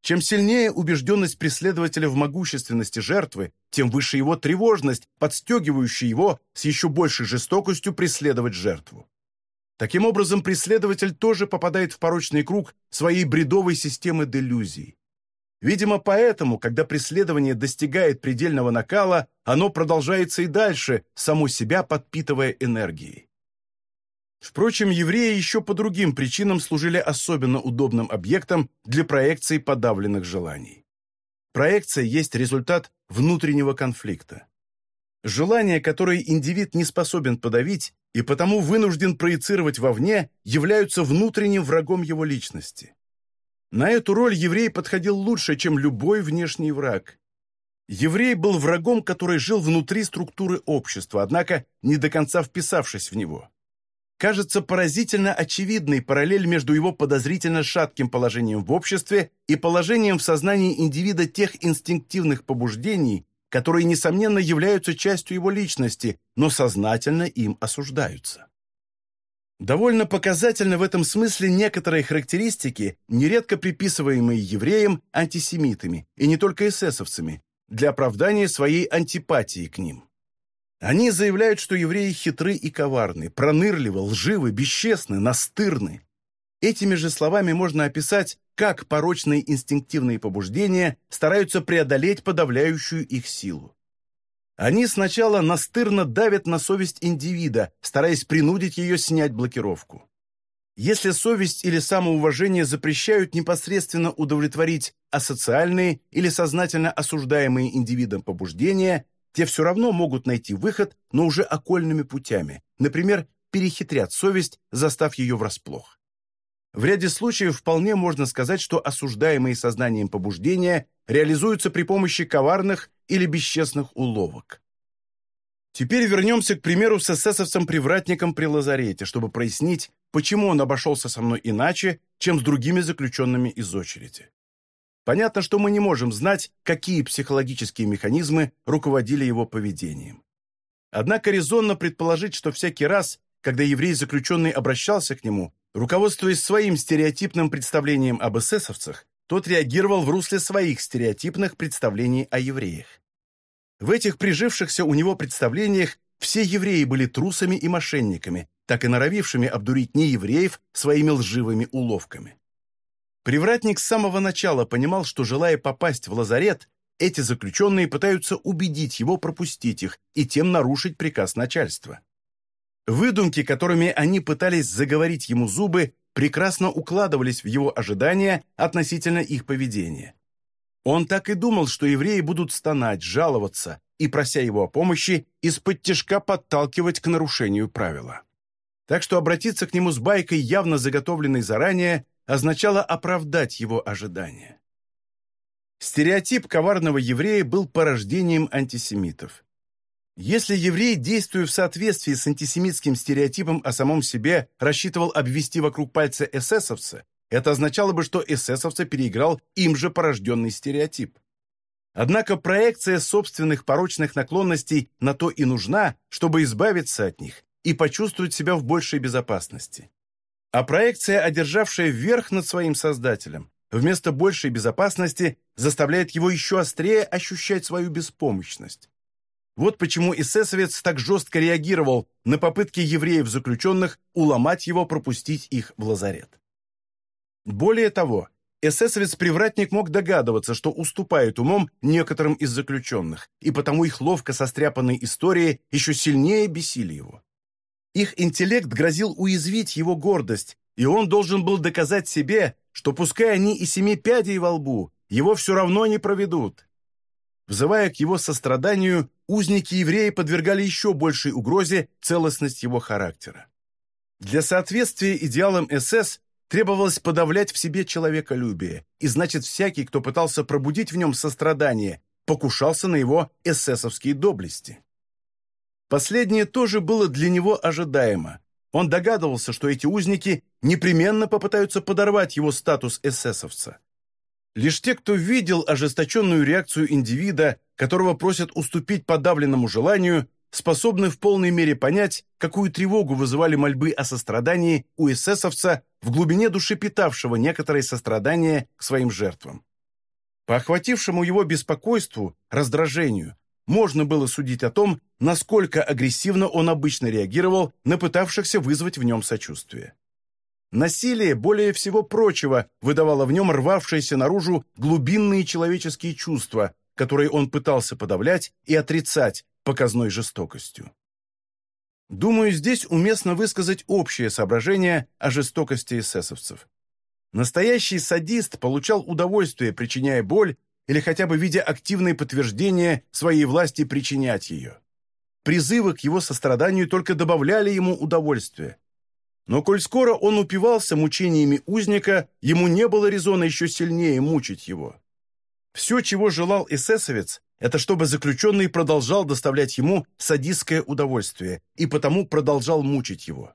Чем сильнее убежденность преследователя в могущественности жертвы, тем выше его тревожность, подстегивающая его с еще большей жестокостью преследовать жертву. Таким образом, преследователь тоже попадает в порочный круг своей бредовой системы делюзий. Видимо, поэтому, когда преследование достигает предельного накала, оно продолжается и дальше, само себя подпитывая энергией. Впрочем, евреи еще по другим причинам служили особенно удобным объектом для проекции подавленных желаний. Проекция есть результат внутреннего конфликта. Желания, которые индивид не способен подавить и потому вынужден проецировать вовне, являются внутренним врагом его личности. На эту роль еврей подходил лучше, чем любой внешний враг. Еврей был врагом, который жил внутри структуры общества, однако не до конца вписавшись в него. Кажется поразительно очевидной параллель между его подозрительно шатким положением в обществе и положением в сознании индивида тех инстинктивных побуждений, которые, несомненно, являются частью его личности, но сознательно им осуждаются. Довольно показательны в этом смысле некоторые характеристики, нередко приписываемые евреям антисемитами, и не только эсэсовцами, для оправдания своей антипатии к ним. Они заявляют, что евреи хитры и коварны, пронырливы, лживы, бесчестны, настырны. Этими же словами можно описать как порочные инстинктивные побуждения стараются преодолеть подавляющую их силу. Они сначала настырно давят на совесть индивида, стараясь принудить ее снять блокировку. Если совесть или самоуважение запрещают непосредственно удовлетворить асоциальные или сознательно осуждаемые индивидом побуждения, те все равно могут найти выход, но уже окольными путями, например, перехитрят совесть, застав ее врасплох. В ряде случаев вполне можно сказать, что осуждаемые сознанием побуждения реализуются при помощи коварных или бесчестных уловок. Теперь вернемся к примеру с эсэсовцем-привратником при лазарете, чтобы прояснить, почему он обошелся со мной иначе, чем с другими заключенными из очереди. Понятно, что мы не можем знать, какие психологические механизмы руководили его поведением. Однако резонно предположить, что всякий раз, когда еврей-заключенный обращался к нему, Руководствуясь своим стереотипным представлением об эсэсовцах, тот реагировал в русле своих стереотипных представлений о евреях. В этих прижившихся у него представлениях все евреи были трусами и мошенниками, так и норовившими обдурить неевреев своими лживыми уловками. Привратник с самого начала понимал, что, желая попасть в лазарет, эти заключенные пытаются убедить его пропустить их и тем нарушить приказ начальства. Выдумки, которыми они пытались заговорить ему зубы, прекрасно укладывались в его ожидания относительно их поведения. Он так и думал, что евреи будут стонать, жаловаться и, прося его о помощи, из-под тяжка подталкивать к нарушению правила. Так что обратиться к нему с байкой, явно заготовленной заранее, означало оправдать его ожидания. Стереотип коварного еврея был порождением антисемитов. Если еврей, действуя в соответствии с антисемитским стереотипом о самом себе, рассчитывал обвести вокруг пальца эсэсовца, это означало бы, что эсэсовца переиграл им же порожденный стереотип. Однако проекция собственных порочных наклонностей на то и нужна, чтобы избавиться от них и почувствовать себя в большей безопасности. А проекция, одержавшая верх над своим создателем, вместо большей безопасности заставляет его еще острее ощущать свою беспомощность. Вот почему эсэсовец так жестко реагировал на попытки евреев-заключенных уломать его пропустить их в лазарет. Более того, эсэсовец-привратник мог догадываться, что уступает умом некоторым из заключенных, и потому их ловко состряпанной истории еще сильнее бесили его. Их интеллект грозил уязвить его гордость, и он должен был доказать себе, что пускай они и семи пядей во лбу, его все равно не проведут. Взывая к его состраданию, узники-евреи подвергали еще большей угрозе целостность его характера. Для соответствия идеалам СС требовалось подавлять в себе человеколюбие, и значит, всякий, кто пытался пробудить в нем сострадание, покушался на его эсэсовские доблести. Последнее тоже было для него ожидаемо. Он догадывался, что эти узники непременно попытаются подорвать его статус эсэсовца. Лишь те, кто видел ожесточенную реакцию индивида, которого просят уступить подавленному желанию, способны в полной мере понять, какую тревогу вызывали мольбы о сострадании у эсэсовца в глубине души питавшего некоторое сострадание к своим жертвам. По охватившему его беспокойству, раздражению, можно было судить о том, насколько агрессивно он обычно реагировал на пытавшихся вызвать в нем сочувствие. Насилие, более всего прочего, выдавало в нем рвавшиеся наружу глубинные человеческие чувства, которые он пытался подавлять и отрицать показной жестокостью. Думаю, здесь уместно высказать общее соображение о жестокости эсэсовцев. Настоящий садист получал удовольствие, причиняя боль или хотя бы видя активные подтверждения своей власти причинять ее. Призывы к его состраданию только добавляли ему удовольствие. Но коль скоро он упивался мучениями узника, ему не было резона еще сильнее мучить его. Все, чего желал эсэсовец, это чтобы заключенный продолжал доставлять ему садистское удовольствие и потому продолжал мучить его.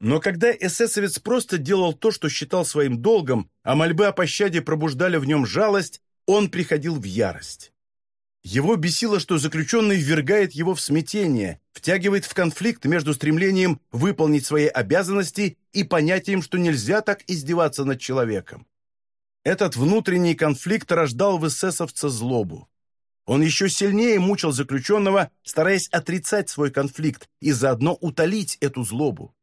Но когда эсэсовец просто делал то, что считал своим долгом, а мольбы о пощаде пробуждали в нем жалость, он приходил в ярость. Его бесило, что заключенный ввергает его в смятение, втягивает в конфликт между стремлением выполнить свои обязанности и понятием, что нельзя так издеваться над человеком. Этот внутренний конфликт рождал в эсэсовца злобу. Он еще сильнее мучил заключенного, стараясь отрицать свой конфликт и заодно утолить эту злобу.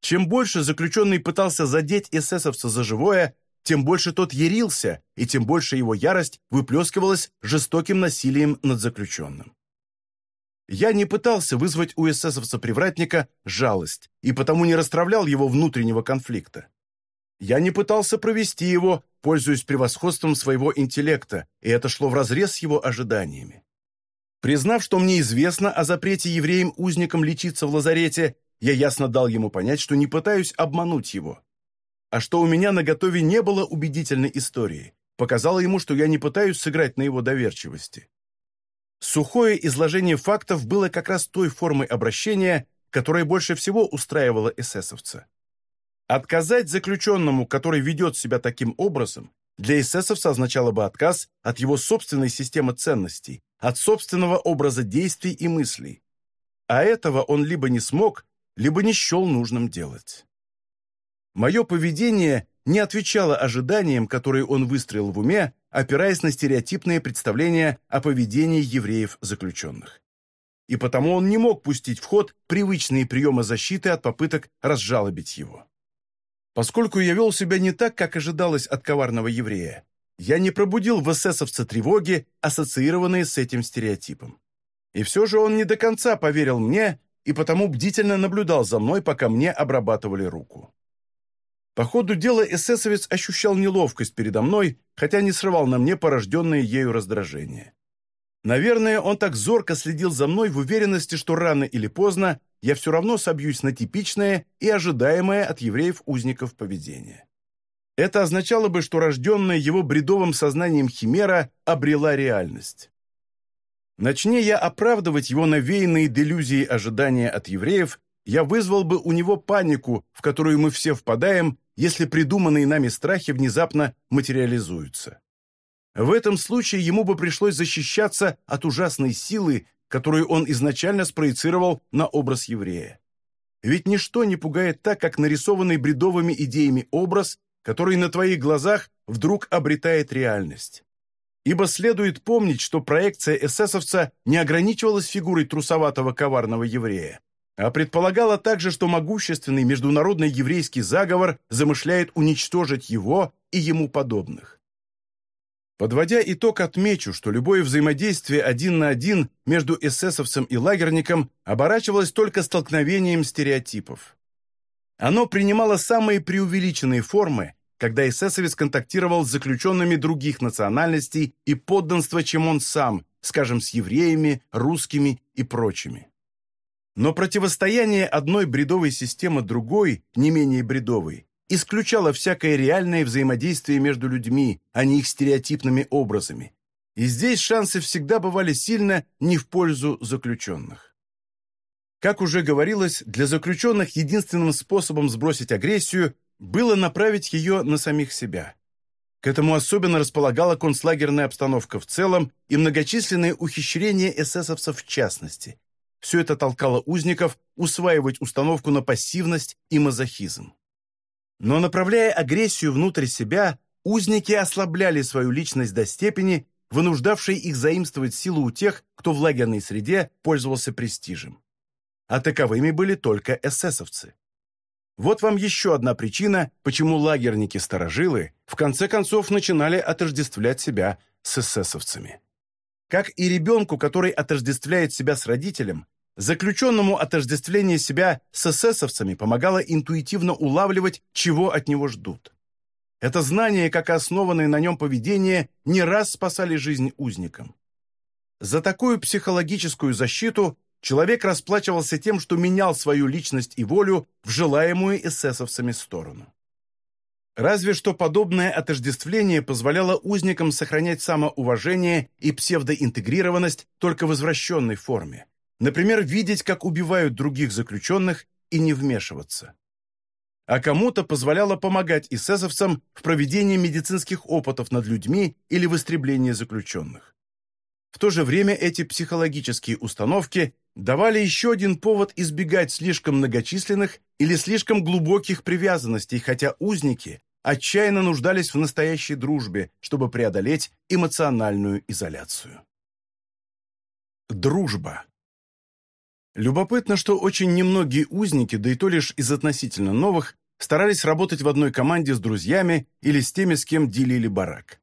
Чем больше заключенный пытался задеть эсэсовца за живое, тем больше тот ярился, и тем больше его ярость выплескивалась жестоким насилием над заключенным. Я не пытался вызвать у эсэсовца-привратника жалость, и потому не расстравлял его внутреннего конфликта. Я не пытался провести его, пользуясь превосходством своего интеллекта, и это шло вразрез с его ожиданиями. Признав, что мне известно о запрете евреям-узникам лечиться в лазарете, я ясно дал ему понять, что не пытаюсь обмануть его а что у меня на готове не было убедительной истории, показало ему, что я не пытаюсь сыграть на его доверчивости. Сухое изложение фактов было как раз той формой обращения, которая больше всего устраивала эсэсовца. Отказать заключенному, который ведет себя таким образом, для эсэсовца означало бы отказ от его собственной системы ценностей, от собственного образа действий и мыслей. А этого он либо не смог, либо не счел нужным делать. Мое поведение не отвечало ожиданиям, которые он выстроил в уме, опираясь на стереотипные представления о поведении евреев-заключенных. И потому он не мог пустить в ход привычные приемы защиты от попыток разжалобить его. Поскольку я вел себя не так, как ожидалось от коварного еврея, я не пробудил в эсэсовце тревоги, ассоциированные с этим стереотипом. И все же он не до конца поверил мне и потому бдительно наблюдал за мной, пока мне обрабатывали руку. По ходу дела эсэсовец ощущал неловкость передо мной, хотя не срывал на мне порожденное ею раздражение. Наверное, он так зорко следил за мной в уверенности, что рано или поздно я все равно собьюсь на типичное и ожидаемое от евреев-узников поведение. Это означало бы, что рожденная его бредовым сознанием химера обрела реальность. Начни я оправдывать его навеянные делюзии ожидания от евреев, я вызвал бы у него панику, в которую мы все впадаем, если придуманные нами страхи внезапно материализуются. В этом случае ему бы пришлось защищаться от ужасной силы, которую он изначально спроецировал на образ еврея. Ведь ничто не пугает так, как нарисованный бредовыми идеями образ, который на твоих глазах вдруг обретает реальность. Ибо следует помнить, что проекция эсэсовца не ограничивалась фигурой трусоватого коварного еврея а предполагала также, что могущественный международный еврейский заговор замышляет уничтожить его и ему подобных. Подводя итог, отмечу, что любое взаимодействие один на один между эсэсовцем и лагерником оборачивалось только столкновением стереотипов. Оно принимало самые преувеличенные формы, когда эсэсовец контактировал с заключенными других национальностей и подданства, чем он сам, скажем, с евреями, русскими и прочими. Но противостояние одной бредовой системы другой, не менее бредовой, исключало всякое реальное взаимодействие между людьми, а не их стереотипными образами. И здесь шансы всегда бывали сильно не в пользу заключенных. Как уже говорилось, для заключенных единственным способом сбросить агрессию было направить ее на самих себя. К этому особенно располагала концлагерная обстановка в целом и многочисленные ухищрения эсэсовцев в частности. Все это толкало узников усваивать установку на пассивность и мазохизм. Но направляя агрессию внутрь себя, узники ослабляли свою личность до степени, вынуждавшей их заимствовать силу у тех, кто в лагерной среде пользовался престижем. А таковыми были только эсэсовцы. Вот вам еще одна причина, почему лагерники-старожилы в конце концов начинали отождествлять себя с эсэсовцами. Как и ребенку, который отождествляет себя с родителем, заключенному отождествление себя с эсэсовцами помогало интуитивно улавливать, чего от него ждут. Это знание, как и основанное на нем поведение, не раз спасали жизнь узникам. За такую психологическую защиту человек расплачивался тем, что менял свою личность и волю в желаемую эсэсовцами сторону. Разве что подобное отождествление позволяло узникам сохранять самоуважение и псевдоинтегрированность только в извращенной форме. Например, видеть, как убивают других заключенных и не вмешиваться. А кому-то позволяло помогать эсэсовцам в проведении медицинских опытов над людьми или в истреблении заключенных. В то же время эти психологические установки давали еще один повод избегать слишком многочисленных или слишком глубоких привязанностей, хотя узники отчаянно нуждались в настоящей дружбе, чтобы преодолеть эмоциональную изоляцию. Дружба. Любопытно, что очень немногие узники, да и то лишь из относительно новых, старались работать в одной команде с друзьями или с теми, с кем делили барак.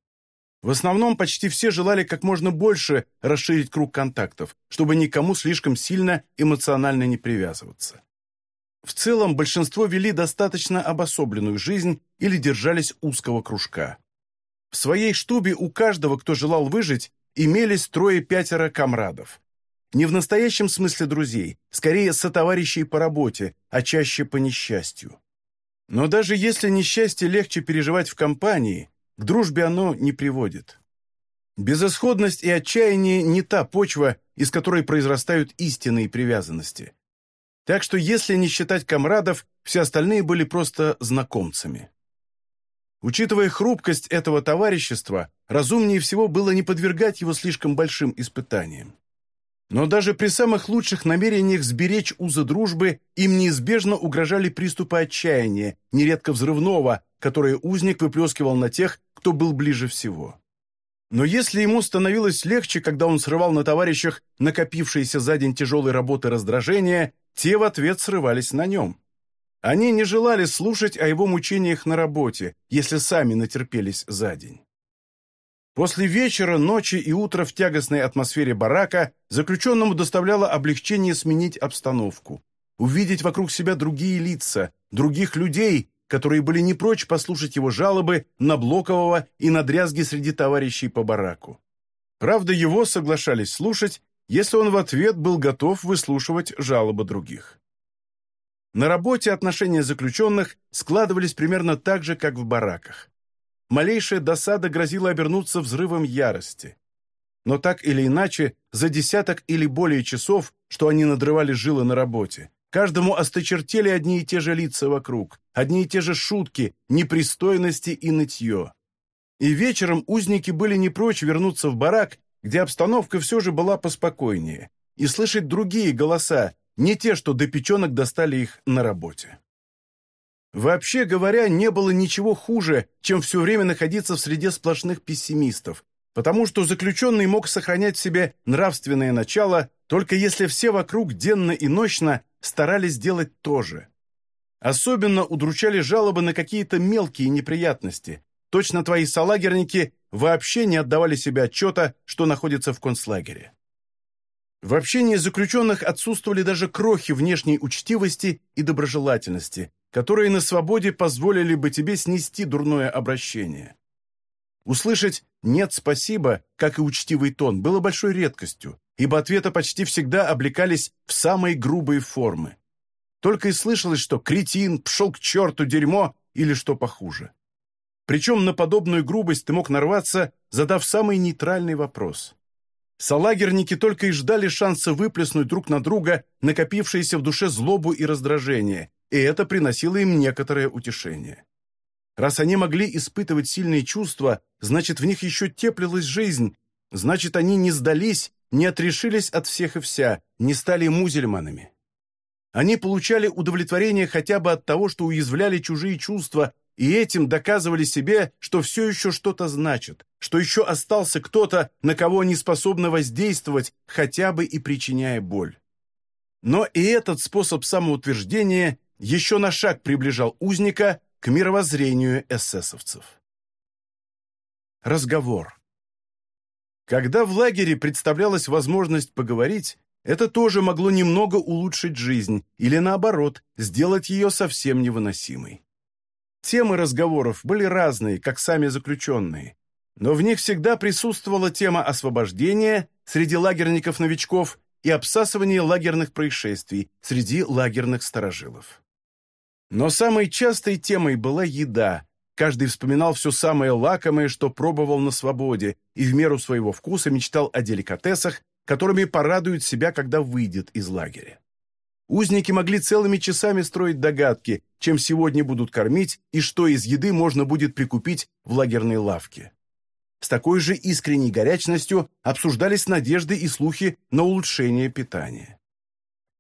В основном почти все желали как можно больше расширить круг контактов, чтобы никому слишком сильно эмоционально не привязываться. В целом большинство вели достаточно обособленную жизнь или держались узкого кружка. В своей штубе у каждого, кто желал выжить, имелись трое-пятеро комрадов. Не в настоящем смысле друзей, скорее сотоварищей по работе, а чаще по несчастью. Но даже если несчастье легче переживать в компании, к дружбе оно не приводит. Безысходность и отчаяние не та почва, из которой произрастают истинные привязанности. Так что, если не считать комрадов, все остальные были просто знакомцами. Учитывая хрупкость этого товарищества, разумнее всего было не подвергать его слишком большим испытаниям. Но даже при самых лучших намерениях сберечь узы дружбы им неизбежно угрожали приступы отчаяния, нередко взрывного, которые узник выплескивал на тех, кто был ближе всего. Но если ему становилось легче, когда он срывал на товарищах накопившиеся за день тяжелой работы раздражения, те в ответ срывались на нем. Они не желали слушать о его мучениях на работе, если сами натерпелись за день. После вечера, ночи и утра в тягостной атмосфере барака заключенному доставляло облегчение сменить обстановку, увидеть вокруг себя другие лица, других людей, которые были не прочь послушать его жалобы на Блокового и на дрязги среди товарищей по бараку. Правда, его соглашались слушать, если он в ответ был готов выслушивать жалобы других. На работе отношения заключенных складывались примерно так же, как в бараках. Малейшая досада грозила обернуться взрывом ярости. Но так или иначе, за десяток или более часов, что они надрывали жилы на работе, Каждому осточертели одни и те же лица вокруг, одни и те же шутки, непристойности и нытье. И вечером узники были не прочь вернуться в барак, где обстановка все же была поспокойнее, и слышать другие голоса, не те, что до печенок достали их на работе. Вообще говоря, не было ничего хуже, чем все время находиться в среде сплошных пессимистов, потому что заключенный мог сохранять в себе нравственное начало, только если все вокруг денно и ночно старались сделать то же. Особенно удручали жалобы на какие-то мелкие неприятности. Точно твои салагерники вообще не отдавали себе отчета, что находится в концлагере. В общении заключенных отсутствовали даже крохи внешней учтивости и доброжелательности, которые на свободе позволили бы тебе снести дурное обращение. Услышать «нет, спасибо», как и учтивый тон, было большой редкостью, ибо ответы почти всегда облекались в самые грубые формы. Только и слышалось, что «кретин», «пшел к черту, дерьмо» или что похуже. Причем на подобную грубость ты мог нарваться, задав самый нейтральный вопрос. Салагерники только и ждали шанса выплеснуть друг на друга накопившиеся в душе злобу и раздражение, и это приносило им некоторое утешение. Раз они могли испытывать сильные чувства, значит, в них еще теплилась жизнь, значит, они не сдались не отрешились от всех и вся, не стали музельманами. Они получали удовлетворение хотя бы от того, что уязвляли чужие чувства и этим доказывали себе, что все еще что-то значит, что еще остался кто-то, на кого они способны воздействовать, хотя бы и причиняя боль. Но и этот способ самоутверждения еще на шаг приближал узника к мировоззрению эсэсовцев. Разговор. Когда в лагере представлялась возможность поговорить, это тоже могло немного улучшить жизнь или, наоборот, сделать ее совсем невыносимой. Темы разговоров были разные, как сами заключенные, но в них всегда присутствовала тема освобождения среди лагерников-новичков и обсасывания лагерных происшествий среди лагерных сторожилов. Но самой частой темой была еда. Каждый вспоминал все самое лакомое, что пробовал на свободе, и в меру своего вкуса мечтал о деликатесах, которыми порадует себя, когда выйдет из лагеря. Узники могли целыми часами строить догадки, чем сегодня будут кормить и что из еды можно будет прикупить в лагерной лавке. С такой же искренней горячностью обсуждались надежды и слухи на улучшение питания.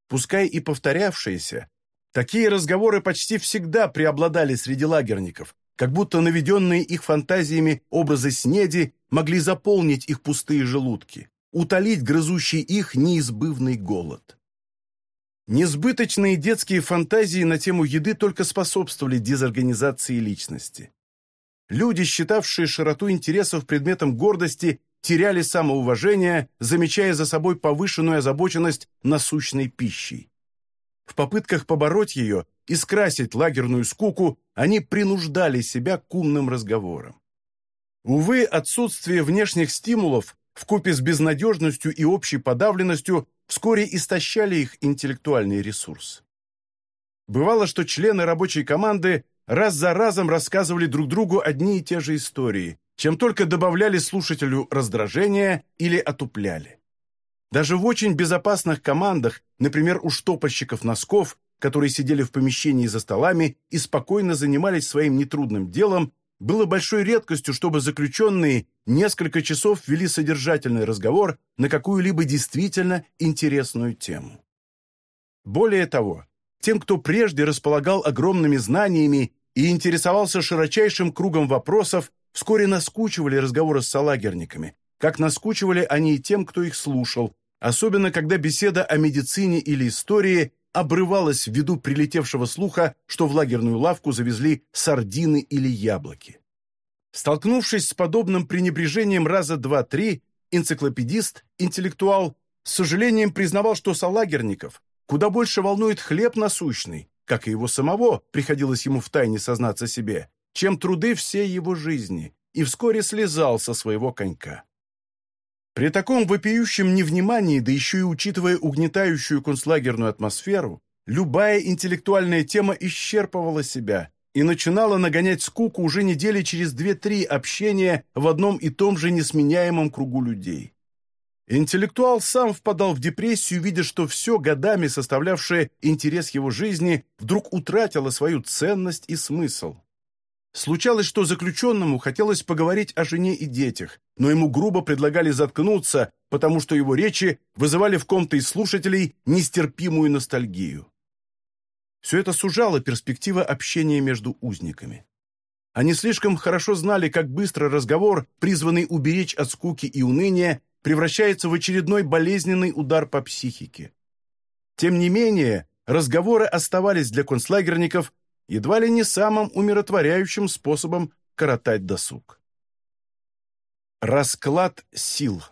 Пускай и повторявшиеся, такие разговоры почти всегда преобладали среди лагерников, как будто наведенные их фантазиями образы снеди могли заполнить их пустые желудки, утолить грызущий их неизбывный голод. Несбыточные детские фантазии на тему еды только способствовали дезорганизации личности. Люди, считавшие широту интересов предметом гордости, теряли самоуважение, замечая за собой повышенную озабоченность насущной пищей. В попытках побороть ее и скрасить лагерную скуку, они принуждали себя к умным разговорам. Увы, отсутствие внешних стимулов вкупе с безнадежностью и общей подавленностью вскоре истощали их интеллектуальный ресурс. Бывало, что члены рабочей команды раз за разом рассказывали друг другу одни и те же истории, чем только добавляли слушателю раздражения или отупляли. Даже в очень безопасных командах, например, у штопорщиков носков, которые сидели в помещении за столами и спокойно занимались своим нетрудным делом, было большой редкостью, чтобы заключенные несколько часов вели содержательный разговор на какую-либо действительно интересную тему. Более того, тем, кто прежде располагал огромными знаниями и интересовался широчайшим кругом вопросов, вскоре наскучивали разговоры с солагерниками, как наскучивали они и тем, кто их слушал, особенно когда беседа о медицине или истории обрывалась ввиду прилетевшего слуха, что в лагерную лавку завезли сардины или яблоки. Столкнувшись с подобным пренебрежением раза два-три, энциклопедист, интеллектуал, с сожалением признавал, что солагерников куда больше волнует хлеб насущный, как и его самого, приходилось ему втайне сознаться себе, чем труды всей его жизни, и вскоре слезал со своего конька. При таком вопиющем невнимании, да еще и учитывая угнетающую концлагерную атмосферу, любая интеллектуальная тема исчерпывала себя и начинала нагонять скуку уже недели через две-три общения в одном и том же несменяемом кругу людей. Интеллектуал сам впадал в депрессию, видя, что все годами составлявшее интерес его жизни вдруг утратило свою ценность и смысл. Случалось, что заключенному хотелось поговорить о жене и детях, но ему грубо предлагали заткнуться, потому что его речи вызывали в ком-то из слушателей нестерпимую ностальгию. Все это сужало перспектива общения между узниками. Они слишком хорошо знали, как быстро разговор, призванный уберечь от скуки и уныния, превращается в очередной болезненный удар по психике. Тем не менее, разговоры оставались для концлагерников едва ли не самым умиротворяющим способом коротать досуг. Расклад сил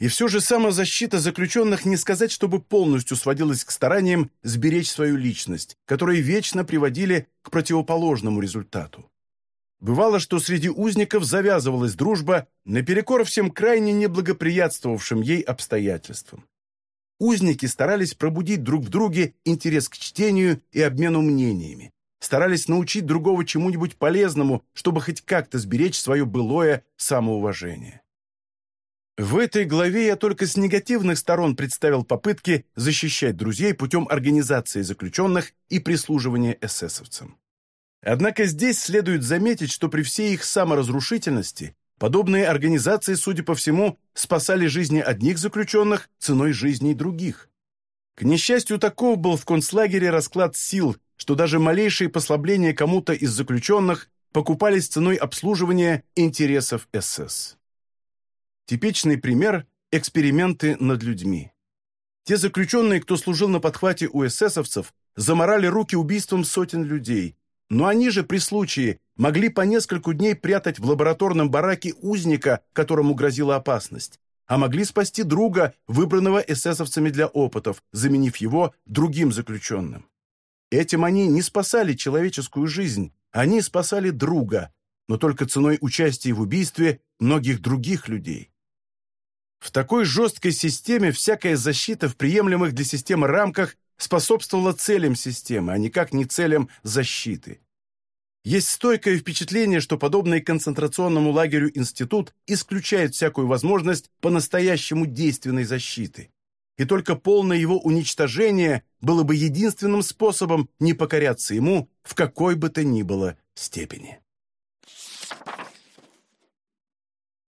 И все же самозащита заключенных не сказать, чтобы полностью сводилась к стараниям сберечь свою личность, которые вечно приводили к противоположному результату. Бывало, что среди узников завязывалась дружба наперекор всем крайне неблагоприятствовавшим ей обстоятельствам узники старались пробудить друг в друге интерес к чтению и обмену мнениями, старались научить другого чему-нибудь полезному, чтобы хоть как-то сберечь свое былое самоуважение. В этой главе я только с негативных сторон представил попытки защищать друзей путем организации заключенных и прислуживания эсэсовцам. Однако здесь следует заметить, что при всей их саморазрушительности Подобные организации, судя по всему, спасали жизни одних заключенных ценой жизней других. К несчастью, таков был в концлагере расклад сил, что даже малейшие послабления кому-то из заключенных покупались ценой обслуживания интересов СС. Типичный пример – эксперименты над людьми. Те заключенные, кто служил на подхвате у эсэсовцев, заморали руки убийством сотен людей, но они же при случае могли по нескольку дней прятать в лабораторном бараке узника, которому грозила опасность, а могли спасти друга, выбранного эсэсовцами для опытов, заменив его другим заключенным. Этим они не спасали человеческую жизнь, они спасали друга, но только ценой участия в убийстве многих других людей. В такой жесткой системе всякая защита в приемлемых для системы рамках способствовала целям системы, а никак не целям защиты. Есть стойкое впечатление, что подобный концентрационному лагерю институт исключает всякую возможность по-настоящему действенной защиты. И только полное его уничтожение было бы единственным способом не покоряться ему в какой бы то ни было степени.